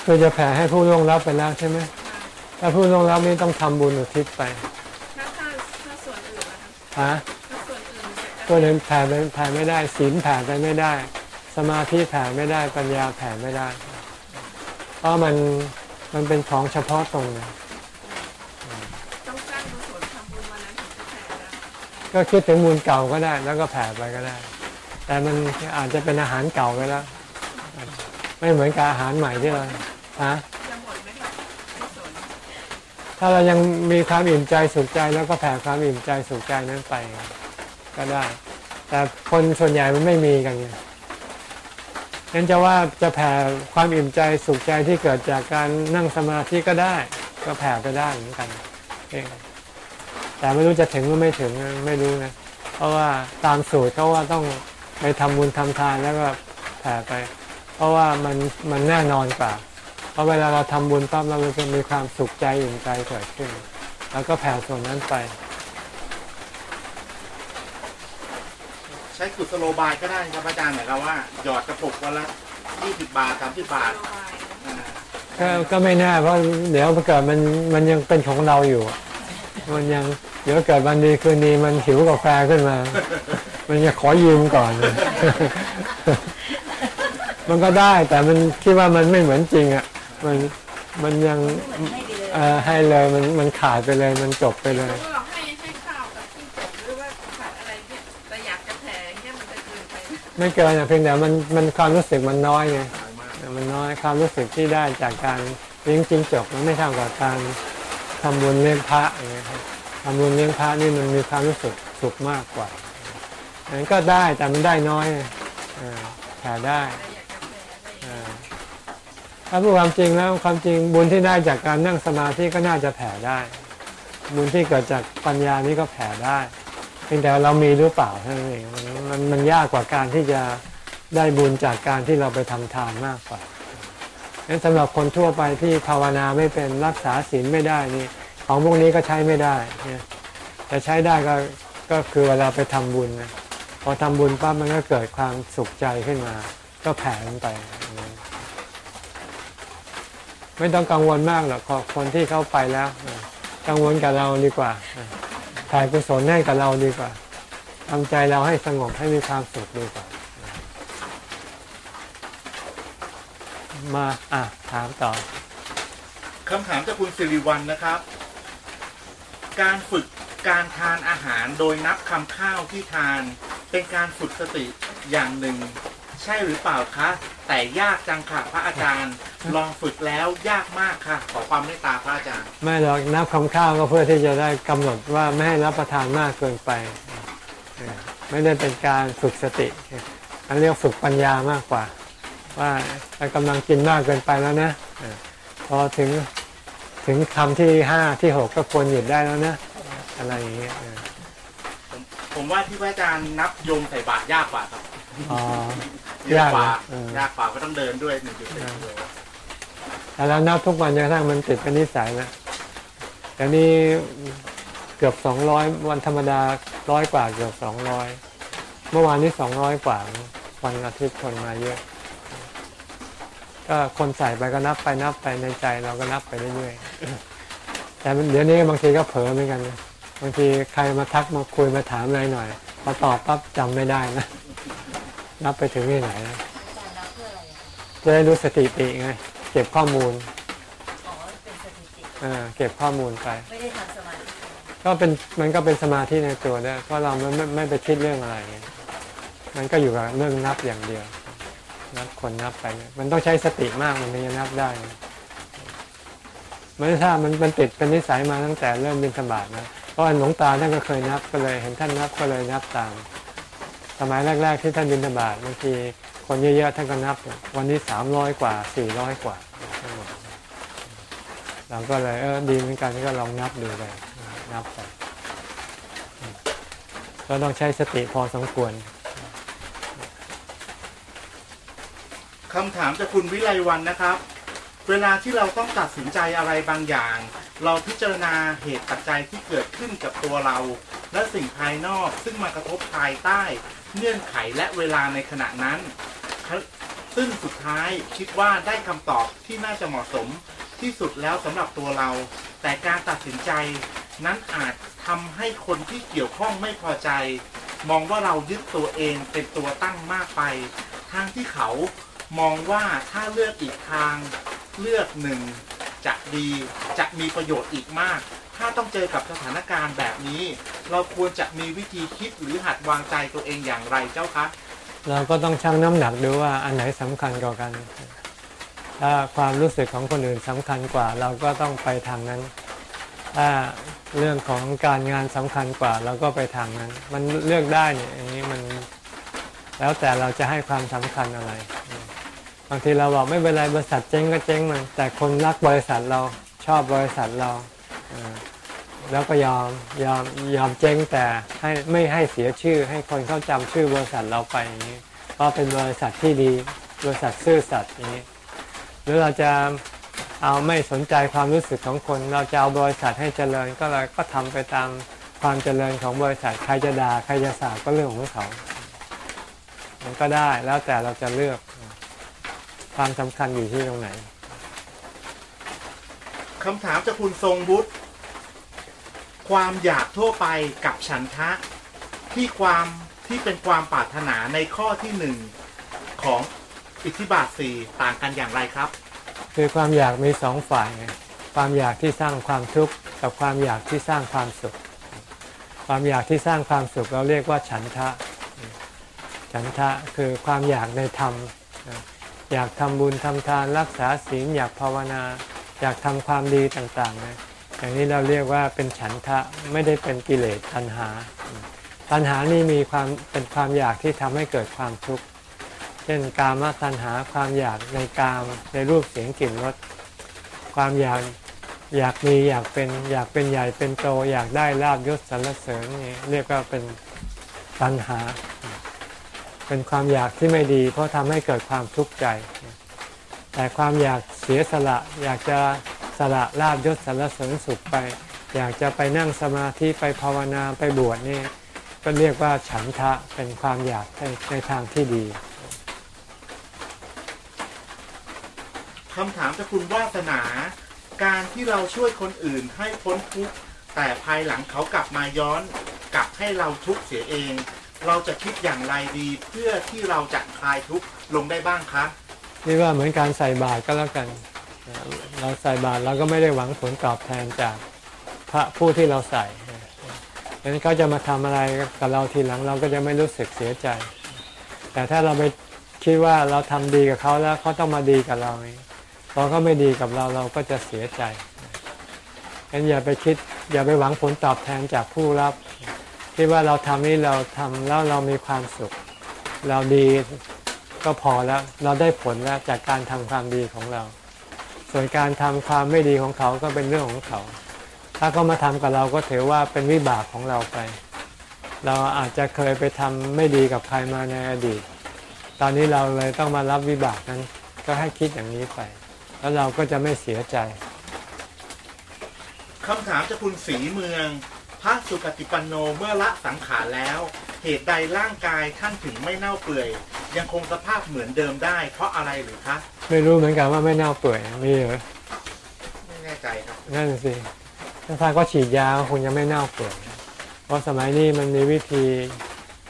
คือจะแผ่ให้ผู้ล่วงลับไปแล้วใช่ไหมมาถ้าผู้ล่วงลับนี่ต้องทำบุญอุทิศไปถ้าถ้าถ้าส่วนอื่นนะคะฮะถ้าส่วนอื่นจะตัวนั้นแผ่ไปแผ่ไม่ได้ศีลแผ่ไปไม่ได้ สมาธิแผ่ไม่ได้ปัญญาแผ่ไม่ได้ เพราะมันมันเป็นของเฉพาะตรงนะต้องสร้างกุศลทำบุญวันนั้นถึงจะแผ่ได้ก็คิดถึงมูลเก่าก็ได้ แล้วก็แผ่ไปก็ได้ แต่มันอาจจะเป็นอาหารเก่าไปแล้ว ไม่เหมือนกับอาหารใหม่ที่เราฮะถ้าเรายังมีความอิ่มใจสุขใจแล้วก็แผ่ความอิ่มใจสุขใจนั้นไป ก็ได้ แต่คนส่วนใหญ่มันไม่มีกันไงงั้นจะว่าจะแผ่ความอิ่มใจสุขใจที่เกิดจากการนั่งสมาธิก็ได้ ก็แผ่ไปได้เหมือนกันเองแต่ไม่รู้จะถึงหรือไม่ถึงไม่รู้นะ เพราะว่าตามสูตรเขาว่าต้องไปทำบุญทำทานแล้วก็แผ่ไป เพราะว่ามันมันแน่นอนกว่าเพราะเวลาเราทำบุญปั๊บเราจะมีความสุขใจอิ่มใจเกิดขึ้น แล้วก็แผ่ส่วนนั้นไป ใช้กุศโลบายก็ได้ครับอาจารย์หมายความว่าหยอดกระปุกวันละยี่สิบบาทสามสิบบาทอ่าก็ก็ไม่แน่เพราะเดี๋ยวเกิดมันมันยังเป็นของเราอยู่อะมันยังเดี๋ยวเกิดวันดีคืนดีมันหิวกาแฟขึ้นมา มันจะขอยืมก่อน มันก็ได้ แต่มันคิดว่ามันไม่เหมือนจริงอะ มันมันยังเหมือนให้ไปเลยเอ่อให้เลยมันมันขาดไปเลยมันจบไปเลยถ้าเราให้ให้ข้าวกับที่จบหรือว่าผัดอะไรเนี่ยแต่อยากจะแผ่อย่างเนี่ยมันจะเกินไปไหมไม่เกินอะเพียงแต่มันมันความรู้สึกมันน้อยไงน้อยมากมันน้อยความรู้สึกที่ได้จากการเลี้ยงจิ้งจกมันไม่เท่ากับการทำบุญเลี้ยงพระอย่างเงี้ยครับทำบุญเลี้ยงพระนี่มันมีความรู้สึกสุขมากกว่าอันนั้นก็ได้แต่มันได้น้อยไงเออแผ่ได้ ถ้าพูดความจริงแล้วความจริงบุญที่ได้จากการนั่งสมาธิก็น่าจะแผ่ได้ บุญที่เกิดจากปัญญานี้ก็แผ่ได้เพียงแต่เรามีหรือเปล่าเท่านั้นเองมันมันยากกว่าการที่จะได้บุญจากการที่เราไปทำทานมากกว่างั้นสำหรับคนทั่วไปที่ภาวนาไม่เป็นรักษาศีลไม่ได้นี่ของพวกนี้ก็ใช้ไม่ได้เนี่ยแต่ใช้ได้ก็ก็คือเวลาไปทำบุญนะพอทำบุญปั๊บมันก็เกิดความสุขใจขึ้นมา ก็แผ่ลงไป ไม่ต้องกังวลมากหรอกคนที่เข้าไปแล้ว กังวลกับเราดีกว่าถ่ายกุศลให้กับเราดีกว่าทำใจเราให้สงบให้มีความสุขดีกว่า มาอะถามต่อคำถามจากคุณสิริวัลนะครับ การฝึกการทานอาหารโดยนับคำข้าวที่ทาน เป็นการฝึกสติอย่างหนึ่ง ใช่หรือเปล่าคะ แต่ยากจังค่ะพระอาจารย์ ลองฝึกแล้วยากมากค่ะ ขอความเมตตาพระอาจารย์ ไม่หรอกนับคำข้าวก็เพื่อที่จะได้กำหนดว่าไม่ให้รับประทานมากเกินไปเออไม่ได้เป็นการฝึกสติอันเรียกฝึกปัญญามากกว่า ว่าเรากำลังกินมากเกินไปแล้วนะเออพอถึงถึงคำที่ห้าที่หกก็ควรหยุดได้แล้วนะ อะไรอย่างเงี้ยเออผมผมว่าที่พระอาจารย์นับโยมใส่บาตรยากกว่าครับ อ๋อเยอะกว่ายากนะเออ ยากกว่าก็ต้องเดินด้วยหนึ่งจุดสี่กิโลแต่เรานับทุกวันจนกระทั่งมันติดเป็นนิสัยแล้วแต่นี่เกือบสองร้อยวันธรรมดาร้อยกว่าเกือบสองร้อยเมื่อวานนี้สองร้อยกว่า วันอาทิตย์คนมาเยอะ ก็คนใส่ไปก็นับไปนับไปในใจเราก็นับไปเรื่อยๆ แต่มันเดี๋ยวนี้บางทีก็เผลอเหมือนกันนะบางทีใครมาทักมาคุยมาถามอะไรหน่อยพอตอบปั๊บจำไม่ได้นะ นับไปถึงที่ไหนนะอาจารย์นับเพื่ออะไรอะจะได้รู้สถิติไง เก็บข้อมูลอ๋อเป็นสถิติเออเก็บข้อมูลไป ไม่ได้ทำสมาธิก็เป็นมันก็เป็นสมาธิในตัวด้วยเพราะเราไม่ไม่ไม่ไปคิดเรื่องอะไรไงมันก็อยู่กับเรื่องนับอย่างเดียว นับคนนับไปเนี่ยมันต้องใช้สติมากมันถึงจะนับได้นะมันถ้ามันมันติดเป็นนิสัยมาตั้งแต่เริ่มบินสบาทนะ เพราะว่าหลวงตาท่านก็เคยนับก็เลย เห็นท่านนับก็เลยนับตาม สมัยแรก ๆ ที่ท่านบินธบาตบางทีคนเยอะๆท่านก็นับ วันนี้สามร้อยกว่าสี่ร้อยกว่าทั้งหมดเราก็เลยเออดีเหมือนกันก็ลองนับดูเลยนับไปก็ต้องใช้สติพอสมควรคำถามจากคุณวิไลวันนะครับ เวลาที่เราต้องตัดสินใจอะไรบางอย่าง เราพิจารณาเหตุปัจจัยที่เกิดขึ้นกับตัวเรา และสิ่งภายนอกซึ่งมากระทบภายใต้ เงื่อนไขและเวลาในขณะนั้น ซึ่งสุดท้ายคิดว่าได้คำตอบที่น่าจะเหมาะสมที่สุดแล้วสำหรับตัวเรา แต่การตัดสินใจนั้นอาจทำให้คนที่เกี่ยวข้องไม่พอใจ มองว่าเรายึดตัวเองเป็นตัวตั้งมากไปทางที่เขามองว่าถ้าเลือกอีกทางเลือกหนึ่งจะดีจะมีประโยชน์อีกมาก ถ้าต้องเจอกับสถานการณ์แบบนี้ เราควรจะมีวิธีคิดหรือหัดวางใจตัวเองอย่างไรเจ้าคะเราก็ต้องชั่งน้ำหนักดูว่าอันไหนสำคัญกว่ากัน ถ้าความรู้สึกของคนอื่นสำคัญกว่า เราก็ต้องไปทางนั้น ถ้าเรื่องของการงานสำคัญกว่า เราก็ไปทางนั้น มันเลือกได้เนี่ยอย่างนี้มันแล้วแต่เราจะให้ความสำคัญอะไร บางทีเราบอกไม่เป็นไรบริษัทเจ๊งก็เจ๊งมันแต่คนรักบริษัทเราชอบบริษัทเรา แล้วก็ยอมยอมยอมเจ๊งแต่ให้ไม่ให้เสียชื่อ ให้คนเขาจำชื่อบริษัทเราไปอย่างนี้เพราะเป็นบริษัทที่ดีบริษัทซื่อสัตย์อย่างนี้ หรือเราจะเอาไม่สนใจความรู้สึกของคน เราจะเอาบริษัทให้เจริญก็เลยก็ทำไปตามความเจริญของบริษัทใครจะด่าใครจะสาบก็เรื่องของเขามันก็ได้แล้วแต่เราจะเลือกความสำคัญอยู่ที่ตรงไหนคำถามจากคุณทรงบุตร ความอยากทั่วไปกับฉันทะที่ความที่เป็นความปรารถนาในข้อที่หนึ่งของอิทธิบาทสี่ต่างกันอย่างไรครับ คือความอยากมีสองฝ่ายไงความอยากที่สร้างความทุกข์กับความอยากที่สร้างความสุข ความอยากที่สร้างความสุขเราเรียกว่าฉันทะ ฉันทะคือความอยากในธรรม อยากทำบุญทำทานรักษาศีลอยากภาวนา อยากทำความดีต่างๆนะ อย่างนี้เราเรียกว่าเป็นฉันทะไม่ได้เป็นกิเลสตัณหา ตัณหานี่มีความเป็นความอยากที่ทำให้เกิดความทุกข์ เช่นกามตัณหาความอยากในกามในรูปเสียงกลิ่นรส ความอยากอยากมีอยากเป็นอยากเป็นใหญ่เป็นโตอยากได้ลาบยศสรรเสริญนี่เรียกว่าเป็นตัณหา เป็นความอยากที่ไม่ดี เพราะทำให้เกิดความทุกข์ใจ แต่ความอยากเสียสละอยากจะ สละลาบยศสรรเสริญสุขไป อยากจะไปนั่งสมาธิไปภาวนาไปบวชนี่ก็เรียกว่าฉันทะเป็นความอยากในในทางที่ดีคำถามจากคุณวาสนา การที่เราช่วยคนอื่นให้พ้นทุกข์แต่ภายหลังเขากลับมาย้อนกลับให้เราทุกข์เสียเอง เราจะคิดอย่างไรดีเพื่อที่เราจะคลายทุกข์ลงได้บ้างคะนี่ว่าเหมือนการใส่บาตรก็แล้วกัน เราใส่บาตรเราก็ไม่ได้หวังผลตอบแทนจากพระผู้ที่เราใส่ดังนั้นเขาจะมาทำอะไรกับเราทีหลังเราก็จะไม่รู้สึกเสียใจ แต่ถ้าเราไปคิดว่าเราทำดีกับเขาแล้วเขาต้องมาดีกับเราเองพอเขาไม่ดีกับเราเราก็จะเสียใจงั้นอย่าไปคิดอย่าไปหวังผลตอบแทนจากผู้รับ คิดว่าเราทำนี่เราทำแล้วเรามีความสุข เราดีก็พอแล้วเราได้ผลแล้วจากการทำความดีของเรา ส่วนการทำความไม่ดีของเขาก็เป็นเรื่องของเขา ถ้าเขามาทำกับเราก็ถือว่าเป็นวิบากของเราไป เราอาจจะเคยไปทำไม่ดีกับใครมาในอดีต ตอนนี้เราเลยต้องมารับวิบากนั้นก็ให้คิดอย่างนี้ไป แล้วเราก็จะไม่เสียใจคำถามจากคุณสีเมือง พระสุปฏิปันโนเมื่อละสังขารแล้ว เหตุใดร่างกายท่านถึงไม่เน่าเปื่อย ยังคงสภาพเหมือนเดิมได้ เพราะอะไรหรือคะไม่รู้เหมือนกันว่าไม่เน่าเปื่อยมีเหรอไม่แน่ใจครับนั่นสิถ้าทางก็ฉีดยาคงจะไม่เน่าเปื่อยเพราะสมัยนี้มันมีวิธี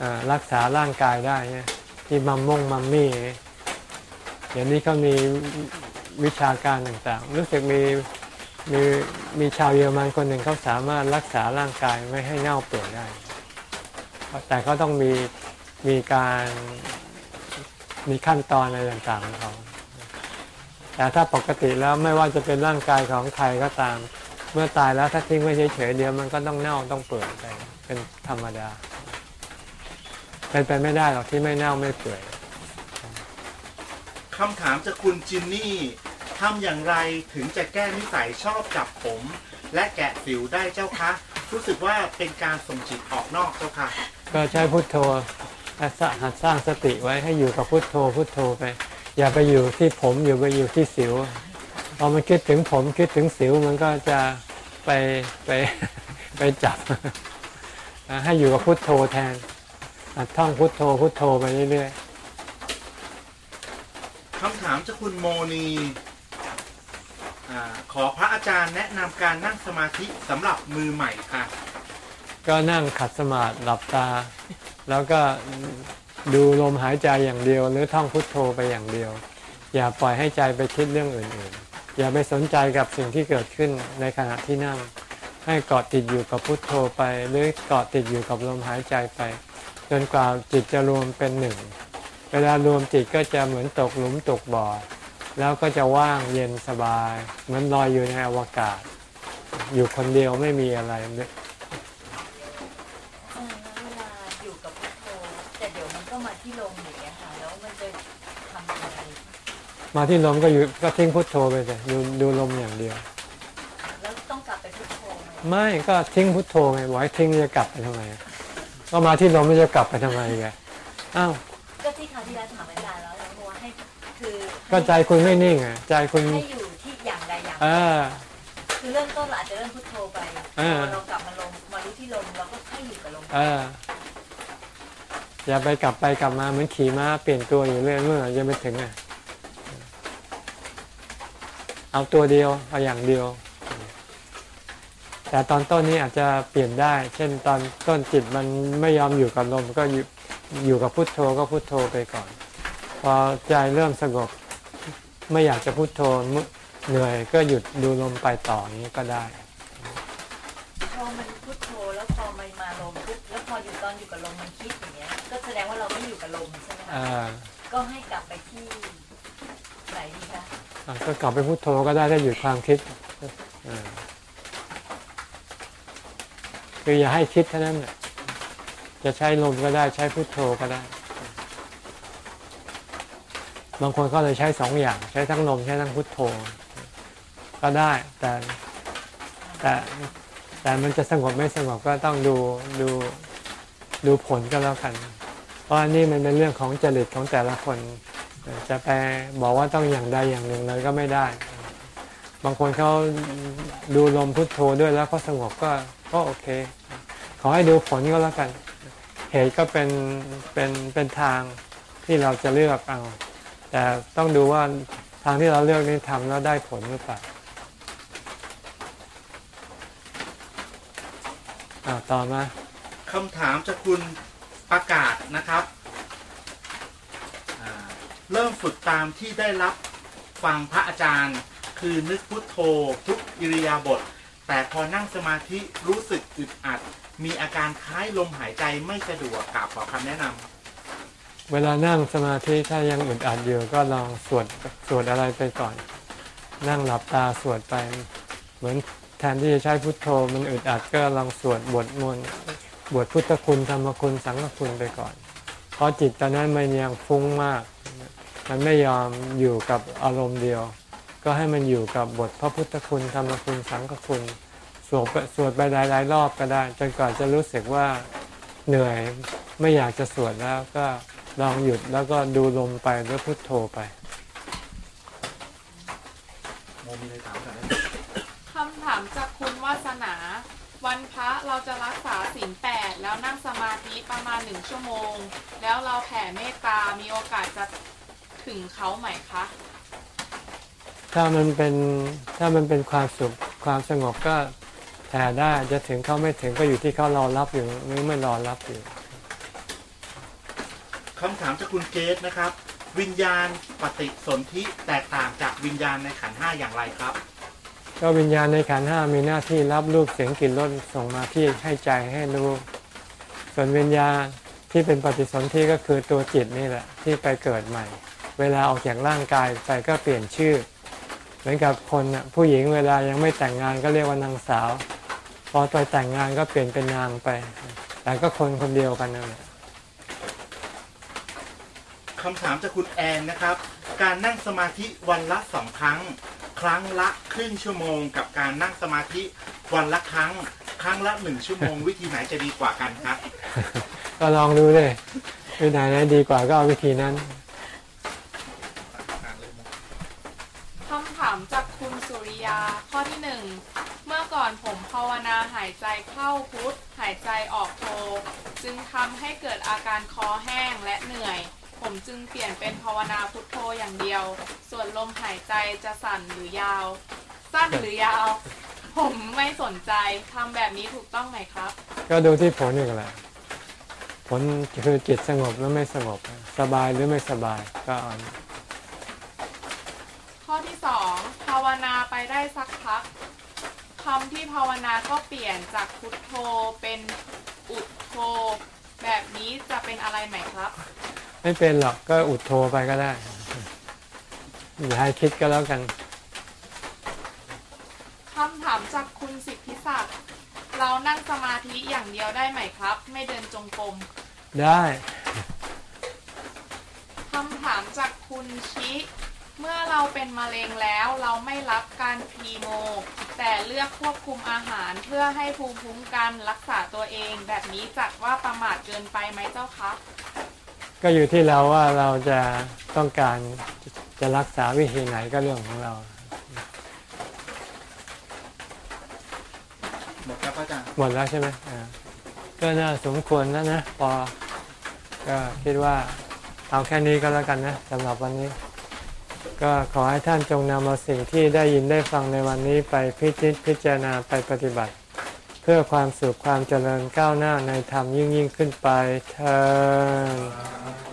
อ่ารักษาร่างกายได้เนี่ยที่มัมม่งมัมมี่เนี่ยเดี๋ยวนี้เขามีวิชาการต่างๆ รู้สึกมี มีมีชาวเยอรมันคนหนึ่งเขาสามารถรักษาร่างกายไม่ให้เน่าเปื่อยได้ แต่เขาต้องมีมีการมีขั้นตอนอะไรต่างๆของเขาแต่ถ้าปกติแล้วไม่ว่าจะเป็นร่างกายของใครก็ตาม เมื่อตายแล้วถ้าทิ้งไว้เฉยๆเดียวมันก็ต้องเน่าต้องเปื่อยไปเป็นธรรมดา เป็นไปไม่ได้หรอกที่ไม่เน่าไม่เปื่อยคำถามจากคุณจินนี่ ทำอย่างไรถึงจะแก้นิสัยชอบจับผม และแกะสิวได้เจ้าคะ รู้สึกว่าเป็นการส่งจิตออกนอกเจ้าค่ะ ก็ใช้พุทโธหัดสร้างหัดสร้างสติไว้ให้อยู่กับพุทโธพุทโธไป อย่าไปอยู่ที่ผมอย่าไปอยู่ที่สิวพอมันคิดถึงผมคิดถึงสิวมันก็จะไปไปไปจับ ให้อยู่กับพุทโธแทนหัดท่องพุทโธพุทโธไปเรื่อยๆคำถามจากคุณโมนีอา ขอพระอาจารย์แนะนำการนั่งสมาธิสำหรับมือใหม่ค่ะ ก็นั่งขัดสมาธิหลับตา แล้วก็ดูลมหายใจอย่างเดียว หรือท่องพุทโธไปอย่างเดียว อย่าปล่อยให้ใจไปคิดเรื่องอื่นๆ อย่าไปสนใจกับสิ่งที่เกิดขึ้นในขณะที่นั่ง ให้เกาะติดอยู่กับพุทโธไป หรือเกาะติดอยู่กับลมหายใจไป จนกว่าจิตจะรวมเป็นหนึ่ง เวลารวมจิตก็จะเหมือนตกหลุมตกบ่อ แล้วก็จะว่างเย็นสบาย เหมือนลอยอยู่ในอวกาศ อยู่คนเดียวไม่มีอะไรเออแล้วเวลาอยู่กับพุทโธแต่เดี๋ยวมันก็มาที่ลมอย่างเงี้ยค่ะแล้วมันจะทำยังไงมาที่ลมก็อยู่ก็ทิ้งพุทโธไปเลยดูดูลมอย่างเดียว แล้วต้องกลับไปพุทโธไหมไม่ก็ทิ้งพุทโธไงไว้ทิ้งจะกลับไปทำไมก็มาที่ลมไม่จะกลับไปทำไมแกอ้าว กว่าให้คือก็ใจคุณไม่นิ่งอะใจคุณให้อยู่ที่อย่างใดอย่างเออคือเริ่มต้นเราอาจจะเริ่มพุทโธไปเออพอเรากลับมาลงมารู้ที่ลมเราก็ให้อยู่กับลมเอออย่าไปกลับไปกลับมาเหมือนขี่ม้าเปลี่ยนตัวอยู่เรื่อยเมื่อไหร่จะไปถึงอะเอาตัวเดียว เอาอย่างเดียว แต่ตอนต้นนี้อาจจะเปลี่ยนได้ เช่นตอนต้นจิตมันไม่ยอมอยู่กับลมก็อยู่อยู่กับพุทโธก็พุทโธไปก่อน พอใจเริ่มสงบ ไม่อยากจะพุทโธเหนื่อยก็หยุดดูลมไปต่ออย่างนี้ก็ได้พอมันพุทโธแล้วพอมันมาลมปุ๊บแล้วพออยู่ตอนอยู่กับลมมันคิดอย่างเงี้ย ก็แสดงว่าเราไม่อยู่กับลมใช่ไหมคะอ่าก็ให้กลับไปที่ไหนดีคะอะก็กลับไปพุโทโธก็ได้ถ้าหยุดความคิดอ่าคืออย่าให้คิดเท่านั้นน่ะจะใช้ลมก็ได้ใช้พุโทโธก็ได้ บางคนก็เลยใช้สองอย่าง ใช้ทั้งลมใช้ทั้งพุทโธ ก็ได้แต่แต่แต่มันจะสงบไม่สงบก็ต้องดูดูดูผลก็แล้วกัน เพราะอันนี้มันเป็นเรื่องของจริตของแต่ละคน จะไปบอกว่าต้องอย่างใดอย่างหนึ่งเลยก็ไม่ได้ บางคนเขาดูลมพุทโธด้วยแล้วก็สงบก็ก็โอเค ขอให้ดูผลก็แล้วกัน เหตุก็เป็นเป็นเป็นทางที่เราจะเลือกเอา แต่ต้องดูว่าทางที่เราเลือกนี้ทำแล้วได้ผลหรือเปล่าต่อมาคำถามจากคุณประกาศนะครับ เริ่มฝึกตามที่ได้รับฟังพระอาจารย์ คือนึกพุทโธทุกอิริยาบถแต่พอนั่งสมาธิรู้สึกอึดอัด มีอาการคล้ายลมหายใจไม่สะดวกกราบขอคำแนะนำ เวลานั่งสมาธิถ้ายังอึดอัดอยู่ก็ลองสวดสวดอะไรไปก่อน นั่งหลับตาสวดไป เหมือนแทนที่จะใช้พุทโธมันอึดอัดก็ลองสวดบทมนต์บทพุทธคุณธรรมคุณสังฆคุณไปก่อน เพราะจิตตอนนั้นมันยังฟุ้งมาก มันไม่ยอมอยู่กับอารมณ์เดียว ก็ให้มันอยู่กับบทพระพุทธคุณธรรมคุณสังฆคุณสวดไปสวดไปหลายๆรอบก็ได้ จนกว่าจะรู้สึกว่าเหนื่อยไม่อยากจะสวดแล้วก็ ลองหยุดแล้วก็ดูลมไปแล้วพุทโธไปโมมีอะไรถามกันไหมคำถามจากคุณวาสนา วันพระเราจะรักษาศีลแปดแล้วนั่งสมาธิประมาณหนึ่งชั่วโมง แล้วเราแผ่เมตตา มีโอกาสจะถึงเขาไหมคะ ถ้ามันเป็นถ้ามันเป็นความสุขความสงบก็แผ่ได้จะถึงเขาไม่ถึงก็อยู่ที่เขารอรับอยู่หรือไม่รอรับอยู่ คำถามจากคุณเกตนะครับ วิญญาณปฏิสนธิแตกต่างจากวิญญาณในขันธ์ห้าอย่างไรครับ ก็วิญญาณในขันธ์ห้ามีหน้าที่รับรูปเสียงกลิ่นรสส่งมาที่ให้ใจให้รู้ ส่วนวิญญาณที่เป็นปฏิสนธิก็คือตัวจิตนี่แหละที่ไปเกิดใหม่ เวลาออกจากร่างกายไปก็เปลี่ยนชื่อ เหมือนกับคนน่ะผู้หญิงเวลายังไม่แต่งงานก็เรียกว่านางสาว พอไปแต่งงานก็เปลี่ยนเป็นนางไป แต่ก็คนคนเดียวกันนั่นแหละ คำถามจากคุณแอนนะครับ การนั่งสมาธิวันละสองครั้ง ครั้งละครึ่งชั่วโมง กับการนั่งสมาธิวันละครั้ง ครั้งละหนึ่งชั่วโมง วิธีไหนจะดีกว่ากันครับ ก็ลองดูเลยวิธีไหนดีกว่าก็เอาวิธีนั้นคำถามจากคุณสุริยาข้อที่หนึ่งเมื่อก่อนผมภาวนาหายใจเข้าพุทธหายใจออกโท จึงทำให้เกิดอาการคอแห้งและเหนื่อย ผมจึงเปลี่ยนเป็นภาวนาพุทโธอย่างเดียว ส่วนลมหายใจจะสั่นหรือยาว สั้นหรือยาว ผมไม่สนใจทำแบบนี้ถูกต้องไหมครับ ก็ดูที่ผลอีกแหละผลคือจิตสงบหรือไม่สงบ สบายหรือไม่สบายก็เอาข้อที่สองภาวนาไปได้สักพักคำที่ภาวนาก็เปลี่ยนจากพุทโธเป็นอุดโธ แบบนี้จะเป็นอะไรไหมครับ ไม่เป็นหรอกก็อุดโทรไปก็ได้อย่าให้คิดก็แล้วกันคำถามจากคุณสิทธิศักดิ์เรานั่งสมาธิอย่างเดียวได้ไหมครับ ไม่เดินจงกรมได้คำถามจากคุณชิ เมื่อเราเป็นมะเร็งแล้วเราไม่รับการคีโม แต่เลือกควบคุมอาหารเพื่อให้ภูมิคุ้มกันรักษาตัวเอง แบบนี้จัดว่าประมาทเกินไปไหมเจ้าคะก็อยู่ที่เราว่าเราจะต้องการจะรักษาวิธีไหนก็เรื่องของเราหมดครับพระอาจารย์หมดแล้วใช่ไหมอ่าก็น่าสมควรแล้วนะพอก็คิดว่าเอาแค่นี้ก็แล้วกันนะสำหรับวันนี้ ก็ขอให้ท่านจงนำเอาสิ่งที่ได้ยินได้ฟังในวันนี้ไปพิจิตพิจารณาไปปฏิบัติ เพื่อความสุขความเจริญก้าวหน้าในธรรมยิ่งยิ่งขึ้นไปเธอ